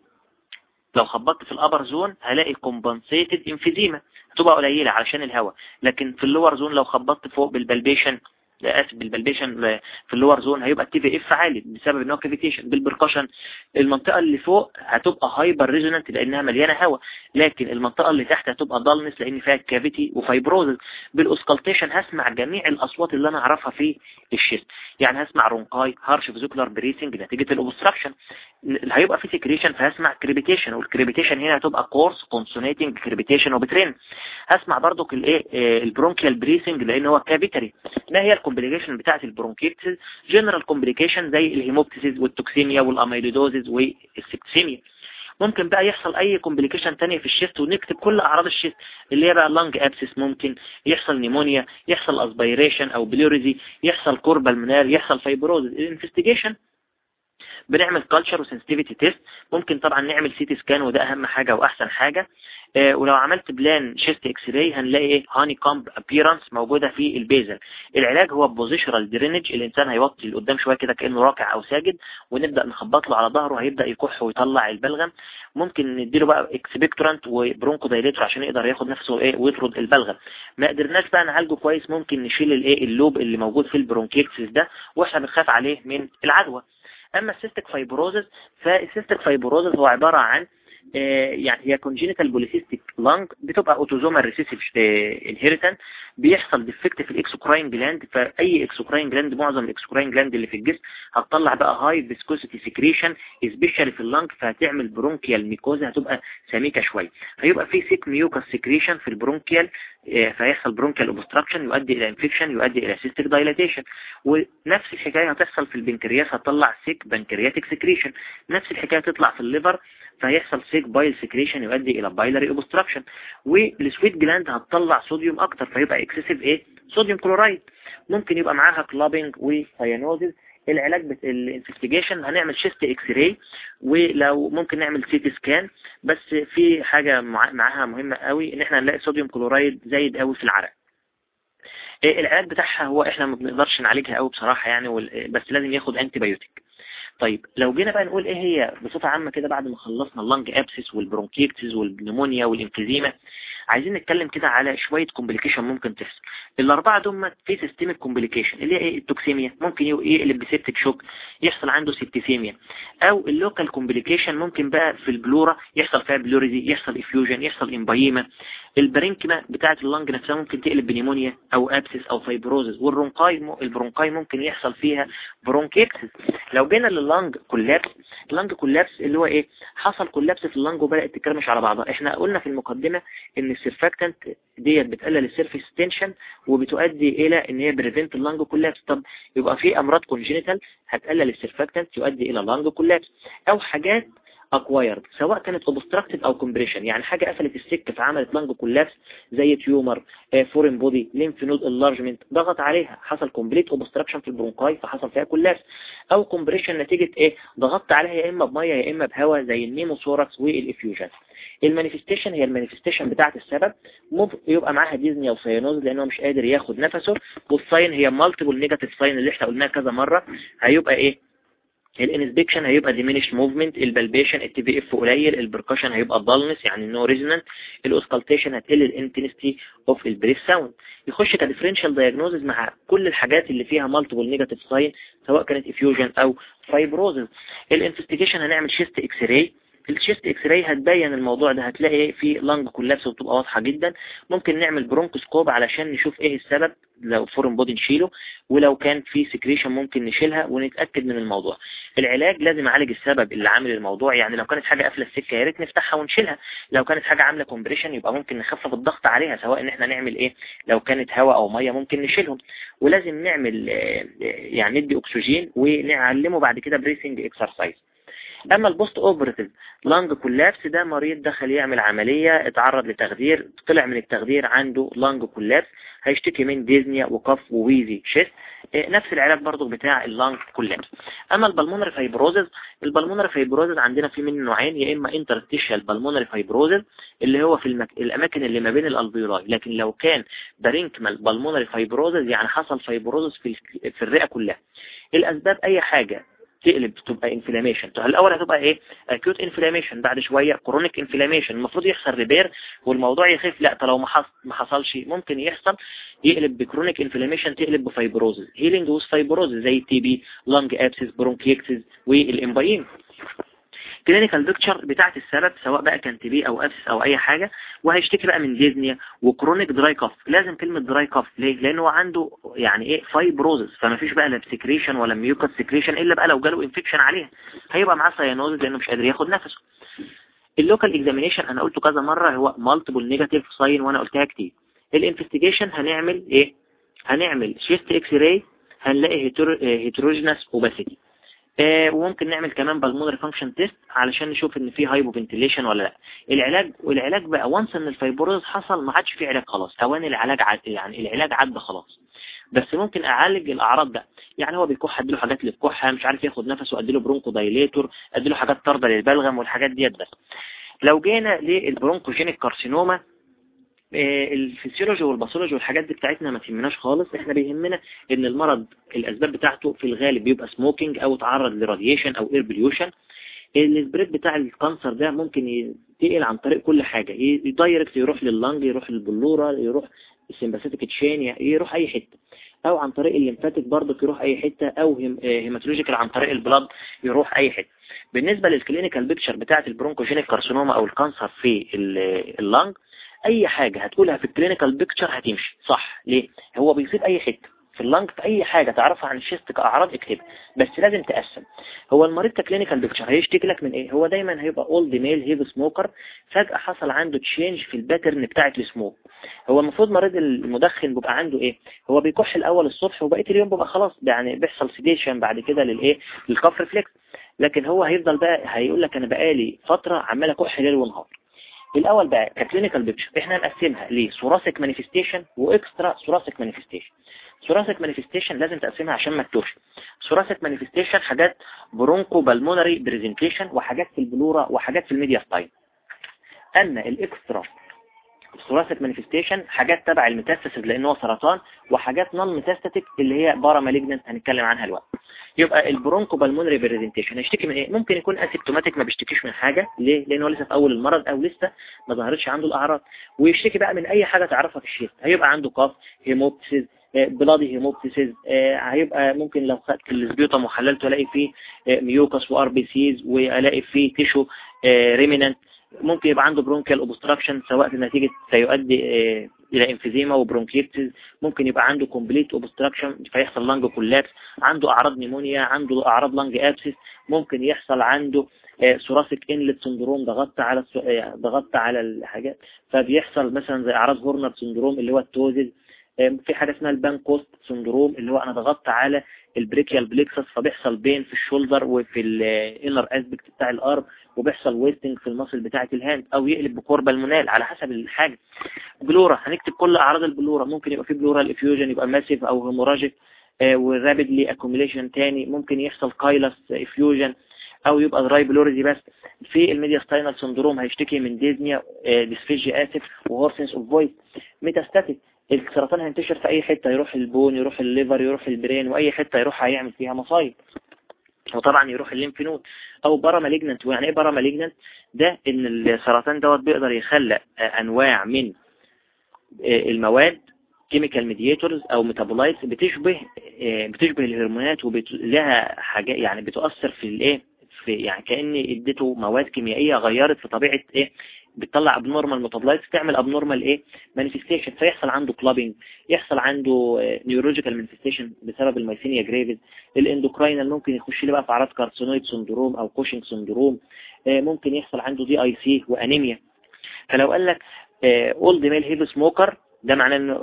لو خبطت في ال upper zone هلاقي compensated emphysema هتبقى قليلة علشان الهواء. لكن في ال lower zone لو خبطت فوق بال palpation اسف بال palpation في ال lower zone هيبقى ال TVF عالي بسبب إن هو cavitation بال percussion المنطقة اللي فوق هتبقى hyperresonant لأنها مليانة هواء لكن المنطقة اللي تحت هتبقى dullness لأن فيها cavity و fibrosis بال auscultation هسمع جميع الأصوات اللي أنا أعرفها في ال chest. يعني هسمع rhonchi harsh vesicular breathing نتيجة ال obstruction هيبقى في secretion فهسمع crepitation وال crepitation هنا هتبقى coarse consonating crepitation و pattern. هسمع برضو الايه ال bronchial breathing لأن هو cavitary ما هي ال complication بتاعه ال bronchiectasis general complication زي الهيموبتيسيس والتوكسيميا والاميلودوزيس والسبتسيميا. ممكن بقى يحصل أي complication تانية في ال chest ونكتب كل أعراض ال chest اللي هي بقى lung abscess ممكن يحصل pneumonia يحصل aspiration أو pleurisy يحصل cor pulmonale يحصل fibrosis ال investigation بنعمل culture و sensitivity test ممكن طبعا نعمل CT scan وده أهم حاجة وأحسن حاجة. آه ولو عملت plain chest X-ray هنلاقي إيه honeycomb appearance موجودة في ال basal العلاج هو positional drainage الإنسان هيوطي لقدام شوية كده كأنه راكع أو ساجد ونبدأ نخبط له على ظهره هيبدأ يكح ويطلع البلغم. ممكن نديله بقى expectorant و bronchodilator عشان يقدر ياخد نفسه إيه ويطرد البلغم. ما قدرناش بقى نعالجه كويس. ممكن نشيل الإيه ال lobe اللي موجود في ال bronchiectasis ده وإحنا بنخاف عليه من العدوى. أما ال cystic fibrosis فال cystic fibrosis هو عبارة عن يعني هي congenital polycystic lung بتبقى autosomal recessive inheritance بيحصل defect في ال exocrine gland فأي exocrine gland معظم ال exocrine gland اللي في الجسم هتطلع بقى high viscosity secretion specially في ال lung فهتعمل bronchial mucosa هتبقى سميكة شوية هيبقى في thick mucus secretion في ال bronchial آه، فيحصل bronchial obstruction يؤدي إلى infection يؤدي إلى cystic dilatation ونفس الحكاية هتحصل في البنكرياس هتطلع thick pancreatic secretion نفس الحكاية تطلع في ال liver فيحصل thick bile secretion يؤدي إلى biliary obstruction وال sweat gland هتطلع صوديوم أكتر فيبقى excessive إيه؟ sodium chloride ممكن يبقى معاها clubbing و cyanosis العلاج بت... ال investigation هنعمل chest X-ray ولو ممكن نعمل CT scan بس في حاجة معاها مهمة قوي إن إحنا نلاقي sodium chloride زايد قوي في العرق. العلاج بتاعها هو إحنا ما بنقدرش نعالجها قوي بصراحة يعني بس لازم ياخد antibiotic طيب لو جينا بقى نقول إيه هي بصفة عامة كده بعد ما خلصنا اللنج ابسس والبرونكيكتس والنمونيا والانفيزيما عايزين نتكلم كده على شوية complication ممكن تحصل. الأربعة دول في systemic complication اللي هي إيه؟ ال toxemia. ممكن يقلب ب septic shock يحصل عنده septicemia أو ال local complication ممكن بقى في ال pleura يحصل فيها pleurisy يحصل effusion يحصل empyema ال parenchyma بتاعة ال lung نفسها ممكن تقلب ب pneumonia أو abscess أو fibrosis وال bronchi ال bronchi ممكن يحصل فيها bronchiectasis لو جينا لل lung collapse ال lung collapse اللي هو إيه؟ حصل collapse في ال lung وبدأت تكرمش على بعضها. إحنا قلنا في المقدمة إن ال surfactant ديت بتقلل ال surface tension وبتؤدي إلى إن هي prevent ال lung collapse طب يبقى في أمراض congenital هتقلل ال surfactant يؤدي إلى ال lung collapse أو حاجات acquired سواء كانت obstructed أو compression يعني حاجة قفلت السكة فعملت lung collapse زي tumor foreign body lymph node enlargement ضغط عليها. حصل complete obstruction في ال bronchi فحصل فيها collapse أو compression نتيجة إيه؟ ضغطت عليها يا إما بمية يا إما بهواء زي ال pneumothorax وال effusion. ال manifestation هي ال manifestation بتاعت السبب. يبقى معاها dyspnea أو cyanosis لأنه مش قادر ياخد نفسه. وال sign هي multiple negative sign اللي إحنا قلناها كذا مرة. هيبقى إيه؟ ال inspection هيبقى diminished movement ال palpation ال TVF قليل ال percussion هيبقى dullness يعني no resonant ال auscultation هتقل ال intensity of ال breath sound يخش ك differential diagnosis مع كل الحاجات اللي فيها multiple negative sign سواء كانت effusion أو fibrosis ال investigation هنعمل chest x-ray ال chest x-ray هتبين الموضوع ده هتلاقي في lung collapse وتبقى واضحة جدا. ممكن نعمل bronchoscope علشان نشوف إيه السبب لو foreign body نشيله ولو كان في secretion ممكن نشيلها ونتأكد من الموضوع. العلاج لازم اعالج السبب اللي عامل الموضوع يعني لو كانت حاجة قافلة السكة يا ريت نفتحها ونشيلها. لو كانت حاجة عاملة compression يبقى ممكن نخفف الضغط عليها سواء إن إحنا نعمل إيه لو كانت هواء أو مية ممكن نشيلهم. ولازم نعمل آه، يعني ندي أكسجين ونعلمه بعد كده breathing exercise أما ال post-operative lung collapse ده مريض دخل يعمل عملية اتعرض لتخدير طلع من التخدير عنده lung collapse هيشتكي من dyspnea و cough و wheezy chest. إيه، نفس العلاج برضو بتاع ال lung collapse أما ال pulmonary fibrosis ال pulmonary fibrosis عندنا في منه نوعين يا إما interstitial pulmonary fibrosis اللي هو في المك... الأماكن اللي ما بين ال alveoli. لكن لو كان parenchymal pulmonary fibrosis يعني حصل fibrosis في في الرئة كلها. الأسباب أي حاجة تقلب تبقى inflammation الأول هتبقى إيه؟ acute inflammation بعد شوية chronic inflammation المفروض يحصل repair والموضوع يخف. لا طالما ما ما حصلش ممكن يحصل يقلب ب chronic inflammation تقلب ب fibrosis healing fibrosis زي ال TB lung abscess bronchiectasis وال empyema clinical picture بتاعت السبب سواء بقى كان TB أو abscess أو أي حاجة وهيشتكي بقى من dyspnea و chronic dry cough لازم كلمة dry cough ليه؟ لأنه عنده يعني إيه؟ fibrosis فما فيش بقى لا secretion ولا mucus secretion إلا بقى لو جاله infection عليها. هيبقى معاه cyanosis لأنه مش قادر ياخد نفسه. ال local examination أنا قلته كذا مرة هو multiple negative sign وأنا قلتها كتير. ال investigation هنعمل إيه؟ هنعمل chest x-ray هنلاقي heterogeneous opacity آه، وممكن نعمل كمان pulmonary function test علشان نشوف إن في hypoventilation ولا لأ. العلاج والعلاج بقى once إن ال fibrosis حصل ما عادش في علاج خلاص. أوان العلاج عد يعني العلاج عدى خلاص. بس ممكن أعالج الأعراض ده. يعني هو بيكح أديله حاجات للكحة مش عارف ياخد نفسه أديله bronchodilator أديله حاجات طارده للبلغم والحاجات ديت بس. لو جينا لل bronchogenic carcinoma ال physiology وال pathology والحاجات دي بتاعتنا ما تهمناش خالص. إحنا بيهمنا إن المرض الأسباب بتاعته في الغالب بيبقى smoking أو تعرض ل radiation أو air pollution ال spread بتاع ال cancer ده ممكن ينتقل عن طريق كل حاجة. يا direct يروح لل lung يروح لل pleura يروح ال sympathetic chain يروح أي حتة. أو عن طريق ال lymphatic برضه يروح أي حتة أو hematological عن طريق ال blood يروح أي حتة. بالنسبة لل clinical picture بتاعة ال bronchogenic carcinoma أو ال cancer في ال lung أي حاجة هتقولها في ال clinical picture هتمشي. صح. ليه؟ هو بيصيب أي حتة. في ال lung في أي حاجة تعرفها عن ال chest كأعراض اكتبها بس لازم تقسم. هو المريض ك clinical picture هيشتكي لك من إيه؟ هو دايما هيبقى old male heavy smoker فجأة حصل عنده change في ال pattern بتاعة ال smoke هو المفروض مريض المدخن بيبقى عنده إيه؟ هو بيكح الأول الصبح وبقية اليوم بيبقى خلاص. يعني بيحصل sedation بعد كده للايه لل cough reflex لكن هو هيفضل بقى هيقول لك أنا بقالي فترة عمال أكح ليل ونهار. الأول بقى ك clinical picture إحنا هنقسمها ل thoracic manifestation و extra-thoracic manifestation thoracic manifestation لازم تقسمها عشان ما تتوهش. thoracic manifestation حاجات bronchopulmonary presentation وحاجات في ال pleura وحاجات في ال mediastinal أما ال extra ال thoracic manifestation حاجات تبع ال metastasis لأن هو سرطان وحاجات non-metastatic اللي هي paramalignant هنتكلم عنها الوقت. يبقى ال bronchopulmonary presentation. هيشتكي من إيه؟ ممكن يكون asymptomatic ما بيشتكيش من حاجة. ليه؟ لأن هو لسه في أول المرض أو لسه ما ظهرتش عنده الأعراض. ويشتكي بقى من أي حاجة تعرفها في ال chest. هيبقى عنده cough hemoptysis bloody hemoptysis هيبقى ممكن لو خدت ال sputum وحللته ألاقي فيه mucus و RBCs وألاقي فيه tissue remnant ممكن يبقى عنده bronchial obstruction سواء نتيجة سيؤدي إلى emphysema و bronchitis ممكن يبقى عنده complete obstruction فيحصل lung collapse عنده أعراض pneumonia عنده أعراض lung abscess ممكن يحصل عنده thoracic inlet syndrome ضغطت على ضغطت على الحاجات. فبيحصل مثلا زي أعراض Horner syndrome اللي هو ال ptosis في حاجة اسمها ال Pancoast syndrome اللي هو أنا ضغطت على ال brachial plexus فبيحصل pain في ال shoulder وفي ال inner aspect بتاع ال arm وبيحصل wasting في ال muscle بتاعة ال hand أو يقلب ب cor pulmonale على حسب الحاجة. pleura هنكتب كل أعراض ال pleura. ممكن يبقى في pleural effusion يبقى massive أو hemorrhagic و rapidly accumulation تاني. ممكن يحصل chylous effusion أو يبقى dry pleurisy بس. في ال mediastinal syndrome هيشتكي من dyspnea dysphagia آسف و hoarseness of voice metastatic. السرطان هينتشر في أي حتة يروح ال bone يروح ال liver يروح ال brain وأي حتة يروح هيعمل فيها مصايب. وطبعا يروح ال lymph node أو paramalignant. ويعني إيه paramalignant؟ ده إن السرطان دوت بيقدر يخلق أنواع من المواد chemical mediators أو metabolites بتشبه بتشبه الهرمونات ولها حاجات يعني بتؤثر في الإيه؟ في يعني كأن اديته مواد كيميائية غيرت في طبيعة إيه؟ بتطلع abnormal metabolites تعمل abnormal إيه؟ manifestation فيحصل عنده clubbing يحصل عنده neurological manifestation بسبب ال myasthenia gravis ال endocrinal ممكن يخش لي بقى في أعراض carcinoid syndrome أو Cushing syndrome ممكن يحصل عنده DIC و anemia فلو قال لك old male heavy smoker ده معناه إنه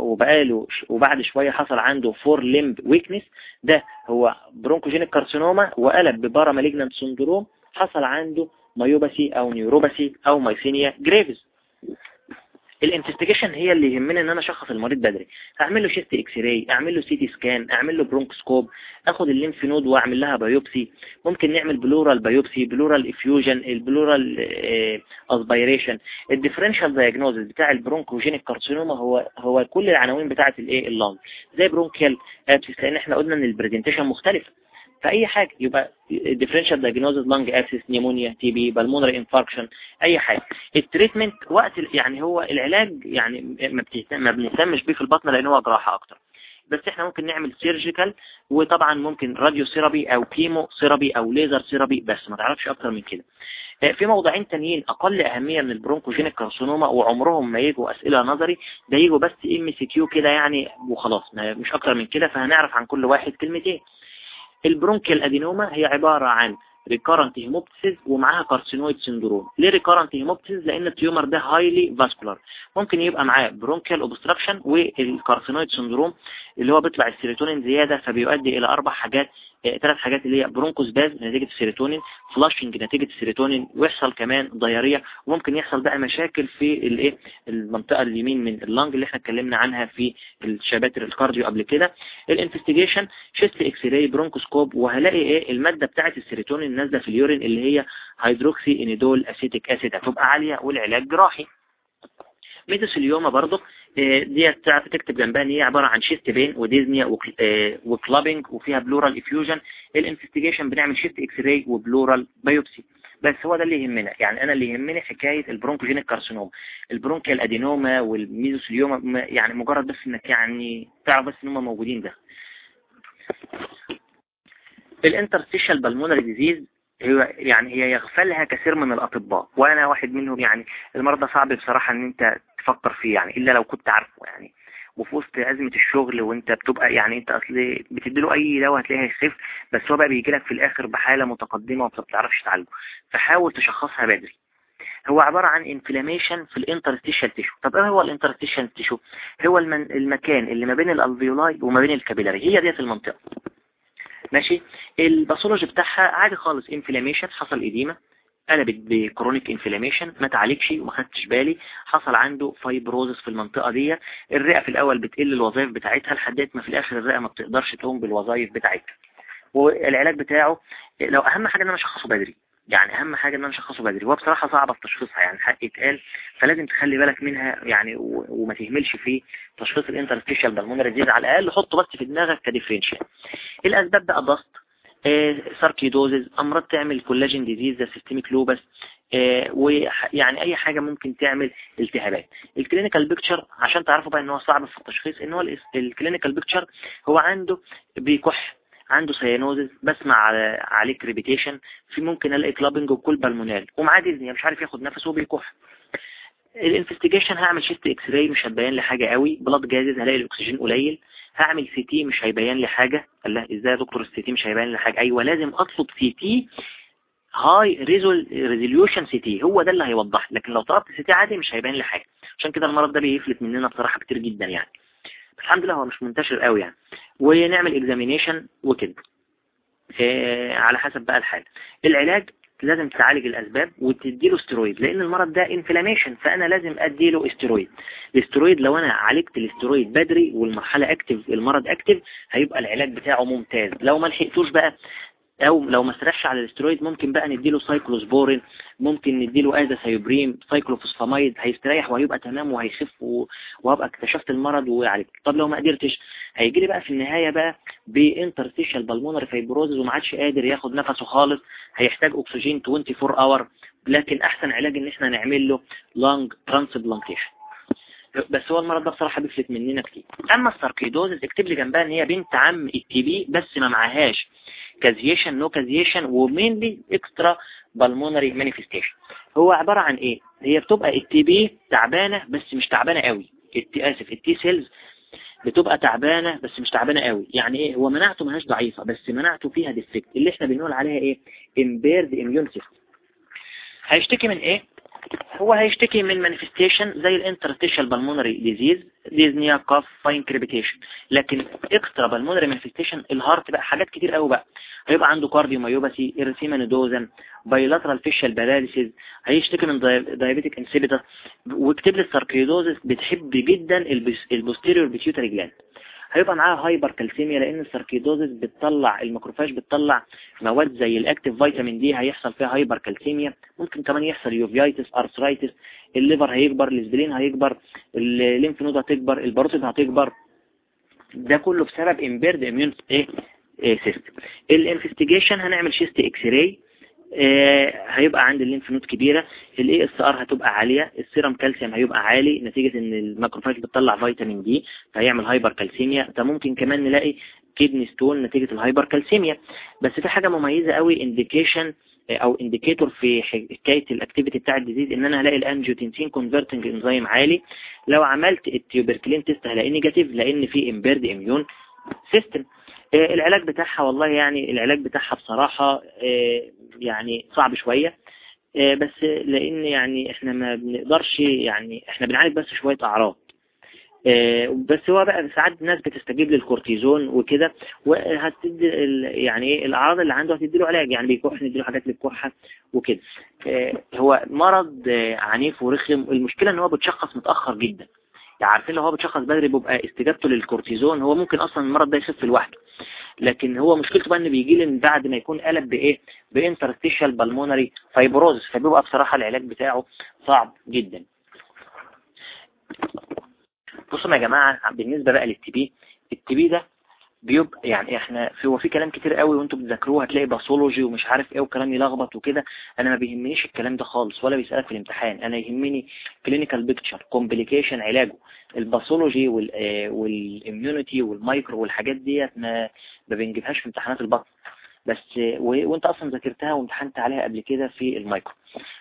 وبقاله وبعد شوية حصل عنده four limb weakness ده هو bronchogenic carcinoma وقلب ب paramalignant syndrome حصل عنده myopathy أو neuropathy أو myasthenia gravis ال investigation هي اللي يهمنا إن أنا أشخص المريض بدري. أعمل له chest X-ray أعمل له CT scan أعمل له bronchoscope آخد ال lymph node وأعمل لها biopsy ممكن نعمل pleural biopsy pleural effusion ال pleural aspiration ال differential diagnosis بتاع ال bronchogenic carcinoma هو هو كل العناوين بتاعة الايه ال lung زي bronchial abscess لأن إحنا قلنا إن ال presentation مختلف فأي حاجة. يبقى differential diagnosis lung abscess pneumonia TB pulmonary infarction أي حاجة. ال treatment وقت يعني هو العلاج يعني ما, ما بنهتمش بيه في الباطنة لأن هو جراحة أكتر. بس إحنا ممكن نعمل surgical وطبعا ممكن radiotherapy أو chemotherapy أو laser therapy بس. ما تعرفش أكتر من كده. في موضوعين تانيين أقل أهمية من ال bronchogenic carcinoma وعمرهم ما يجوا أسئلة نظري. ده يجوا بس MCQ كده يعني وخلاص. مش أكتر من كده. فهنعرف عن كل واحد كلمتين. ال bronchial adenoma هي عبارة عن recurrent hemoptysis ومعاها carcinoid syndrome ليه recurrent hemoptysis لأن ال tumor ده highly vascular ممكن يبقى معاه bronchial obstruction وال carcinoid syndrome اللي هو بيطلع السيروتونين زيادة فبيؤدي إلى أربع حاجات ثلاث حاجات اللي هي bronchospasm نتيجة ال serotonin flushing نتيجة السيروتونين ويحصل كمان diarrhea وممكن يحصل بقى مشاكل في الايه؟ المنطقة اليمين من ال lung اللي إحنا اتكلمنا عنها في ال chapter ال cardio قبل كده. ال investigation chest X-ray bronchoscope وهلاقي إيه؟ المادة بتاعة السيروتونين نازلة في ال urine اللي هي hydroxyindole acetic acid هتبقى عالية والعلاج جراحي mesothelioma برضه ديت تعرف تكتب جنبها ان هي عبارة عن chest pain و dyspnea و clubbing وفيها pleural effusion ال investigation بنعمل chest X-ray و pleural biopsy. بس هو ده اللي يهمنا. يعني أنا اللي يهمني حكاية ال bronchogenic carcinoma. ال bronchial adenoma وال mesothelioma يعني مجرد بس إنك يعني تعرف بس إن هم موجودين ده. ال interstitial pulmonary disease هي يعني هي يغفلها كثير من الأطباء. وأنا واحد منهم يعني المرض صعب بصراحة أن أنت تفكر فيه يعني إلا لو كنت عارفه يعني. وفي وسط أزمة الشغل وأنت بتبقى يعني أنت أصل بتديله أي دواء هتلاقيه هيخف بس هو بقى بيجي لك في الآخر بحالة متقدمة وما بتعرفش تعالجه. فحاول تشخصها بدري. هو عبارة عن inflammation في ال interstitial tissue طب إيه هو ال interstitial tissue هو المكان اللي ما بين ال alveoli وما بين ال capillary هي ديت المنطقة. ماشي؟ ال pathology بتاعها عادي خالص. inflammation حصل edema. قلبت ب chronic inflammation ما تعالجش وما خدتش بالي حصل عنده fibrosis في المنطقة دي الرئة في الأول بتقل الوظائف بتاعتها لحد ما في الآخر الرئة ما بتقدرش تقوم بالوظائف بتاعتها. والعلاج بتاعه لو أهم حاجة إن أنا أشخصه بدري يعني أهم حاجة إن أنا أشخصه بدري هو بصراحة صعبة في تشخيصها يعني حق يتقال فلازم تخلي بالك منها يعني وما تهملش في تشخيص ال interstitial pulmonary على الأقل حطه بس في دماغك ك differential الأسباب بقى ضغط sarcoidosis أمراض تعمل collagen disease زي systemic lupus آه ويعني أي حاجة ممكن تعمل التهابات. ال clinical picture عشان تعرفوا بقى إن هو صعب في التشخيص إن هو ال clinical picture هو عنده بيكح عنده cyanosis بسمع عليه crepitation في ممكن ألاقي clubbing و cor pulmonale ومعاه dyspnea مش عارف ياخد نفسه وبيكح. ال investigation هعمل chest X-ray مش هتبين لي حاجة قوي. blood gases هلاقي الأكسجين قليل. هعمل CT مش هيبين لي حاجة. قال له إزاي يا دكتور ال CT مش هيبين لي حاجة؟ أيوه لازم أطلب CT high resolution CT. هو ده اللي هيوضح لكن لو طلبت CT عادي مش هيبين لي حاجة. عشان كده المرض ده بيفلت مننا بصراحة كتير جدا يعني. الحمد لله هو مش منتشر قوي يعني. ونعمل examination وكده. آه على حسب بقى الحال. العلاج لازم تعالج الأسباب وتديله استرويد لأن المرض ده inflammation فأنا لازم أديله steroid ال steroid لو أنا عالجت الاسترويد بدري والمرحلة active المرض active هيبقى العلاج بتاعه ممتاز. لو ما لحقتوش بقى أو لو ما سرحش على الاسترويد ممكن بقى نديله سايكلوسبورين ممكن نديله azathioprine cyclophosphamide هيستريح وهيبقى تمام وهيخف وهبقى اكتشفت المرض وعالج طب لو ما قدرتش هيجي لي بقى في النهاية بقى ب interstitial pulmonary fibrosis وما عادش قادر ياخد نفسه خالص هيحتاج أكسجين 24 hour لكن أحسن علاج إن إحنا نعمل له lung transplantation بس هو المرض ده بصراحة بيفلت مننا كتير أما ال sarcoidosis اكتب لي جنبها إن هي بنت عم ال TB بس ما معهاش caseation no caseation و mainly extrapulmonary manifestation هو عبارة عن إيه؟ هي بتبقى ال TB تعبانة بس مش تعبانة قوي. ال T آسف ال T cells بتبقى تعبانة بس مش تعبانة قوي. يعني إيه؟ هو مناعته ماهاش ضعيفة بس مناعته فيها defect اللي إحنا بنقول عليها إيه؟ impaired immune system هيشتكي من إيه؟ هو هيشتكي من manifestation زي ال interstitial pulmonary disease dyspnea cough fine crepitation لكن extrapulmonary manifestation ال heart بقى حاجات كتير قوي بقى. هيبقى عنده cardiomyopathy erythema nodosum bilateral facial paralysis هيشتكي من diabetes insipidus واكتب لي ال sarcoidosis بتحب جدا ال posterior pituitary gland هيبقى معاها hypercalcemia لأن ال sarcoidosis بتطلع ال macrophage بتطلع مواد زي ال active vitamin D هيحصل فيها hypercalcemia ممكن كمان يحصل uveitis arthritis ال liver هيكبر ال spleen هيكبر ال lymph node هتكبر ال parotid هتكبر. ده كله بسبب impaired immune إيه؟ system ال investigation هنعمل chest X-ray. هيبقى عند ال lymph node كبيرة ال ESR هتبقى عالية ال serum calcium هيبقى عالي نتيجة إن ال macrophage بتطلع vitamin D فهيعمل hypercalcemia فممكن كمان نلاقي kidney stone نتيجة ال hypercalcemia بس في حاجة مميزة قوي indication أو indicator في حكاية ال activity بتاع ال disease إن أنا هلاقي ال angiotensin converting enzyme عالي. لو عملت ال tuberculin test هلاقي negative لأن في impaired immune system العلاج بتاعها والله يعني العلاج بتاعها بصراحة يعني صعب شوية. بس لأن يعني إحنا ما بنقدرش يعني إحنا بنعالج بس شوية أعراض. بس هو بقى ساعات الناس بتستجيب للكورتيزون وكده وهتدي يعني إيه الأعراض اللي عنده هتدي له علاج. يعني بيكح ندي له حاجات للكحة وكده. هو مرض عنيف ورخم. المشكلة إن هو بتشخص متأخر جدا. يعني عارفين لو هو بتشخص بدري بيبقى استجابته للكورتيزون هو ممكن أصلا المرض ده يخف لوحده. لكن هو مشكلته بقى إن بيجي لي بعد ما يكون قلب بإيه؟ ب interstitial pulmonary fibrosis فبيبقى بصراحة العلاج بتاعه صعب جدا. بصوا يا جماعة بالنسبة بقى لل TB ال TB ده بيبقى يعني إحنا في هو في كلام كتير قوي وانتوا بتذاكروه هتلاقي pathology ومش عارف إيه وكلام يلخبط وكده. أنا ما بيهمنيش الكلام ده خالص ولا بيسألك في الامتحان. أنا يهمني clinical picture complication علاجه. ال pathology وال immunity وال micro والحاجات ديت ما ما بنجيبهاش في امتحانات البطن. بس وانت أصلا ذاكرتها وامتحنت عليها قبل كده في المايكرو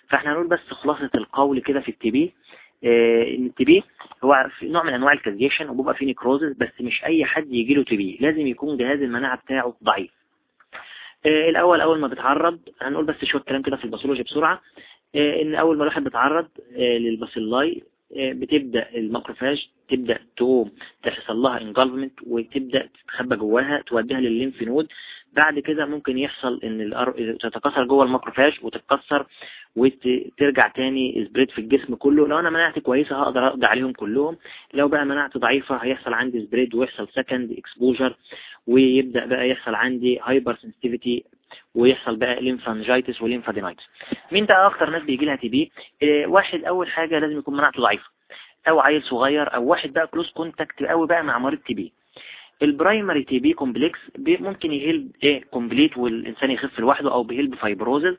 فاحنا هنقول بس خلاصة القول كده في ال TB. آه، إن ال TB هو نوع من أنواع ال caseation وبيبقى فيه necrosis بس مش أي حد يجي له TB. لازم يكون جهاز المناعة بتاعه ضعيف. آه، الأول أول ما بتعرض هنقول بس شوية كلام كده في ال pathology بسرعة. آه، إن أول ما الواحد بيتعرض لل bacilli بتبدأ ال macrophage تبدأ تقوم تحصل لها engulfment وتبدأ تتخبى جواها توديها للل lymph node بعد كده ممكن يحصل إن الأر... تتكسر جوه ال macrophage وتتكسر وترجع تاني spread في الجسم كله. لو أنا مناعتي كويسة هقدر اقضي عليهم كلهم. لو بقى مناعتي ضعيفة هيحصل عندي spread ويحصل second exposure ويبدأ بقى يحصل عندي hypersensitivity ويحصل بقى lymphangitis و lymphadenitis مين بقى أكتر ناس بيجي لها TB آه واحد أول حاجة لازم يكون مناعته ضعيفة. أو عيل صغير أو واحد بقى close contact قوي بقى مع مريض TB. ال primary TB complex ممكن ي heal إيه complete والإنسان يخف لوحده أو بي heal ب fibrosis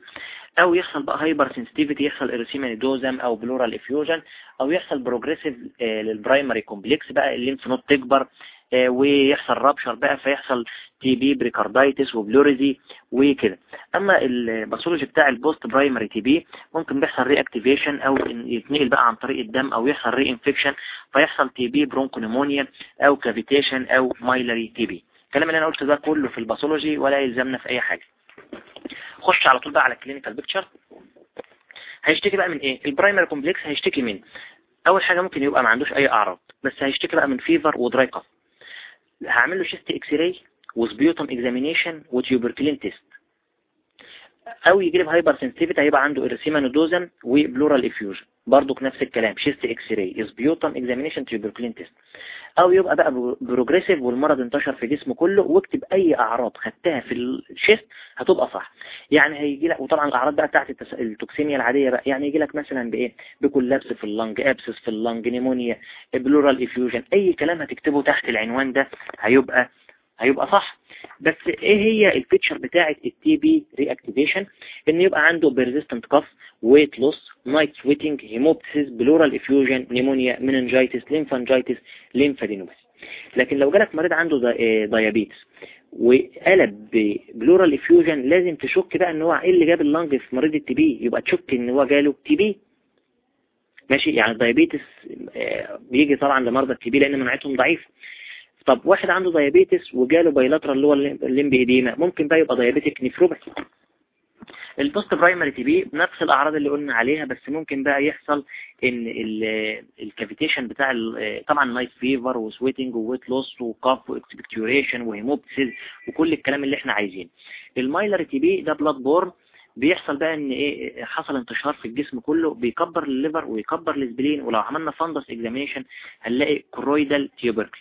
أو يحصل بقى hypersensitivity يحصل erythema nodosum أو pleural effusion أو يحصل progressive آه لل primary complex بقى ال lymph node تكبر ويحصل rupture بقى فيحصل TB pericarditis و pleurisy وكده. أما ال pathology بتاع ال post primary TB ممكن بيحصل reactivation أو يتنقل بقى عن طريق الدم أو يحصل reinfection فيحصل TB bronchopneumonia أو cavitation أو miliary TB الكلام اللي أنا قلته ده كله في ال pathology ولا يلزمنا في أي حاجة. خش على طول بقى على ال clinical picture هيشتكي بقى من إيه؟ ال primary complex هيشتكي من أول حاجة ممكن يبقى ما عندوش أي أعراض بس هيشتكي بقى من fever و dry cough هعمل له chest X-ray و sputum examination و tuberculin test أو يجي له hypersensitivity هيبقى عنده erythema nodosum و pleural effusion برضه نفس الكلام chest X-ray sputum examination tuberculin test أو يبقى بقى progressive والمرض انتشر في جسمه كله واكتب أي أعراض خدتها في ال chest هتبقى صح. يعني هيجي لك وطبعا الأعراض بقى بتاعت ال toxemia العادية بقى يعني يجي لك مثلا بإيه؟ ب collapse في ال lung abscess في ال lung pneumonia pleural effusion أي كلام هتكتبه تحت العنوان ده هيبقى هيبقى صح. بس إيه هي ال feature بتاعه ال TB reactivation ان يبقى عنده persistent cough weight loss night sweating hemoptysis pleural effusion pneumonia meningitis lymphangitis lymphadenopathy لكن لو جالك مريض عنده diabetes وقلب pleural effusion لازم تشك بقى إن هو إيه اللي جاب ال lung في مريض ال TB يبقى تشك إن هو جاله TB ماشي؟ يعني ال diabetes بيجي طبعا لمرضى ال TB لأن مناعتهم ضعيفة. طب واحد عنده diabetes وجاله bilateral اللي هو ال limb edema ممكن بقى يبقى diabetic nephropathy ال post primary TB نفس الأعراض اللي قلنا عليها بس ممكن بقى يحصل إن ال cavitation بتاع طبعا نايت فيفر وسويتنج وويت لوس وكاف واكسبكتوريشن وهيموبسيس وكل الكلام اللي إحنا عايزينه. ال miliary TB ده blood borne بيحصل بقى إن إيه حصل انتشار في الجسم كله بيكبر ال liver ويكبر ال spleen ولو عملنا fundus examination هنلاقي choroidal tubercle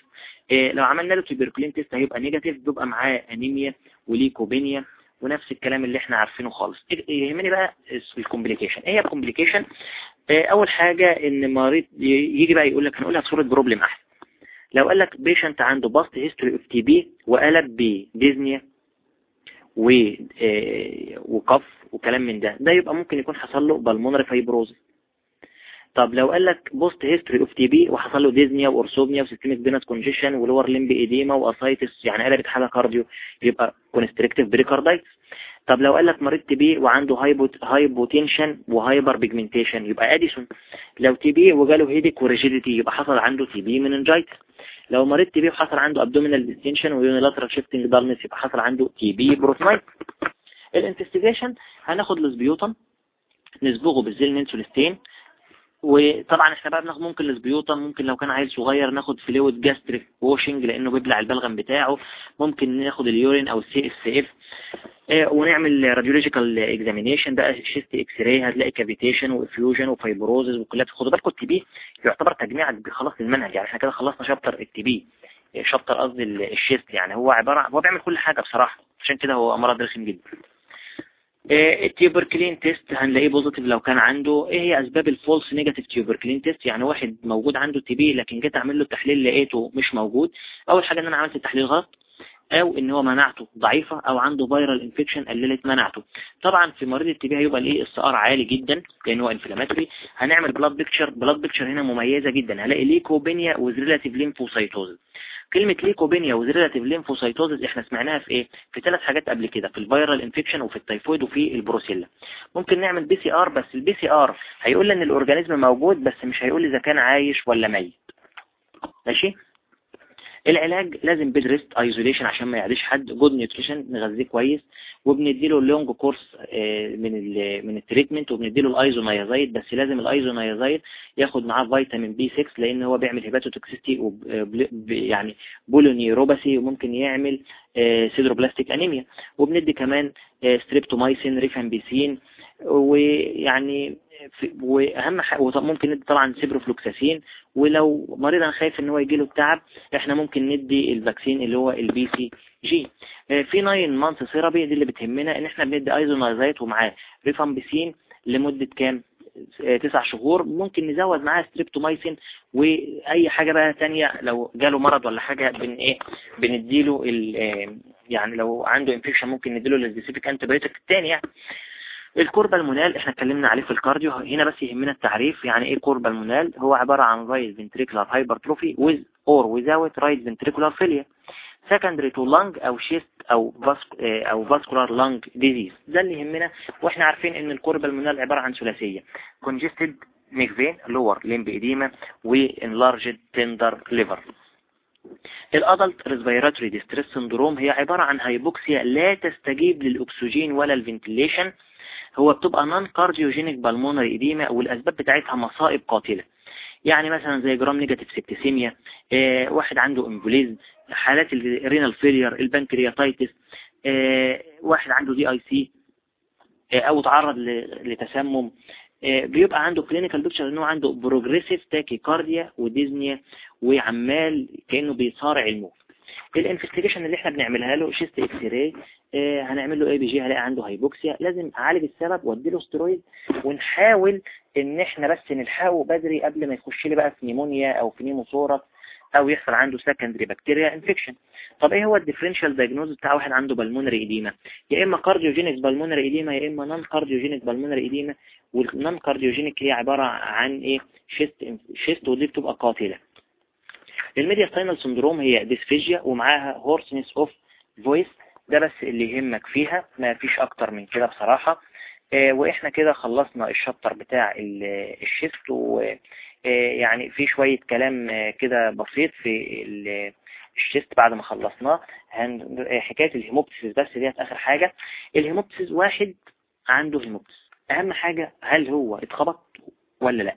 إيه لو عملنا له tuberculin test هيبقى negative بيبقى معاه anemia و leukopenia ونفس الكلام اللي إحنا عارفينه خالص. يهمني بقى ال complication إيه هي ال complication إيه أول حاجة إن مريض يجي بقى يقول لك هنقولها بصورة problem أحسن. لو قال لك patient عنده past history of TB وقلب ب dyspnea و cough وكلام من ده. ده يبقى ممكن يكون حصل له pulmonary fibrosis. طب لو قال لك past history of TB وحصل له ديزنيا وأرسوبنيا وسيستميك فينس كونجيشن ولور ليمب ايديما واسايتس يعني قلبت حاله cardio يبقى constrictive pericarditis طب لو قال لك مريض TB وعنده hypot hypotension و hyperpigmentation يبقى اديسون لو TB وجاله headache و rigidity يبقى حصل عنده TB meningitis لو مريض TB وحصل عنده abdominal distension و unilateral shifting dullness يبقى حصل عنده TB peritonitis ال investigation هناخد ال sputum نصبغه بال Ziehl-Neelsen stain وطبعا إحنا بقى بناخد ممكن ال sputum ممكن لو كان عيل صغير ناخد fluid gastric washing لأنه بيبلع البلغم بتاعه. ممكن ناخد ال urine أو ال CSF ونعمل radiological examination بقى chest X-ray هتلاقي cavitation و effusion و fibrosis وكلات خدوا بالكم ال TB يعتبر تجميع خلاص المنهج يعني إحنا كده خلصنا chapter ال TB chapter قصدي ال chest يعني. هو عبارة هو بيعمل كل حاجة بصراحة عشان كده هو مرض رخم جدا. ال tuberculin test هنلاقيه positive لو كان عنده. إيه هي أسباب ال false negative tuberculin test؟ يعني واحد موجود عنده TB لكن جيت أعمل له التحليل لقيته مش موجود. أول حاجة إن أنا عملت التحليل غلط. أو إن هو مناعته ضعيفة أو عنده viral infection قللت مناعته. طبعا في مريض ال TB هيبقى ال ESR عالي جدا لأن هو inflammatory هنعمل blood picture blood picture هنا مميزة جدا. هلاقي leukopenia with relative lymphocytosis كلمة leukopenia with relative lymphocytosis إحنا سمعناها في إيه؟ في ثلاث حاجات قبل كده في ال viral infection وفي التيفويد وفي البروسيلا. ممكن نعمل PCR بس ال PCR هيقول لي إن ال organism موجود بس مش هيقول لي إذا كان عايش ولا ميت. ماشي؟ العلاج لازم bed rest isolation عشان ما يعديش حد. good nutrition نغذيه كويس. وبنديله ال long course من ال من ال treatment وبنديله ال isoniazid بس لازم ال isoniazid ياخد معاه فيتامين B 6 لأن هو بيعمل hepatotoxicity يعني polyneuropathy وممكن يعمل sideroblastic anemia وبندي كمان streptomycin rifampicin ويعني وأهم حاجة ممكن ندي طبعا سيبروفلوكساسين ولو مريض خايف إن هو يجي له التعب إحنا ممكن ندي ال vaccine اللي هو ال BC G في 9 month therapy دي اللي بتهمنا إن إحنا بندي isoniazid ومعاه ريفامبيسين لمدة كام؟ تسع شهور. ممكن نزود معاه ستريبتومايسين وأي حاجة بقى تانية لو جاله مرض ولا حاجة بن إيه بنديله يعني لو عنده infection ممكن نديله ال specific antibiotic التاني يعني. ال cor pulmonale إحنا اتكلمنا عليه في ال cardio هنا بس يهمنا التعريف يعني إيه cor pulmonale؟ هو عبارة عن right ventricular hypertrophy with or without right ventricular failure secondary to lung أو chest أو أو vascular lung disease. ده اللي يهمنا وإحنا عارفين إن ال cor pulmonale عبارة عن ثلاثية. congested neck vein lower limb edema و enlarged tender liver. ال adult respiratory distress syndrome هي عبارة عن hypoxia لا تستجيب للأكسجين ولا ال ventilation هو بتبقى non-cardiogenic pulmonary edema والأسباب بتاعتها مصائب قاتلة. يعني مثلا زي gram negative septicemia آه واحد عنده embolism حالات ال renal failure ال pancreatitis آه واحد عنده DIC أو تعرض لتسمم بيبقى عنده clinical picture انه عنده progressive tachycardia و dyspnea وعمال كأنه بيصارع الموت. ال investigation اللي إحنا بنعملها له chest X-ray آه هنعمل له ABG هلاقي عنده hypoxia لازم أعالج السبب وأديله سترويد ونحاول إن إحنا بس نلحقه بدري قبل ما يخش لي بقى في pneumonia أو في pneumothorax أو يحصل عنده secondary bacterial infection طب إيه هو ال differential diagnosis بتاع واحد عنده pulmonary edema يا إما cardiogenic pulmonary edema يا إما non-cardiogenic pulmonary edema وال non-cardiogenic هي عبارة عن إيه؟ chest chest ودي بتبقى قاتلة. ال mediastinal syndrome هي dysphagia ومعاها hoarseness of voice ده بس اللي يهمك فيها ما فيش أكتر من كده بصراحة. آه وإحنا كده خلصنا ال chapter بتاع ال chest و يعني في شوية كلام كده بسيط في ال chest بعد ما خلصناه. حكاية ال hemoptysis بس ديت آخر حاجة. ال hemoptysis واحد عنده hemoptysis. أهم حاجة هل هو اتخبط ولا لأ؟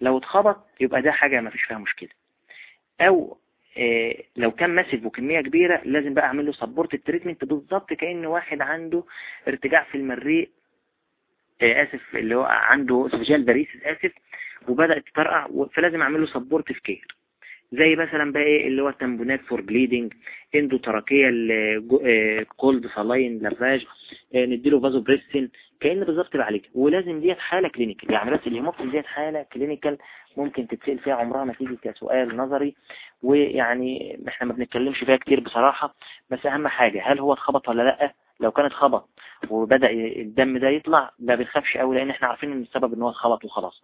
لو اتخبط يبقى ده حاجة ما فيش فيها مشكلة. أو إيه لو كان massive وكمية كبيرة لازم بقى أعمل له supportive treatment بالظبط كأن واحد عنده ارتجاع في المريء إيه آسف اللي هو عنده esophageal varices آسف وبدأت تطرقع فلازم أعمل له supportive care زي مثلا بقى إيه اللي هو tamponade for bleeding endotracheal cold saline lavage نديله فازو بريستين كأن بالظبط بعالج ولازم ديت حالة clinical يعني بس ال hemoptysis ديت حالة clinical ممكن تتسأل فيها عمرها ما تيجي كسؤال نظري. ويعني إحنا ما بنتكلمش فيها كتير بصراحة. بس أهم حاجة هل هو اتخبط ولا لأ؟ لو كان اتخبط وبدأ الدم ده يطلع ما بنخافش قوي لأن إحنا عارفين إن السبب إن هو اتخبط وخلاص.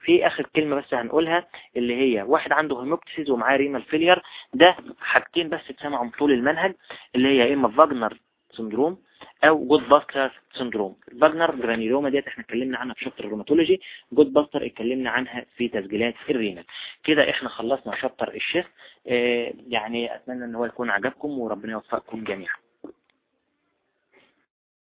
في آخر كلمة بس هنقولها اللي هي واحد عنده hemoptysis ومعاه renal failure ده حاجتين بس اتسمعوا طول المنهج اللي هي إما Wegener syndrome أو Goodpasture syndrome. Wegener granuloma ديت إحنا اتكلمنا عنها في chapter ال rheumatology Goodpasture اتكلمنا عنها في تسجيلات ال renal. كده إحنا خلصنا chapter ال chest آه يعني أتمنى إن هو يكون عجبكم وربنا يوفقكم جميعا.